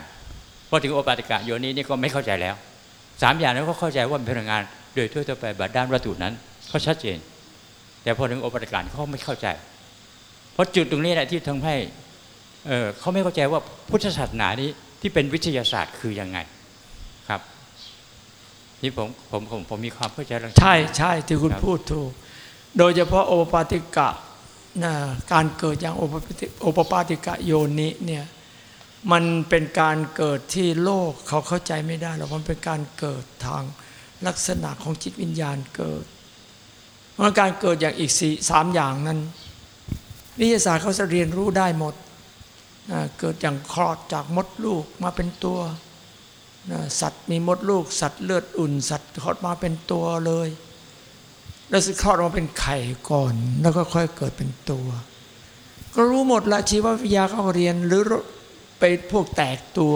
พอถึงโอปาติกะโยนี้นี่ก็ไม่เข้าใจแล้วสามอย่างนั้นก็เข้าใจว่าเป็นพลังงาน โดยทั่วไปบัดด้านวัตถุนั้นเขาชัดเจน แต่พอถึงโอปาติกะเขาไม่เข้าใจ เพราะจุดตรงนี้แหละที่ทำให้เอ่เขาไม่เข้าใจว่าพุทธศาสนานี้ที่เป็นวิทยาศาสตร์คือยังไงครับนี่ผมผมผมผมมีความเข้าใจใช่ใช่ที่คุณคพูดถูก โดยเฉพาะโอปปาติกะนะการเกิดอย่างอปปาติโอปปาติกะโยนิเนี่ยมันเป็นการเกิดที่โลกเขาเข้าใจไม่ได้หรอกมันเป็นการเกิดทาง ลักษณะของจิตวิญญาณเกิดเพราะการเกิดอย่างอีกสี่สามอย่างนั้น วิทยาศาสตร์เขาจะเรียนรู้ได้หมด เกิดอย่างคลอดจากมดลูกมาเป็นตัว สัตว์มีมดลูก สัตว์เลือดอุ่น สัตว์คลอดมาเป็นตัวเลย แล้วสิคลอดมาเป็นไข่ก่อน แล้วก็ค่อยเกิดเป็นตัว ก็รู้หมดละชีววิทยาเขาเรียนหรือไปพวกแตกตัว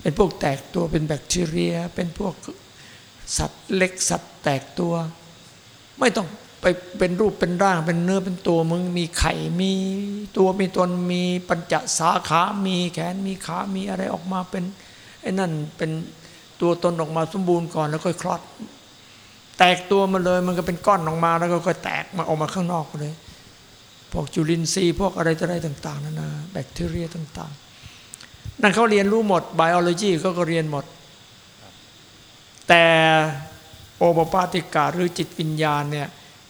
เป็นพวกแตกตัวเป็นแบคทีเรีย เป็นพวก สัตว์เล็กสัตว์แตกตัว ไม่ต้องไปเป็นรูปเป็นร่างเป็นเนื้อเป็นตัวมึงมีไข่มีตัวมีตนมีปัญจสาขา มีแขนมีขา มีอะไรออกมาเป็นไอ้นั่นเป็นตัวตนออกมาสมบูรณ์ก่อนแล้วค่อยคลอด แตกตัวมาเลยมันก็เป็นก้อนออกมาแล้วก็ค่อยแตกมาออกมาข้างนอกเลย พวกจุลินทรีย์พวกอะไรต่ออะไรต่างๆนั่นนะแบคทีเรียต่าง ๆ นั่นเขาเรียนรู้หมดไบโอโลจีเขาก็เรียนหมด แต่โอปปาติกาหรือจิตวิญญาณเนี่ย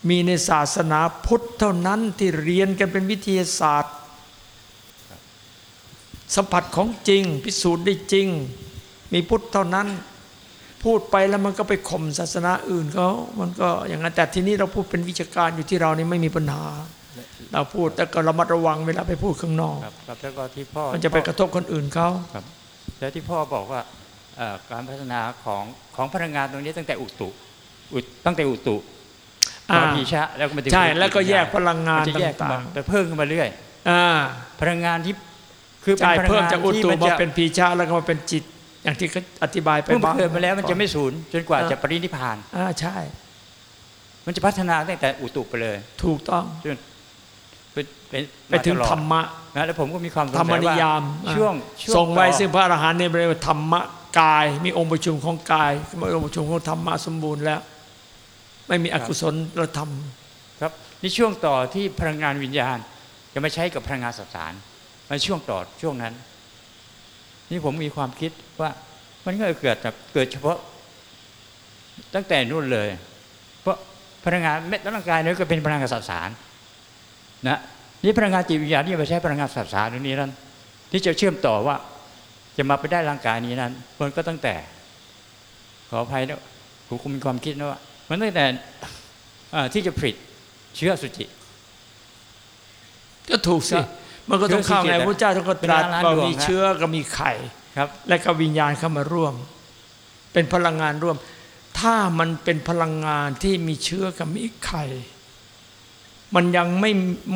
มีในศาสนาพุทธเท่านั้นที่เรียนกันเป็นวิทยาศาสตร์ สัมผัสของจริง พิสูจน์ได้จริง มีพุทธเท่านั้น พูดไปแล้วมันก็ไปข่มศาสนาอื่นเขามันก็อย่างนั้นแต่ทีนี้เราพูดเป็นวิชาการอยู่ที่เรานี่ไม่มีปัญหา เราพูดแต่ก็ระมัดระวังเวลาไปพูดข้างนอกครับครับแล้วก็ที่พ่อมันจะไปกระทบคนอื่นเขาครับแล้วที่พ่อบอกว่าเอ่อ การพัฒนาของของพลังงานตรงนี้ตั้งแต่อุตุอุตั้งแต่อุตุอ่ามาพีชะแล้วก็มาถึงใช่แล้วก็แยกพลังงานมันจะแยกขึ้นต่ามางแต่เพิ่มขึ้นมาเรื่อยๆอ่าพลังงานที่คือเป็นใช่พลังเพิ่มงานจากอุที่ตุมันมาจะเป็นพีชาแล้วก็มาเป็นจิต อย่างที่เขาอธิบายไปเพิ่มบ้างเกิดมาแล้วมันจะไม่สูญจนกว่าอ่าจะปรินิพพานอ่าใช่ มันจะพัฒนาตั้งแต่อุตุไปเลย ถูกต้องจนเป็นเป็นไปถึงาตลอดธรรมะนะแล้วผมก็มีความสงธรรมสัยนิว่ายามช่วงช่วส่งไว้ต่อซึ่งพระอรหันต์ในเรียกว่าธรรมะ กาย มีองค์ประชุมของกายมีองค์ประชุมของธรรมะสมบูรณ์แล้ว ไม่มีอกุศลธรรมครับนี่ช่วงต่อที่พลังงานวิญญาณจะมาใช้กับพลังงานสสารมันช่วงต่อช่วงนั้น นี่ผมมีความคิดว่ามันก็เกิดแบบเกิดเฉพาะ ตั้งแต่นู่นเลย เพราะพลังงานเม็ดร่างกายนี่ก็เป็นพลังงานสสารนะนี่พลังงานจิตวิญญาณที่มาใช้พลังงานสสารตรงนี้นั้นที่จะเชื่อมต่อว่า จะมาไปได้ร่างกายนี้นั้นมันก็ตั้งแต่ ขออภัยนะผมคงมีความคิดนะว่า มันตั้งแต่อ่าที่จะผลิตเชื้อสุจิ ก็ถูกสิก็มันก็ต้องเข้าไงเชื้อสิพระเจ้าท่านก็ตรัสเป็นล้านว่าดวงมีฮะเชื้อก็มีไข่ครับ และก็วิญญาณเข้ามาร่วม เป็นพลังงานร่วม ถ้ามันเป็นพลังงานที่มีเชื้อกับมีไข่มันยังไม่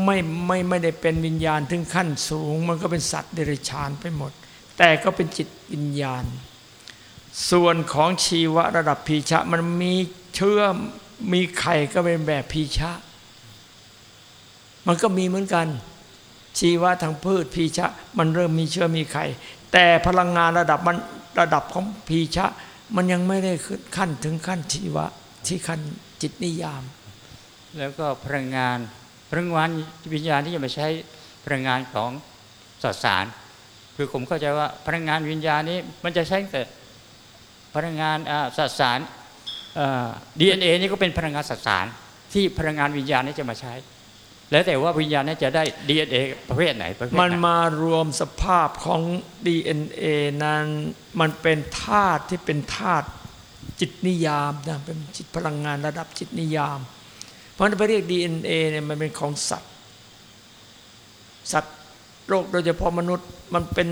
ไม่ไม่ไม่ได้เป็นวิญญาณถึงขั้นสูง มันก็เป็นสัตว์เดรัจฉานไปหมด แต่ก็เป็นจิตวิญญาณ ส่วนของชีวะระดับพีชะมันมีเชื้อมีไข่ก็เป็นแบบพีชะ มันก็มีเหมือนกัน ชีวะทางพืชพีชะ มันเริ่มมีเชื้อมีไข่ แต่พลังงานระดับมันระดับของพีชะ มันยังไม่ได้ขึ้นขั้นถึงขั้นชีวะที่ขั้นจิตนิยาม แล้วก็พลังงานพลังงานวิญญาณที่จะมาใช้พลังงานของสสาร คือผมเข้าใจว่าพลังงานวิญญาณนี้มันจะใช้แต่พลังงานสสารดีเอ็นเอนี่ก็เป็นพลังงานสสารที่พลังงานวิญญาณนี้จะมาใช้ แล้วแต่ว่าวิญญาณนี้จะได้ DNA ประเภทไหนประเภทมันไหนมารวมสภาพของ DNA นั้นมันเป็นธาตุที่เป็นธาตุจิตนิยามนะเป็นจิตพลังงานระดับจิตนิยาม เพราะฉะนั้นไปเรียก DNA เนี่ยมันเป็นของสัตว์ สัตว์ โลกโดยเฉพาะมนุษย์มันเป็น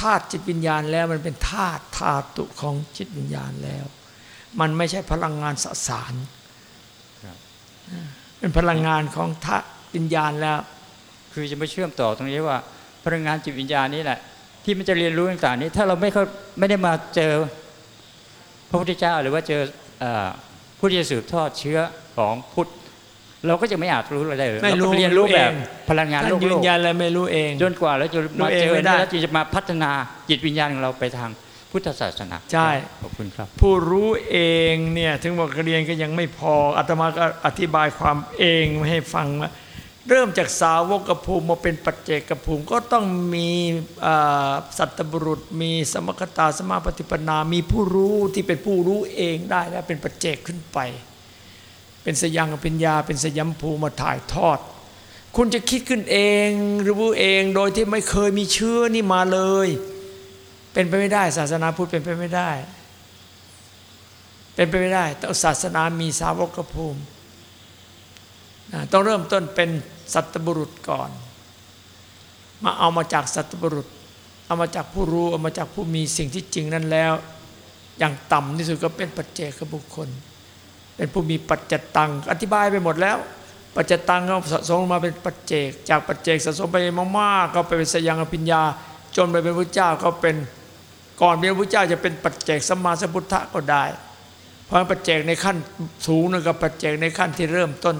ธาตุจิตวิญญาณแล้วมันเป็นธาตุธาตุของจิตวิญญาณแล้ว มันไม่ใช่พลังงานสสารครับเป็นพลังงานของธาตุวิญญาณแล้ว คือจะมาเชื่อมต่อตรงนี้ว่า พลังงานจิตวิญญาณนี้แหละ ที่มันจะเรียนรู้ต่างๆนี้ ถ้าเราไม่เข้าไม่ได้มาเจอพระพุทธเจ้าหรือว่าเจอเอ่อผู้ที่จะสืบทอดเชื้อของพุทธ เราก็จะไม่อาจรู้อะไรได้เลยไม่รู้เราก็เรียนรู้รู้เองแบบพลังงานท่าโลนกยืโลนกยันอะไรไม่รู้เองจนกว่าเราจะรู้มาเองเจอไม่ได้แล้วจะมาพัฒนาจิตวิญญาณของเราไปทางพุทธศาสนาใช่ขอบคุณครับ ผู้รู้เองเนี่ยถึงบอกเรียนก็ยังไม่พออาตมาก็อธิบายความเองให้ฟังว่าเริ่มจากสาวกภูมิมาเป็นปัจเจกภูมิก็ต้องมีอ่าสัตบุรุษ มีสมคตาสมาปฏิปนา มีผู้รู้ที่เป็นผู้รู้เองได้และเป็นปัจเจกขึ้นไป เป็นสยังปัญญาเป็นสยัมภูมาถ่ายทอด คุณจะคิดขึ้นเองหรือรู้เองโดยที่ไม่เคยมีเชื้อนี่มาเลย เป็นไปไม่ได้ ศาสนาพุทธเป็นไปไม่ได้ เป็นไปไม่ได้ต้องศาสนามีสาวกภูมินะต้องเริ่มต้นเป็นสัตบุรุษก่อน มาเอามาจากสัตบุรุษ เอามาจากผู้รู้เอามาจากผู้มีสิ่งที่จริงนั้นแล้ว อย่างต่ำที่สุดก็เป็นปัจเจกบุคคล เป็นผู้มีปัจจตัง อธิบายไปหมดแล้ว ปัจจตังก็สะสมมาเป็นปัจเจก จากปัจเจกสะสมไปมากๆก็ไปเป็นสยังอภิญญา จนไปเป็นพระเจ้าก็เป็นก่อนเป็นพระเจ้าจะเป็นปัจเจกสมาสัมพุทธะก็ได้ เพราะปัจเจกในขั้นสูงนั่นกับปัจเจกในขั้นที่เริ่มต้น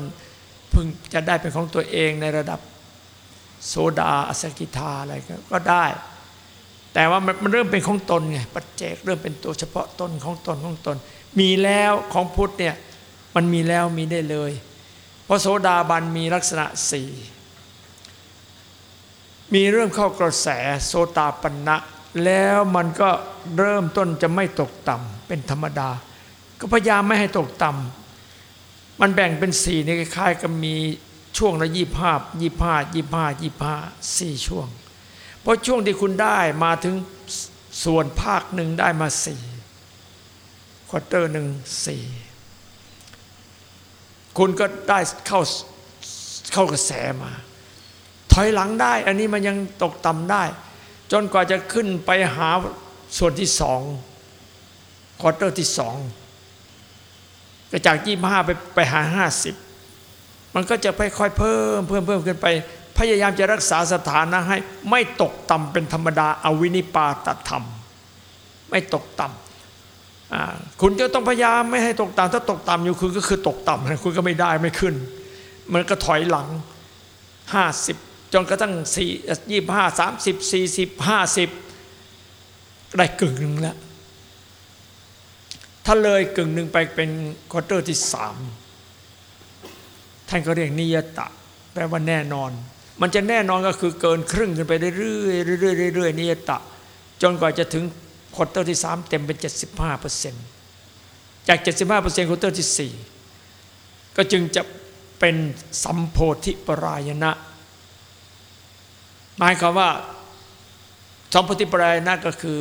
พึงจะได้เป็นของตัวเองในระดับโซดาอสกิทาอะไรก็ได้ แต่ว่ามันเริ่มเป็นของตนไงปัจเจกเริ่มเป็นตัวเฉพาะตนของตนของตน มีแล้วของพุทธเนี่ยมันมีแล้วมีได้เลย เพราะโสดาบันมีลักษณะสี่มีเริ่มเข้ากระแสโสตาปันะแล้วมันก็เริ่มต้นจะไม่ตกต่ำเป็นธรรมดา ก็พยายามไม่ให้ตกต่ำมันแบ่งเป็นสี่ในคล้ายๆกับมีช่วงละยี่ห้ายี่ห้ายี่ห้ายี่ห้าสี่ช่วง เพราะช่วงที่คุณได้มาถึงส่วนภาคหนึ่งได้มาสี่ quarter หนึ่งสี่คุณก็ได้เข้าเข้ากระแสมา ถอยหลังได้ อันนี้มันยังตกต่ำได้ จนกว่าจะขึ้นไปหาส่วนที่สอง quarter ที่สองก็จากยี่ห้าไปไปหาห้าสิบมันก็จะค่อยๆเพิ่มเพิ่มเพิ่มขึ้นไป พยายามจะรักษาสถานะให้ ไม่ตกต่ำเป็นธรรมดาอวินิปาตธรรม ไม่ตกต่ำ คุณจะต้องพยายามไม่ให้ตกต่ำถ้าตกต่ำอยู่คุณก็คือตกต่ำคุณก็ไม่ได้ไม่ขึ้น มันก็ถอยหลังห้าสิบจนกระทั่งสี่ยี่ห้าสามสิบสี่สิบห้าสิบได้กึ่งหนึ่งแล้ว ถ้าเลยกึ่งหนึ่งไปเป็น quarter ที่สามท่านก็เรียกนิยตะ แปลว่าแน่นอน มันจะแน่นอนก็คือเกินครึ่งขึ้นไปเรื่อยๆเรื่อยๆเรื่อยๆนิยตะ จนกว่าจะถึง quarter ที่สามเต็มเป็น 75เปอร์เซ็นต์จาก 75เปอร์เซ็นต์ quarter ที่สี่ก็จึงจะเป็นสัมโพธิปรายณะหมายความว่าสัมโพธิปรายณะก็คือ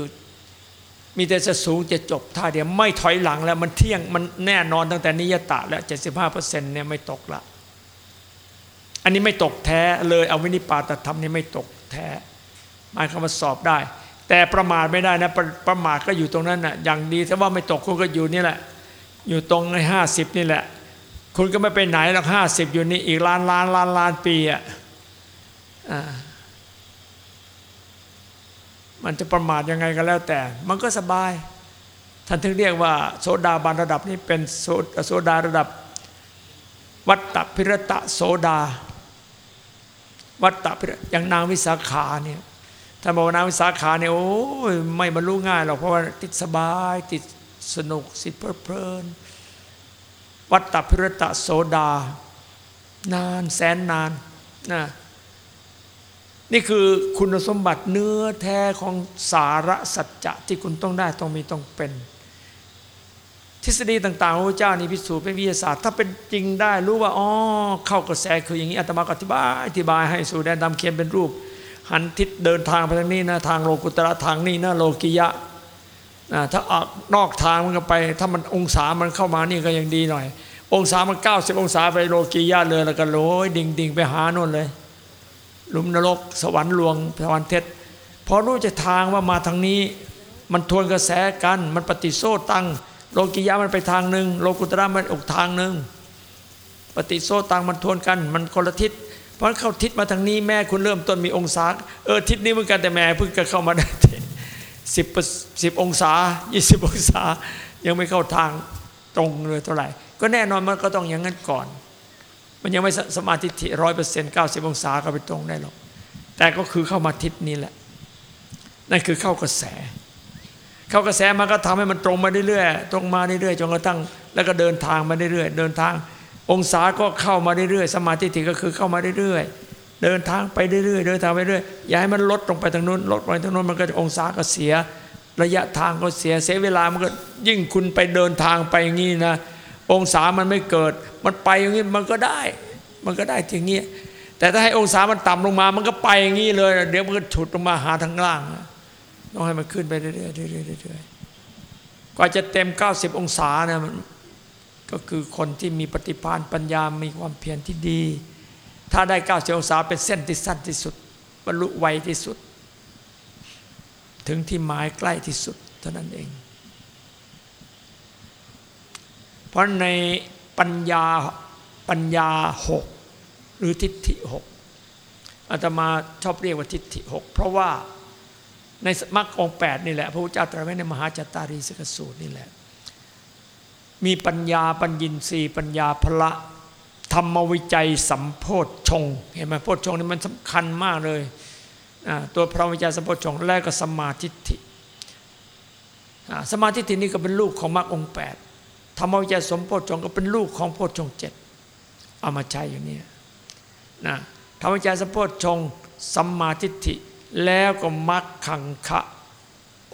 มีแต่จะสูงจะจบท่าเดียวไม่ถอยหลังแล้วมันเที่ยงมันแน่นอนตั้งแต่นิยตะแล้ว 75เปอร์เซ็นต์เนี่ยไม่ตกละ อันนี้ไม่ตกแท้เลยเอาวินิปาตธรรมนี่ไม่ตกแท้หมายความว่าสอบได้ แต่ประมาทไม่ได้นะประประมาทก็อยู่ตรงนั้นนะ่ะอย่างดีถ้าว่าไม่ตกคุณก็อยู่นี่แหละ อยู่ตรงในห้าสิบนี่แหละ คุณก็ไม่ไปไหนหรอกห้าสิบอยู่นี่อีกล้านล้านล้านล้านปีอะมันจะประมาทยังไงก็แล้วแต่ มันก็สบาย ท่านถึงเรียกว่าโสดาบันระดับนี้เป็นโสดาระดับ วัตตพิรตะโสดา วัตตพิรอย่างนางวิสาขาเนี่ย ท่าบอกว่านาวิสาขาเนี่ยโอ้ยไม่บรรลุง่ายหรอกเพราะว่าติดสบายติดสนุกสิเพลิน วัตตพิรตะโสดา นานแสนนานนะนี่คือคุณสมบัติเนื้อแท้ของสาระสัจจะที่คุณต้องได้ต้องมีต้องเป็น ทฤษฎีต่างๆพระเจ้านี่พิสูจน์เป็นวิทยาศาสตร์ ถ้าเป็นจริงได้รู้ว่าอ๋อเข้ากระแสคืออย่างนี้อาตมาอธิบายอธิบายให้สู่แดนดำเขียนเป็นรูป หันทิศเดินทางไปทางนี้นะทางโลกุตระทางนี้นะโลกิยะถ้าออกนอกทางมันก็ไป ถ้ามันองศามันเข้ามานี่ก็ยังดีหน่อย องศามัน 90 องศาไปโลกียะเลยแล้วก็โลยดิ่งดิ่งไปหาโน่นเลยลุมนรก สวรรค์ลวงสวรรค์เทศพอรู้จะทางว่ามาทางนี้ มันทวนกระแสกัน มันปฏิโซตังโลกิยะมันไปทางหนึ่งโลกุตระมันออกทางหนึ่งปฏิโซตังมันทวนกัน มันคนละทิศ ราะเข้าทิศมาทางนี้แม่คุณเริ่มต้นมีองศาเออทิศนี้เหมือนกันแต่แม่เพิ่งจะเข้ามาได้สิบสิบองศายี่สิบองศา ยังไม่เข้าทางตรงเลยเท่าไหร่ ก็แน่นอนมันก็ต้องอย่างนั้นก่อน มันยังไม่สมาธิร้อยเปอร์เซ็นต์เก้าสิบองศาก็ไปตรงได้หรอกแต่ก็คือเข้ามาทิศนี้แหละ นั่นคือเข้ากระแส เข้ากระแสมันก็ทำให้มันตรงมาเรื่อยๆตรงมาเรื่อยๆจนกระทั่งแล้วก็เดินทางมาเรื่อยๆเดินทาง องศาก็เข้ามาเรื่อยๆ สมาธิก็คือเข้ามาเรื่อยๆ เดินทางไปเรื่อยๆ เดินทางไปเรื่อยอย่าให้มันลดลงไปทางนู้น ลดไปทางนู้นมันก็องศาก็เสีย ระยะทางก็เสีย เสียเวลา มันก็ยิ่งคุณไปเดินทางไปอย่างนี้นะ องศามันไม่เกิด มันไปอย่างนี้มันก็ได้ มันก็ได้อย่างนี้แต่ถ้าให้องศามันต่ำลงมา มันก็ไปอย่างนี้เลย เดี๋ยวมันก็ฉุดลงมาหาทางล่าง ต้องให้มันขึ้นไปเรื่อยๆเรื่อยๆเรื่อยๆกว่าจะเต็ม 90 องศาเนี่ยมัน ก็คือคนที่มีปฏิภาณปัญญา มีความเพียรที่ดี ถ้าได้90องศาเป็นเส้นที่สั้นที่สุด บรรลุไวที่สุด ถึงที่หมายใกล้ที่สุดเท่านั้นเอง เพราะในปัญญาปัญญาหกหรือทิฏฐิหกอาตมาชอบเรียกว่าทิฏฐิหกเพราะว่าในมรรคองค์แปดนี่แหละ พระพุทธเจ้าตรัสไว้ในมหาจตารีสกสูตรนี่แหละ มีปัญญาปัญญินทรีย์ปัญญาพละธรรมวิจัยสัมโพธชงเห็นไหมโพธชงนี่มันสำคัญมากเลยตัวพระวิจัยสัมโพธชงแล้วก็สมมาทิฏฐิสมมาทิฏฐินี่ก็เป็นลูกของมรรคองแปดธรรมวิจัยสมโพธชงก็เป็นลูกของโพธชงเจ็ดเอามาใช้อยู่เนี่ยนะธรรมวิจัยสัมโพธชงสัมมาทิฏฐิแล้วก็มรรคขังคะ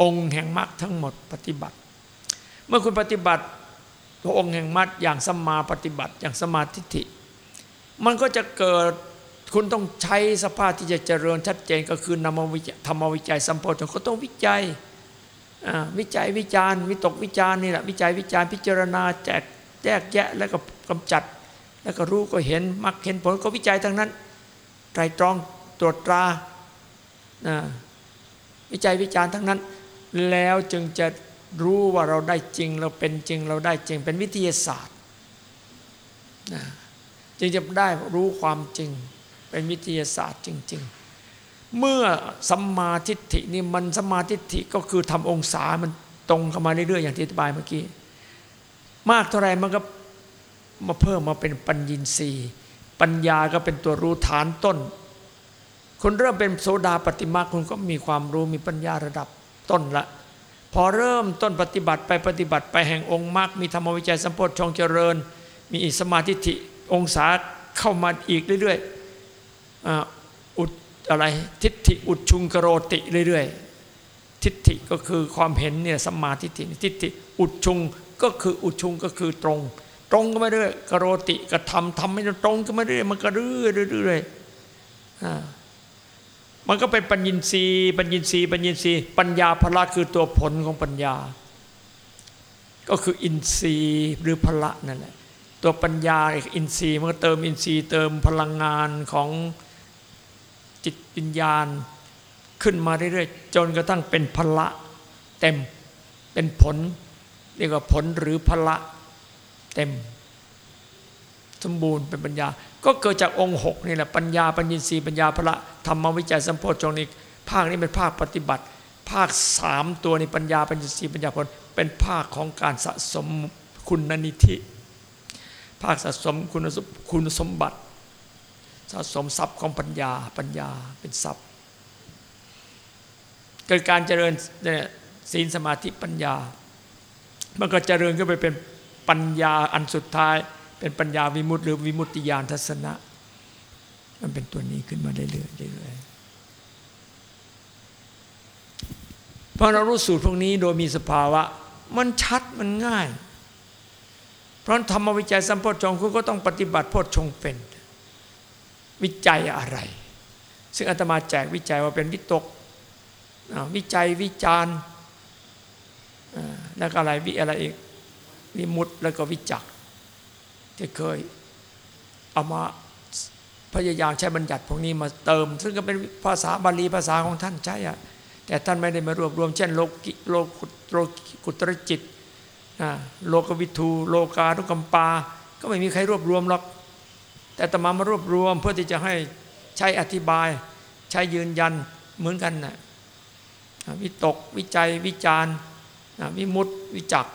องค์แห่งมรรคทั้งหมดปฏิบัติ เมื่อคุณปฏิบัติ พระองค์แห่งมัดอย่างสมาปฏิบัติอย่างสมาธิฐิมันก็จะเกิดคุณต้องใช้สภาพที่จะเจริญชัดเจนก็คือนำวิธรรมวิจัยสัมโพธิก็ต้องวิจัยวิจัยวิจารณ์วิตกวิจารณ์นี่แหละวิจัยวิจารณ์พิจารณาแจกแยกแยะแล้วก็กำจัด แล้วก็รู้ก็เห็นมักเห็นผลก็วิจัยทั้งนั้นไตรตรองตรวจตราวิจัยวิจารณ์ทั้งนั้น แล้วจึงจะ รู้ว่าเราได้จริงเราเป็นจริงเราได้จริง เป็นวิทยาศาสตร์นะจึงจะได้รู้ความจริง เป็นวิทยาศาสตร์จริง ๆ เมื่อสัมมาทิฏฐินี่มันสัมมาทิฏฐิก็คือทำองศามันตรงเข้ามาเรื่อยๆอย่างที่อธิบายเมื่อกี้มากเท่าไรมันก็มาเพิ่มมาเป็นปัญญีสีปัญญาก็เป็นตัวรู้ฐานต้นคนเริ่มเป็นโสดาปฏิมาคุณก็มีความรู้มีปัญญาระดับต้นละ พอเริ่มต้นปฏิบัติไปปฏิบัติไปแห่งองค์มรรคมีธรรมวิจัยสัมโพธชงเจริญ มีสมาธิิองศาเข้ามาอีกเรื่อยๆอุดอะไรทิฏฐิอุดชุงกโรติเรื่อยๆทิฏฐิก็คือความเห็นเนี่ยสัมมาทิฏฐิทิฏฐิอุดชุงก็คืออุดชุงก็คือตรง ตรงก็ไม่เรื่อยกโรติกระทำทำให้ตรงก็ไม่เรื่อยมันก็เรื่อยเรื่อยๆอ่า มันก็เป็นปัญญินทรีย์ปัญญินทรีย์ปัญญินทรีย์ปัญญาพละคือตัวผลของปัญญา ก็คืออินทรีย์หรือพละนั่นแหละตัวปัญญาอินทรีย์มันก็เติมอินทรีย์เติมพลังงานของจิตวิญญาณ ขึ้นมาเรื่อยๆจนกระทั่งเป็นพละเต็มเป็นผลเรียกว่าผลหรือพละเต็ม สมบูรณ์เป็นปัญญา ก็เกิดจากองค์หกนี่แหละปัญญาปัญญีสีปัญญาพละธรรมวิจัยสัมโพชฌงนี้ภาคนี้เป็นภาคปฏิบัติ ภาคสามตัวนี้ปัญญาปัญญีสีปัญญาผลเป็นภาคของการสะสมคุณนิธิ ภาคสะสมคุณสมคุณสมบัติ สะสมทรัพย์ของปัญญาปัญญาเป็นทรัพย์ เกิดการเจริญเนี่ยศีลสมาธิปัญญา มันก็เจริญขึ้นไปเป็นปัญญาอันสุดท้าย เป็นปัญญาวิมุตติหรือวิมุตติญาณทัศนะ มันเป็นตัวนี้ขึ้นมาเรื่อยๆเรื่อยๆพอเรารู้สูตรพวกนี้โดยมีสภาวะ มันชัดมันง่าย เพราะธรรมวิจัยสัมโพชฌงค์คุณก็ต้องปฏิบัติโพชฌงเป็น วิจัยอะไร ซึ่งอาตมาแจกวิจัยว่าเป็นวิตกวิจัยวิจารณ์แล้วก็อะไรวิอะไรอีกวิมุตติแล้วก็วิจักร ที่เคยเอามาพยายามใช้บัญญัติพวกนี้มาเติม ซึ่งก็เป็นภาษาบาลีภาษาของท่านใช่อะแต่ท่านไม่ได้มารวบรวม เช่นโลกิโลกุโลกุตรจิตอ่าโลกวิทูโลกาทุกัมปา ก็ไม่มีใครรวบรวมหรอก แต่ตมามารวบรวมเพื่อที่จะให้ใช้อธิบาย ใช้ยืนยันเหมือนกันนะวิตกวิจัยวิจารณ์วิมุตติวิจัก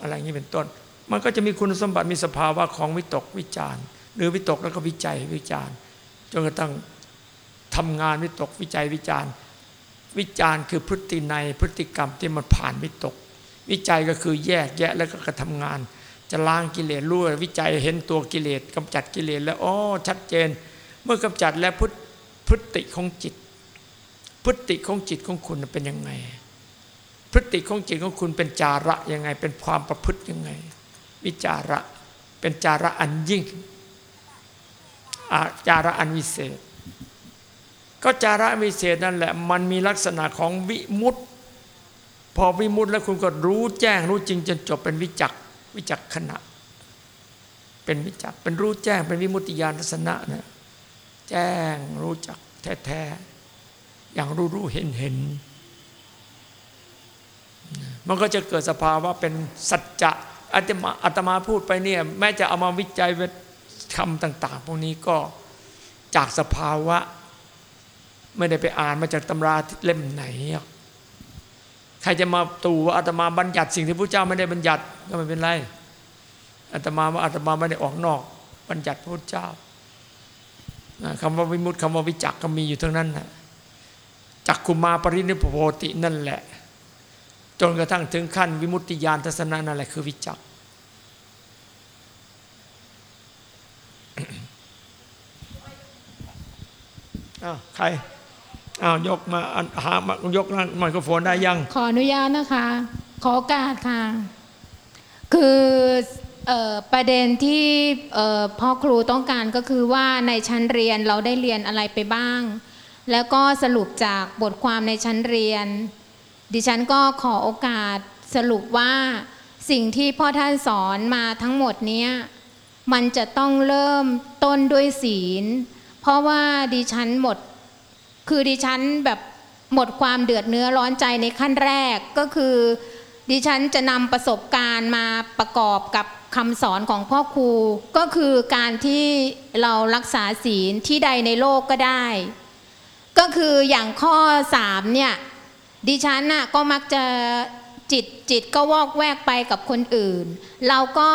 อะไรอย่างนี้เป็นต้น มันก็จะมีคุณสมบัติมีสภาวะของวิตกวิจารหรือวิตกแล้วก็วิจัยวิจารจนกระทั่งทำงานวิตกวิจัยวิจารวิจารคือพฤติในพฤติกรรมที่มันผ่านวิตก วิจัยก็คือแยกแยะแล้วก็กระทำงาน จะล้างกิเลสรู้วิจัยเห็นตัวกิเลสกำจัดกิเลสแล้วอ๋อชัดเจน เมื่อกำจัดแล้วพฤพฤติของจิต พฤติของจิตของคุณเป็นยังไง พฤติของจิตของคุณเป็นจาระยังไง เป็นความประพฤติยังไง วิจาระ เป็นจาระอันยิ่งอาจาระอันวิเศษ ก็จาระวิเศษนั่นแหละ มันมีลักษณะของวิมุตติพอวิมุตติแล้วคุณก็รู้แจ้งรู้จริงจนจบเป็นวิจักวิจักขณะ เป็นวิจักเป็นรู้แจ้งเป็นวิมุตติญาณทัศนะนะแจ้งรู้จักแท้ๆอย่างรู้รู้เห็นเห็นมันก็จะเกิดสภาวะเป็นสัจจะ อาตมาอาตมาพูดไปเนี่ยแม้จะเอามาวิจัยคำต่าง ๆ พวกนี้ก็จากสภาวะ ไม่ได้ไปอ่านมาจากตำราเล่มไหน ใครจะมาตู่ว่าอาตมาบัญญัติสิ่งที่พระเจ้าไม่ได้บัญญัติก็ไม่เป็นไรอาตมาว่าอาตมาไม่ได้ออกนอก บัญญัติพระเจ้าคำว่าวิมุตติคำว่าวิจักก็มีอยู่ทั้งนั้นนะจักคุมาปรินิพโพตินั่นแหละ จนกระทั่งถึงขั้นวิมุตติญาณทัศนะนั่นแหละคือวิจักอ้าวใครอ้าวยกมาหามายกไมโครโฟนได้ยัง ขออนุญาตนะคะ ขอโอกาสค่ะ คืออประเด็นที่พ่อครูต้องการก็คือว่าในชั้นเรียนเราได้เรียนอะไรไปบ้าง แล้วก็สรุปจากบทความในชั้นเรียน ดิฉันก็ขอโอกาสสรุปว่าสิ่งที่พ่อท่านสอนมาทั้งหมดเนี้ยมันจะต้องเริ่มต้นด้วยศีล เพราะว่าดิฉันหมด คือดิฉันแบบหมดความเดือดเนื้อร้อนใจในขั้นแรกก็คือ ดิฉันจะนำประสบการณ์มาประกอบกับคำสอนของพ่อครู ก็คือการที่เรารักษาศีลที่ใดในโลกก็ได้ ก็คืออย่างข้อสามเนี่ย ดิฉันน่ะก็มักจะจิตจิตก็วอกแวกไปกับคนอื่น เราก็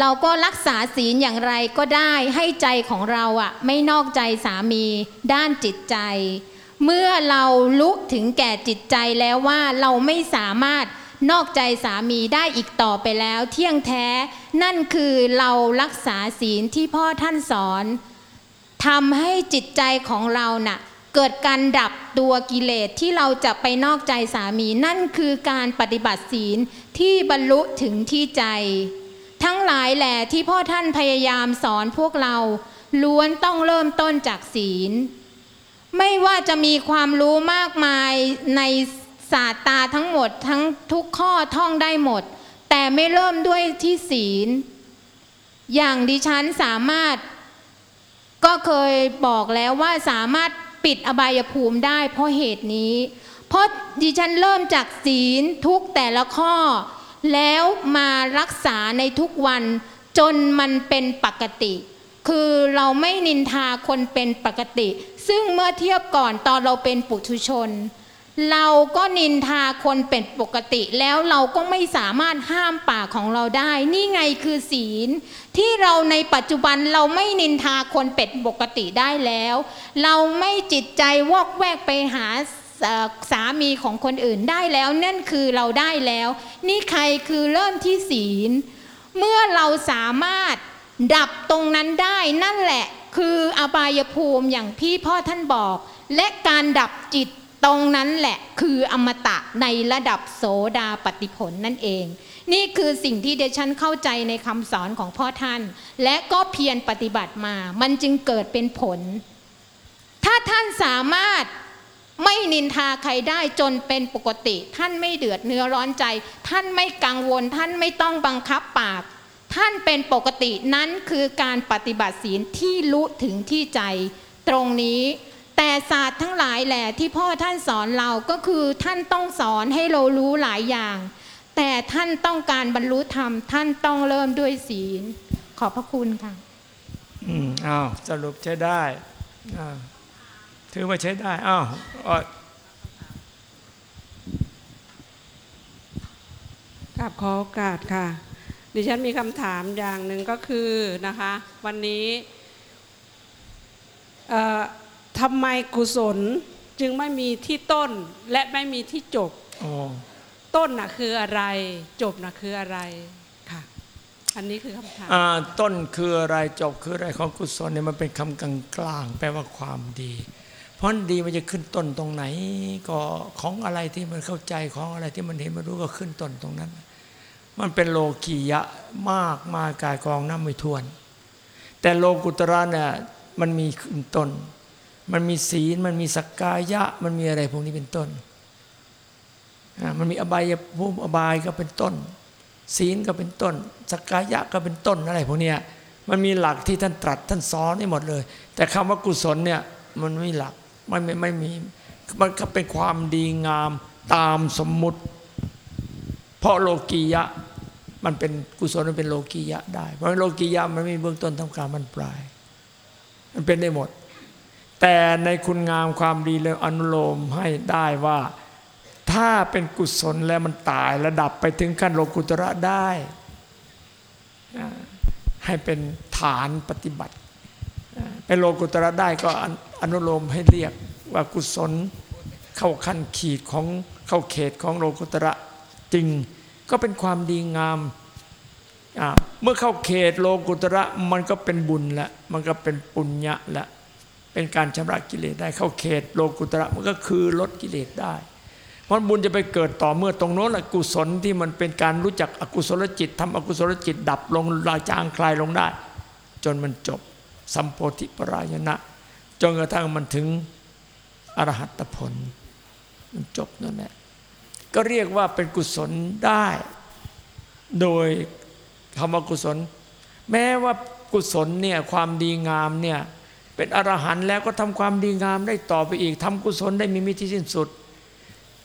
เราก็รักษาศีลอย่างไรก็ได้ให้ใจของเราอะไม่นอกใจสามีด้านจิตใจ เมื่อเราลุถึงแก่จิตใจแล้วว่าเราไม่สามารถนอกใจสามีได้อีกต่อไปแล้ว เที่ยงแท้ นั่นคือเรารักษาศีลที่พ่อท่านสอนทำให้จิตใจของเราน่ะ เกิดการดับตัวกิเลสที่เราจะไปนอกใจสามีนั่นคือการปฏิบัติศีลที่บรรลุถึงที่ใจ ทั้งหลายแหละที่พ่อท่านพยายามสอนพวกเรา ล้วนต้องเริ่มต้นจากศีล ไม่ว่าจะมีความรู้มากมายในศาสตาทั้งหมดทั้งทุกข้อท่องได้หมด แต่ไม่เริ่มด้วยที่ศีล อย่างดิฉันสามารถ ก็เคยบอกแล้วว่าสามารถ ปิดอบายภูมิได้เพราะเหตุนี้ เพราะดิฉันเริ่มจากศีลทุกแต่ละข้อ แล้วมารักษาในทุกวันจนมันเป็นปกติ คือเราไม่นินทาคนเป็นปกติ ซึ่งเมื่อเทียบก่อนตอนเราเป็นปุถุชน เราก็นินทาคนเป็นปกติแล้วเราก็ไม่สามารถห้ามปากของเราได้ นี่ไงคือศีล ที่เราในปัจจุบันเราไม่นินทาคนเป็ดปกติได้แล้ว เราไม่จิตใจวอกแวกไปหาสามีของคนอื่นได้แล้วนั่นคือเราได้แล้ว นี่ใครคือเริ่มที่ศีล เมื่อเราสามารถดับตรงนั้นได้นั่นแหละ คืออบายภูมิอย่างพี่พ่อท่านบอก และการดับจิต ตรงนั้นแหละคืออมตะในระดับโสดาปฏิผลนั่นเอง นี่คือสิ่งที่เดชันเข้าใจในคำสอนของพ่อท่าน และก็เพียรปฏิบัติมา มันจึงเกิดเป็นผล ถ้าท่านสามารถไม่นินทาใครได้จนเป็นปกติ ท่านไม่เดือดเนื้อร้อนใจ ท่านไม่กังวล ท่านไม่ต้องบังคับปาก ท่านเป็นปกตินั้นคือการปฏิบัติศีลที่รู้ถึงที่ใจ ตรงนี้ แต่ศาสตร์ทั้งหลายแหละที่พ่อท่านสอนเราก็คือท่านต้องสอนให้เรารู้หลายอย่าง แต่ท่านต้องการบรรลุธรรม ท่านต้องเริ่มด้วยศีล ขอบพระคุณค่ะอืมอ้าวสรุปใช้ได้อ้าวถือว่าใช้ได้อ้าวเอ่อกับขอโอกาสค่ะ ดิฉันมีคำถามอย่างหนึ่งก็คือนะคะ วันนี้เอ่อ ทำไมกุศลจึงไม่มีที่ต้นและไม่มีที่จบอ๋อต้นน่ะคืออะไร จบน่ะคืออะไรค่ะ อันนี้คือคำถามอ่าต้นคืออะไรจบคืออะไรของกุศลเนี่ยมันเป็นคำกลางกลางๆแปลว่าความดี เพราะดีมันจะขึ้นต้นตรงไหน ก็ของอะไรที่มันเข้าใจของอะไรที่มันเห็นมันรู้ก็ขึ้นต้นตรงนั้น มันเป็นโลกียะมากมากกายกองน้ำไม่ทวน แต่โลกุตระเนี่ยมันมีขึ้นต้น มันมีศีล มันมีสักกายะ มันมีอะไรพวกนี้เป็นต้น มันมีอบายภูมิอบายก็เป็นต้น ศีลก็เป็นต้น สักกายะก็เป็นต้นอะไรพวกนี้มันมีหลักที่ท่านตรัสท่านสอนให้หมดเลย แต่คำว่ากุศลเนี่ยมันไม่มีหลักมันไม่ไม่มีมันก็เป็นความดีงามตามสมมุติ เพราะโลกียะมันเป็นกุศลมันเป็นโลกียะได้ เพราะโลกียะมันไม่มีเบื้องต้นทำกลางมันปลาย มันเป็นได้หมด แต่ในคุณงามความดีเลยอนุโลมให้ได้ว่า ถ้าเป็นกุศลแล้วมันตายระดับไปถึงขั้นโลกุตระได้ ให้เป็นฐานปฏิบัติเป็นโลกุตระได้ก็อนุโลมให้เรียกว่ากุศลเข้าขั้นขีดของเข้าเขตของโลกุตระจริง ก็เป็นความดีงามเมื่อเข้าเขตโลกุตระมันก็เป็นบุญละมันก็เป็นปุญญะละ เป็นการชำระกิเลสได้เข้าเขตโลกุตระมันก็คือลดกิเลสได้ เพราะบุญจะไปเกิดต่อเมื่อตรงโน้นแหละกุศลที่มันเป็นการรู้จักอกุศลจิตทำอกุศลจิตดับลงลาจางคลายลงได้ จนมันจบสัมโพธิปรายณะจนกระทั่งมันถึงอรหัตผล มันจบนั่นแหละก็เรียกว่าเป็นกุศลได้ โดยคำว่ากุศล แม้ว่ากุศลเนี่ยความดีงามเนี่ย เป็นอรหันต์แล้วก็ทำความดีงามได้ต่อไปอีกทำกุศลได้มีมิที่สิ้นสุด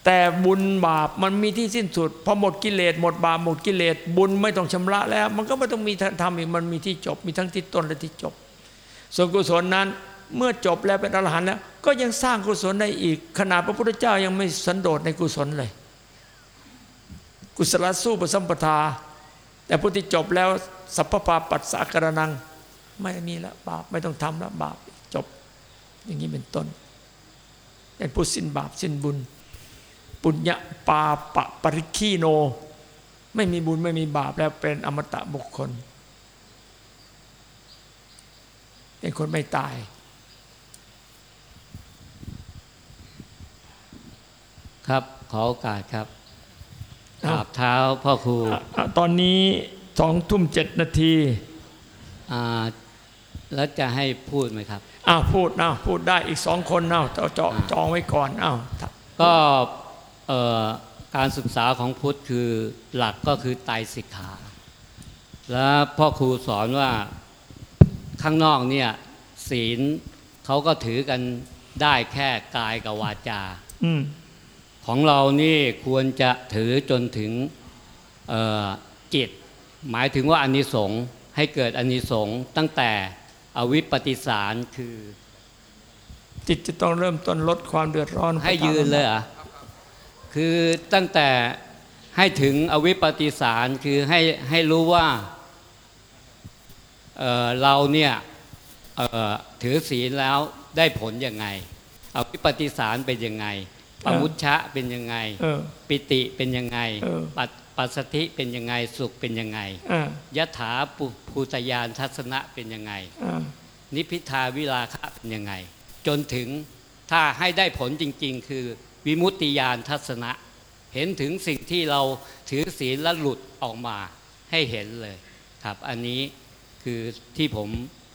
แต่บุญบาปมันมีที่สิ้นสุดพอหมดกิเลสหมดบาปหมดกิเลสบุญไม่ต้องชำระแล้ว มันก็ไม่ต้องมีทำอีกมันมีที่จบ มีทั้งที่ต้นและที่จบ ส่วนกุศลนั้นเมื่อจบแล้วเป็นอรหันต์แล้ว ก็ยังสร้างกุศลได้อีก ขนาดพระพุทธเจ้ายังไม่สันโดษในกุศลเลย กุศลสู้ประสัมปทา แต่ผู้ที่จบแล้วสัพพปาปัสสะกระนัง ไม่มีแล้วบาปไม่ต้องทำแล้วบาปจบ อย่างนี้เป็นต้นเป็นผู้สิ้นบาปสิ้นบุญ ปุญญาปาปะปริคีโน ไม่มีบุญไม่มีบาปแล้วเป็นอมตะบุคคล เป็นคนไม่ตาย ครับขอโอกาสครับกอ้าวราบเท้าพ่อครูอะอะตอนนี้สองทุ่มเจ็ดนาทีอ่า แล้วจะให้พูดไหมครับอ้าวพูดอ้าวพูดได้อีกสองคนอ้าวจองจองจองไว้ก่อนอ้าวก็เอ่อการศึกษาของพุทธคือหลักก็คือไตรสิกขา แล้วพ่อครูสอนว่าข้างนอกเนี่ยศีลเขาก็ถือกันได้แค่กายกับวาจาอืมของเรานี่ควรจะถือจนถึงเอ่อจิต หมายถึงว่าอานิสงส์ให้เกิดอานิสงส์ตั้งแต่ อวิปปิสารคือ จิตจะต้องเริ่มต้นลดความเดือดร้อนให้ยืนเลยเหรอะคือตั้งแต่ให้ถึงอวิปปติสารคือให้ให้รู้ว่าเอ่อเราเนี่ยเอ่อถือศีลแล้วได้ผลยังไงอวิปปติสารเป็นยังไงปมุชชะเป็นยังไงเออปิติเป็นยังไงเออปัสปัสสธิเป็นยังไงสุขเป็นยังไงอ่ายถาปุภูตยานทัศนะเป็นยังไงอ่านิพพิทาวิราคะเป็นยังไง จนถึงถ้าให้ได้ผลจริง ๆ คือวิมุตติยานทัศนะ เห็นถึงสิ่งที่เราถือศีลและหลุดออกมาให้เห็นเลยครับ อันนี้คือที่ผม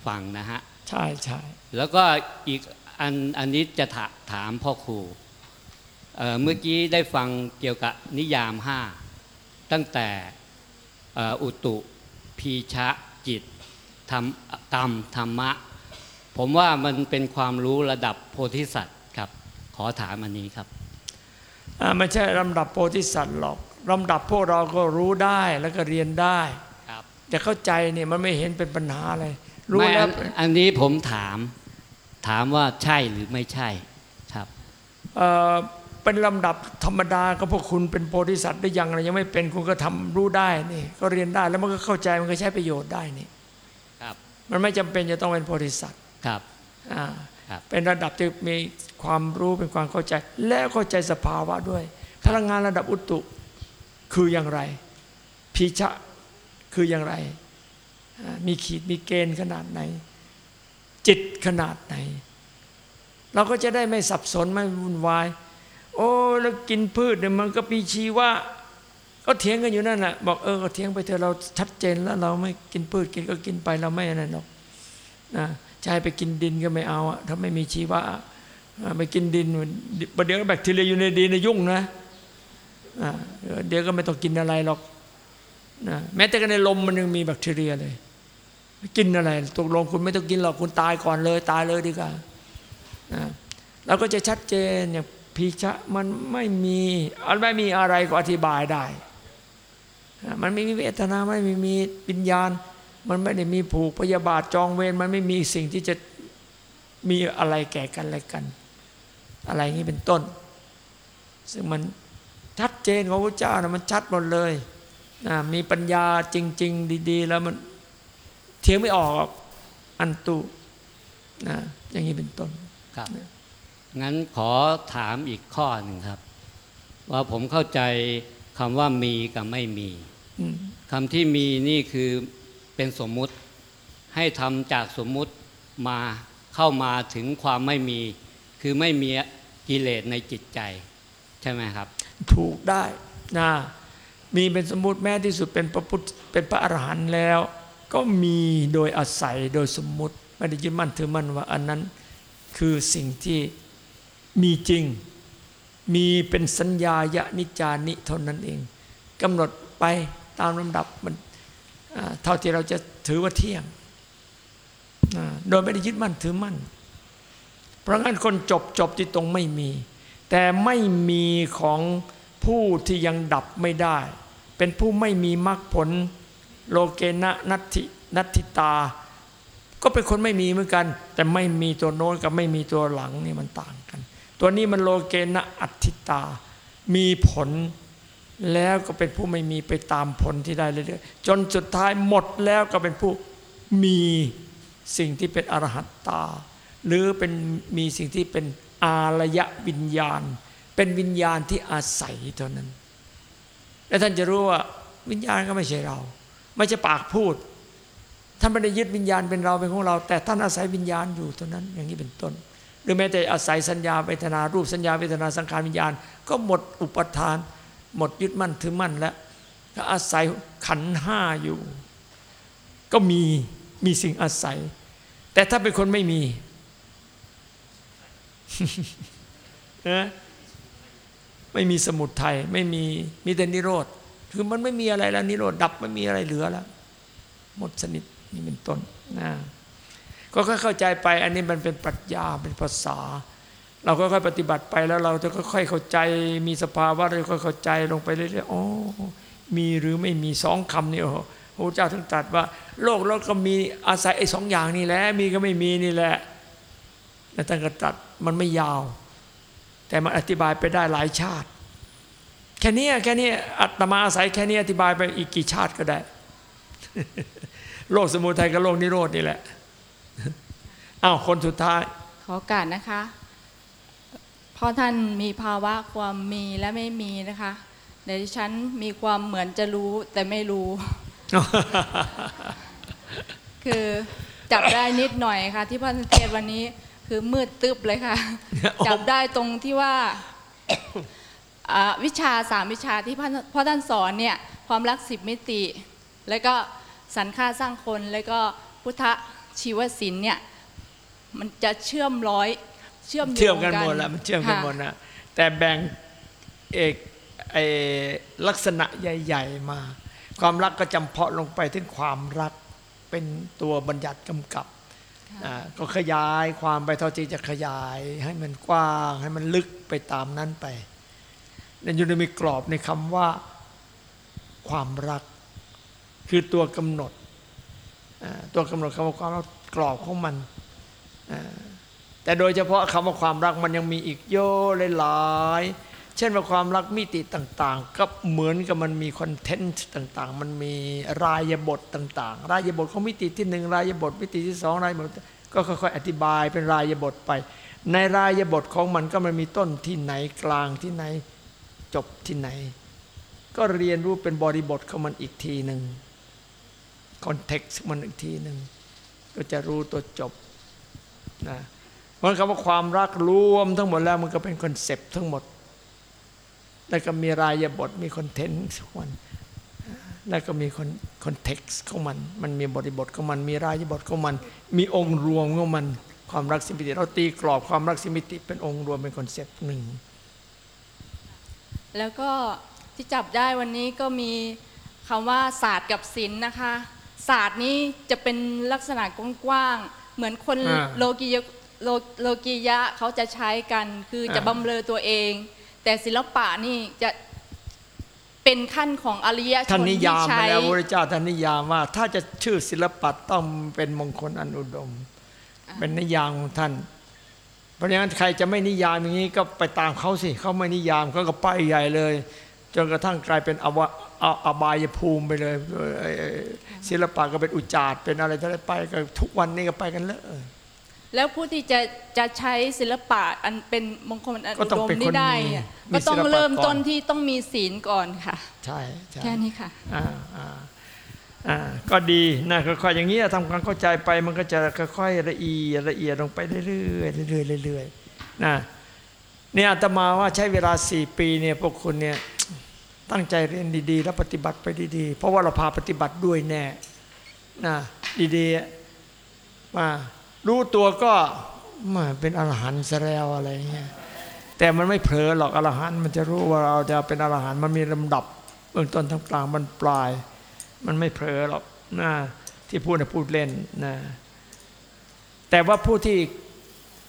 ฟังนะฮะ ใช่ใช่แล้วก็อีกอันอันนี้จะถาถามพ่อครูเอ่อเมื่อกี้ได้ฟังเกี่ยวกับนิยามห้า ตั้งแต่เอ่ออุตุพีชะจิตธรรมกรรมธรรมะ ผมว่ามันเป็นความรู้ระดับโพธิสัตว์ครับ ขอถามอันนี้ครับอ่าไม่ใช่ลำดับโพธิสัตว์หรอกลำดับพวกเราก็รู้ได้แล้วก็เรียนได้ครับจะเข้าใจเนี่ยมันไม่เห็นเป็นปัญหาอะไรรู้ไม่แล้อัวนอันนี้ผมถาม ถามว่าใช่หรือไม่ใช่ครับ เอ่อเป็นลำดับธรรมดาก็พวกคุณเป็นโพธิสัตว์ได้ยังอะไรยังไม่เป็นคุณก็ทำรู้ได้นี่ ก็เรียนได้แล้วมันก็เข้าใจมันก็ใช้ประโยชน์ได้นี่ครับมันไม่จำเป็นจะต้องเป็นโพธิสัตว์ครับอ่าครับเป็นระดับที่มีความรู้เป็นความเข้าใจ แล้วเข้าใจสภาวะด้วย พลังงานระดับอุตุคืออย่างไรพีชะคืออย่างไรอ่ามีขีดมีเกณฑ์ขนาดไหน จิตขนาดไหน เราก็จะได้ไม่สับสนไม่วุ่นวาย โอ้แล้วกินพืชเนี่ยมันก็มีชีวะก็เถียงกันอยู่นั่นแหละบอกเออก็เถียงไปเถอะเราชัดเจนแล้วเราไม่กินพืชกินก็กินไปเราไม่นั่นหรอกนะจะให้ไปกินดินก็ไม่เอาอะถ้าไม่มีชีวะไปกินดินประเดี๋ยวแบคทีเรียอยู่ในดินนะยุ่งนะเดี๋ยวก็ไม่ต้องกินอะไรหรอกนะแม้แต่กันในลมมันยังมีแบคทีเรียเลย กินอะไรตกลงคุณไม่ต้องกินหรอกคุณตายก่อนเลย ตายเลยดีกว่านะเราก็จะชัดเจนอย่าง พีชะมันไม่มีอันไม่มีอะไรก็อธิบายได้อะมันไม่มีเวทนาไม่มีมีวิญญาณ มันไม่ได้มีผูกพยาบาทจองเวรมันไม่มีสิ่งที่จะมีอะไรแก่กันและกัน อะไรอย่างนี้เป็นต้น ซึ่งมันชัดเจนของพระเจ้านะมันชัดหมดเลยนะมีปัญญาจริง ๆ ดี ๆ แล้วมันเทียงไม่ออกหรอกอันตุนะอย่างนี้เป็นต้นครับ งั้นขอถามอีกข้อหนึ่งครับ ว่าผมเข้าใจคำว่ามีกับไม่มีอืมคำที่มีนี่คือเป็นสมมุติ ให้ทำจากสมมุติมาเข้ามาถึงความไม่มี คือไม่มีกิเลสในจิตใจ ใช่ไหมครับ ถูกได้นะมีเป็นสมมุติแม้ที่สุดเป็นพระพุทธเป็นพระอรหันต์แล้ว ก็มีโดยอาศัยโดยสมมุติ ไม่ได้ยึดมั่นถือมั่นว่าอันนั้นคือสิ่งที่ มีจริง มีเป็นสัญญายะนิจานิเท่านั้นเองกำหนดไปตามลำดับมันเท่าที่เราจะถือว่าเที่ยง โดยไม่ได้ยึดมั่นถือมั่น เพราะงั้นคนจบจบที่ตรงไม่มี แต่ไม่มีของผู้ที่ยังดับไม่ได้ เป็นผู้ไม่มีมรรคผลโลเกนะนัตถินัตถิตา ก็เป็นคนไม่มีเหมือนกัน แต่ไม่มีตัวโน้นกับไม่มีตัวหลังนี่มันต่างกัน ตัวนี้มันโลเกนะอัตถิตา มีผลแล้วก็เป็นผู้ไม่มีไปตามผลที่ได้เรื่อยๆจนสุดท้ายหมดแล้วก็เป็นผู้มีสิ่งที่เป็นอรหัตตา หรือเป็นมีสิ่งที่เป็นอารยะวิญญาณ เป็นวิญญาณที่อาศัยเท่านั้น และท่านจะรู้ว่าวิญญาณก็ไม่ใช่เรา ไม่ใช่ปากพูดท่านไม่ได้ยึดวิญญาณเป็นเราเป็นของเรา แต่ท่านอาศัยวิญญาณอยู่เท่านั้นอย่างนี้เป็นต้น หรือแม้แต่อาศัยสัญญาเวทนารูปสัญญาเวทนาสังขารวิญญาณ ก็หมดอุปทาน หมดยึดมั่นถือมั่นแล้วก็อาศัยขันห้าอยู่ ก็มีมีสิ่งอาศัย แต่ถ้าเป็นคนไม่มีนะไม่มีสมุทัยไม่มีมีแต่นิโรธคือมันไม่มีอะไรแล้วนิโรธดับไม่มีอะไรเหลือแล้ว หมดสนิทนี่เป็นต้นนะ ก็ค่อยเข้าใจไป อันนี้มันเป็นปรัชญาเป็นภาษา เราก็ค่อยปฏิบัติไปแล้วเราจะค่อยๆเข้าใจมีสภาวะเราค่อยเข้าใจลงไปเรื่อยๆอ๋อมีหรือไม่มีสองคำนี่โอ้โหพระเจ้าถึงตรัสว่า โลกเราก็มีอาศัยไอ้สองอย่างนี่แหละมีก็ไม่มีนี่แหละแล้วท่านก็ตรัสมันไม่ยาว แต่มันอธิบายไปได้หลายชาติ แค่นี้แค่นี้อัตมาอาศัยแค่นี้อธิบายไปอีกกี่ชาติก็ได้ โลกสมุทัยกับโลกนิโรธนี่แหละ อ้าวคนสุดท้าย ขอโอกาสนะคะ เพราะท่านมีภาวะความมีและไม่มีนะคะเดี๋ยวดิฉันมีความเหมือนจะรู้แต่ไม่รู้ คือจับได้นิดหน่อยค่ะ ที่พระท่านเทศน์วันนี้คือมืดตึบเลยค่ะ จับได้ตรงที่ว่าอ่าวิชาสามวิชาที่พ่อพ่อท่านสอนเนี่ยความรักสิบมิติ แล้วก็สรรค่าสร้างคนแล้วก็พุทธชีวศิลป์เนี่ย มันจะเชื่อมร้อย เชื่อมโยงเชื่อมกันหมดแล้วมันเชื่อมกันหมดค่ะนะแต่แบ่งเอกไอลักษณะใหญ่ ๆ มา ความรักก็จำเพาะลงไปถึงความรักเป็นตัวบัญญัติกำกับอ่าก็ขยายความไปเท่าที่จะขยายให้มันกว้างให้มันลึกไปตามนั้นไปนั่นอยู่ในมีกรอบในคำว่า ความรัก คือตัวกำหนดอ่าตัวกำหนดคำว่าความรักกรอบของมันอ่า แต่โดยเฉพาะคำว่าความรักมันยังมีอีกเยอะหลายๆ เช่นว่าความรักมิติต่างๆ ก็เหมือนกับมันมีคอนเทนต์ต่างๆ มันมีรายบทต่างๆ รายบทของมิติที่หนึ่งรายบทมิติที่สองรายบทก็ค่อยๆอธิบายเป็นรายบทไป ในรายบทของมันก็มันมีต้นที่ไหนกลางที่ไหนจบที่ไหน ก็เรียนรู้เป็นบริบทของมันอีกทีหนึ่ง context มันอีกทีหนึ่งก็จะรู้ตัวจบ นะเพราะคำว่าความรักรวมทั้งหมดแล้วมันก็เป็น concept ทั้งหมด แล้วก็มีรายบทมี content ของมันแล้วก็มี context ของมัน มันมีบริบทของมัน มีรายบทของมัน มีองค์รวมของมัน ความรักสิมิติ เราตีกรอบความรักสิมิติ เป็นองค์รวมเป็นคอนเซปต์หนึ่ง แล้วก็ที่จับได้วันนี้ก็มีคำว่าศาสตร์กับศิลป์นะคะ ศาสตร์นี้จะเป็นลักษณะกว้างๆ เหมือนคนอ่า โลกียะโลโลกียะเขาจะใช้กันคือจะอ่าบำเรอตัวเอง แต่ศิลปะนี่จะเป็นขั้นของอริยชท่านนนิที่ยามใช้มาแล้วพระเจ้าท่านนิยามว่า ถ้าจะชื่อศิลปะต้องเป็นมงคลอันอุดม เป็นนิยามของท่าน เพราะฉะนั้นใครจะไม่นิยามอย่างนี้ก็ไปตามเขาสิเขาไม่นิยามเขาก็ไปใหญ่เลย จนกระทั่งกลายเป็นอวะ อาอบายภูมิไปเลยเอ่อศิลปะก็เป็นอุจาร์เป็นอะไรทั้งไปก็ทุกวันนี้ก็ไปกันเลยแล้วผู้ที่จะจะใช้ศิลปะอันเป็นมงคลอันก็อุต้องดมเป็นคนนี้ได้มีอะมีก็ต้องศิลปะเริ่มก่อนต้นที่ต้องมีศีลก่อนค่ะ ใช่ใช่แค่นี้ค่ะอ่าอ่าอ่าก็ดีนะค่อยๆอย่างนี้ทำความเข้าใจไปมันก็จะค่อยๆละเอียดละเอียดลงไปเรื่อยๆเรื่อยๆเรื่อยๆนะเนี่ยอาตมาว่าใช้เวลาสี่ปีเนี่ยพวกคุณเนี่ย ตั้งใจเรียนดีๆ แล้วปฏิบัติไปดีๆ เพราะว่าเราพาปฏิบัติด้วยแน่นะดีๆมารู้ตัวก็มาเป็นอรหันต์ซะแล้วอะไรเงี้ยแต่มันไม่เผลอหรอกอรหันต์มันจะรู้ว่าเราจะเป็นอรหันต์มันมีลำดับเบื้องต้นทั้งกลางมันปลาย มันไม่เผลอหรอกนะที่พูดนะพูดเล่นนะแต่ว่าผู้ที่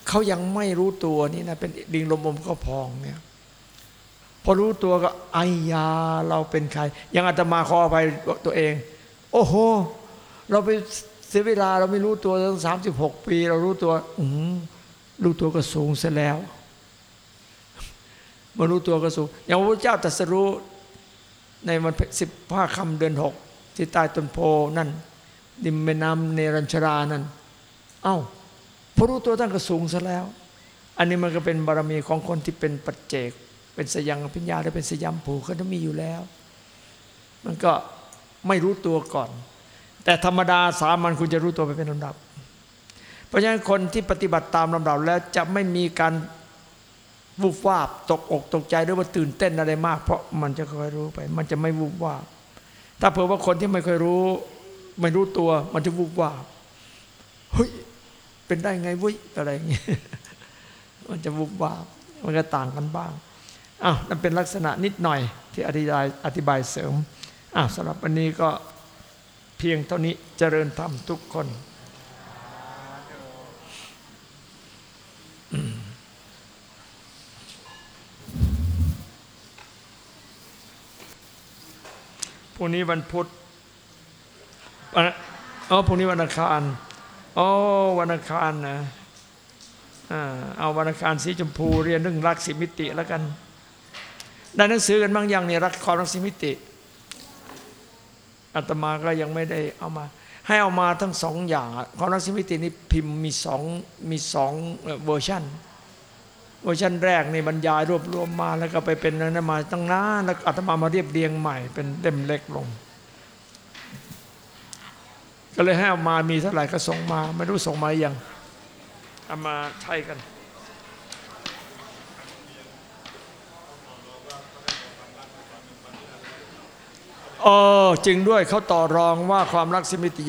เขายังไม่รู้ตัวนี่นะเป็นดิงลมอมก็พองเนี่ย พอรู้ตัวก็ไอยาเราเป็นใคร ยังอาตมาขออภัยตัวเอง โอ้โห เราไปเสียเวลาเราไม่รู้ตัวตั้งสามสิบหกปี เรารู้ตัว อืมรู้ตัวก็สูงเสียแล้วมารู้ตัวก็สูง อย่างพระเจ้าตรัสรู้ในวันสิบห้าคำเดือนหกที่ใต้ต้นโพนั่นดิมแม่น้ำเนรัญชรานั่น เอ้าพอรู้ตัวท่านก็สูงซะแล้ว อันนี้มันก็เป็นบารมีของคนที่เป็นปัจเจก เป็นสยังพิญญาหรือเป็นสยามผูเขาต้องมีอยู่แล้ว มันก็ไม่รู้ตัวก่อน แต่ธรรมดาสามัญคุณจะรู้ตัวไปเป็นลำดับ เพราะฉะนั้นคนที่ปฏิบัติตามลำดับแล้วจะไม่มีการวูบวาบตกอกตกใจหรือว่าตื่นเต้นอะไรมาก เพราะมันจะค่อยรู้ไป มันจะไม่วูบวาบถ้าเผื่อว่าคนที่ไม่เคยรู้ ไม่รู้ตัว มันจะวูบวาบเฮ้ยเป็นได้ไงวุ้ยอะไรอย่างเงี้ยมันจะวูบวาบมันก็ต่างกันบ้าง อ้าวนั่นเป็นลักษณะนิดหน่อยที่อธิบายอธิบายเสริมอ้าวสำหรับวันนี้ก็เพียงเท่านี้เจริญธรรมทุกคนพรุ่งนี้วันพุธอ๋อพรุ่งนี้วันอังคารอ๋อวันอังคารนะอ่าเอาวันอังคารสีชมพูเรียนเรื่องรักสิบมิติแล้วกัน ได้หนังสือกันบ้างยังเนี่ยรักความรักสิบมิติอาตมาก็ยังไม่ได้เอามา ให้เอามาทั้งสองอย่างความรักสิบมิตินี่พิมพ์มีสองมีสอง version version แรกนี่บรรยายรวบรวมมาแล้วก็ไปเป็นนั้นมาตั้งนานแล้วอาตมามาเรียบเรียงใหม่เป็นเล่มเล็กลง ก็เลยให้เอามามีเท่าไหร่ก็ส่งมา ไม่รู้ส่งมาอยังเอามาใช้กัน เออจริงด้วยเขาต่อรองว่าความรักสมิติ